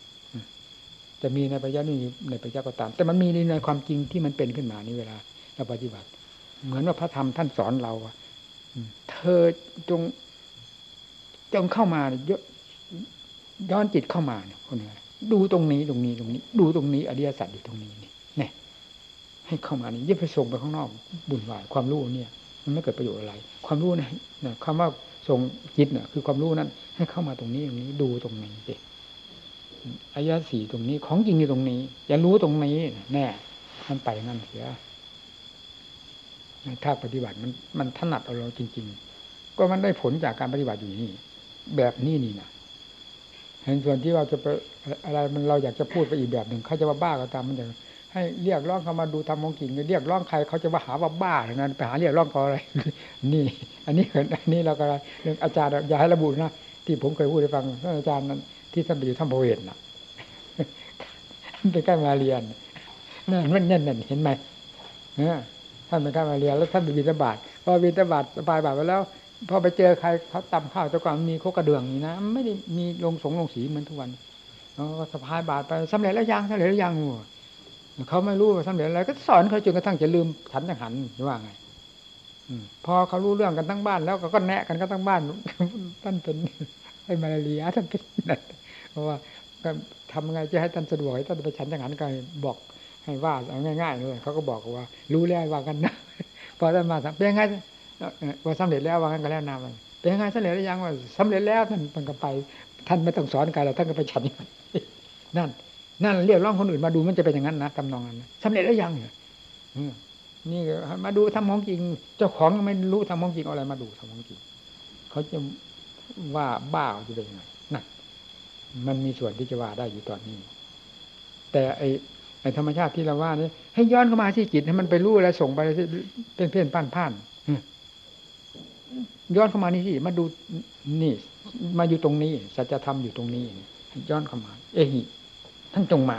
จะมีในปัญญานี่ในปัญญาก็ตาม แต่มันมีในความจริงที่มันเป็นขึ้นมานี่เวลาเราปฏิบัติ เหมือนว่าพระธรรมท่านสอนเราเธอจงจงเข้ามาย้อนจิตเข้ามาเนี่ยคนนี้ดูตรงนี้ตรงนี้ตรงนี้ ดูตรงนี้อริยสัจอยู่ตรงนี้นี่เนี่ยให้เข้ามานี่ยิ่งไปส่งไปข้างนอกบุญวายความรู้เนี่ย มันไม่เกิดประโยชน์อะไร ความรู้เนี่ยคำว่า ส่งจิตเนี่ยคือความรู้นั้น ให้เข้ามาตรงนี้ตรงนี้ดูตรงนี้สิอายะสี่ตรงนี้ของจริงอยู่ตรงนี้ อย่ารู้ตรงนี้แน่มันไปงั้นเสียถ้าปฏิบัติมันมันถนัดเอาเราจริง ๆ ก็มันได้ผลจากการปฏิบัติอยู่นี่ แบบนี้นี่นะเห็นส่วนที่เราจะไปอะไรมันเราอยากจะพูดไปอีกแบบหนึ่งเขาจะว่าบ้าก็ตามมันจะ ให้เรียกร้องเขามาดูทำมองกิ่งเรียกร้องใครเขาจะมาหาว่าบ้าอย่างนั้นไปหาเรียกร้องเขาอะไร นี่ อันนี้เห็นอันนี้เราก็เรื่องอาจารย์อย่าให้ระบุนะที่ผมเคยพูดให้ฟังท่านอาจารย์นั้นที่ท่านไปอยู่ท่านพระเวทน่ะท่านไปใกล้มาเรียนนั่นมันนั่นนั่นเห็นไหมเนี่ยท่านไปใกล้มาเรียนแล้วท่านไปบิณฑบาตพอบิณฑบาตสบายบาตไปแล้วพอไปเจอใครเขาตำข้าวแต่ก่อนมีโคกระเดื่องนี่นะไม่ได้มีลงสงลงสีเหมือนทุกวันก็สะพายบาตไปสำเร็จแล้วยังสำเร็จแล้วยัง เขาไม่รู้ว่าสำเร็จอะไร ก็สอนเขาจนกระทั่งจะลืมฉันจังหันว่าไงพอเขารู้เรื่องกันทั้งบ้าน แล้วก็แนะกันก็ทั้งบ้านท่านเป็นไอ้มาลาเรียท่านเป็นเพราะว่าก็ทำไงจะให้ท่านสะดวกให้ท่านไปฉันจังหันก็บอกให้ว่าเอาง่ายๆเลยเขาก็บอกว่า รู้แล้วว่ากันนะพอท่านมาถามเป็นยังไงว่าสำเร็จแล้วว่ากันก็แล้วนามันเป็นยังไงสำเร็จหรือยังว่าสำเร็จแล้วท่านมันก็ไป ท่านไม่ต้องสอนกันแล้วท่านก็ไปฉันนั่น นั่นเรียกร้องคนอื่นมาดูมันจะเป็นอย่างนั้นนะทำนองนั้นสำเร็จแล้วยังเนี่ยนี่มาดูทำของจริง เจ้าของไม่รู้ทำของจริงอะไรมาดูทำของจริงเขาจะว่าบ้าจะเป็นยังไงนั่นมันมีส่วนที่จะว่าได้อยู่ตอนนี้ แต่ไอไอธรรมชาติที่เราว่านี่ให้ย้อนเข้ามาที่จิตให้มันไปรู้แล้วส่งไปเป็นเพี้ยนผ่านผ่านย้อนเข้ามานี่สิมาดูนี่ มาอยู่ตรงนี้สัจธรรมอยู่ตรงนี้ย้อนเข้ามา เอหิ ท่านจงมา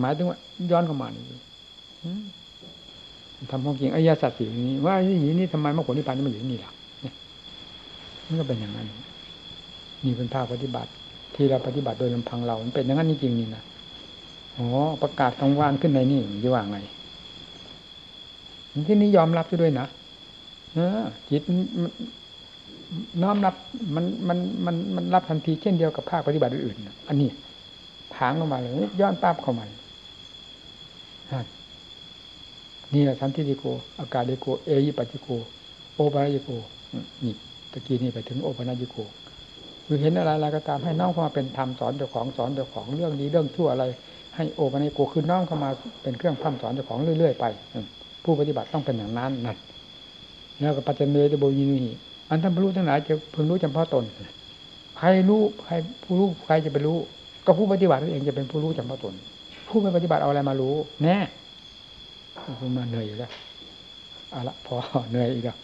หมายถึงว่า ย้อนเข้ามานี่ทำความจริงอริยสัจสี่นี้ ว่าอย่างนี้ทำไมมรรคผลนิพพานมันอยู่ที่นี่ล่ะนี่ก็เป็นอย่างนั้น นี่เป็นภาคปฏิบัติ ที่เราปฏิบัติโดยลำพังเรา มันเป็นอย่างนั้นจริงๆนี่นะอ๋อประกาศกลางวานขึ้นในนี่จะว่าไงที่นี้ยอมรับด้วยนะเออจิตน้อมรับมันมันมันมันรับทันทีเช่นเดียวกับภาคปฏิบัติอื่นๆอันนี้ ถางเข้ามาเลยย้อนตามเข้ามานี่แหละสันติโก อากาศโก เอยิปัติโก โอปารยโกนี่ตะกี้นี่ไปถึงโอปารยโกคือเห็นอะไรอะไรก็ตามให้น้องเข้ามาเป็นธรรมสอนเจ้าของสอนเจ้าของเรื่องนี้เรื่องชั่วอะไร ให้โอปารยโกคือน้องเข้ามาเป็นเครื่องพร่ำสอนเจ้าของเรื่อย ๆ ไปผู้ปฏิบัติต้องเป็นอย่างนั้นนั่นแล้วก็ปัจเจเนตโบยินีอันท่านรู้ทั้งหลายจะพึงรู้เพาะตน ใครรู้ใครผู้รู้ใครจะไปรู้ ก็ผู้ปฏิบัติเองจะเป็นผู้รู้จำพาะตนผู้ไม่ปฏิบัติเอาอะไรมารู้ แน่คุณมาเหนื่อยอยู่แล้วเอาละพอเหนื่อยอีกแล้ว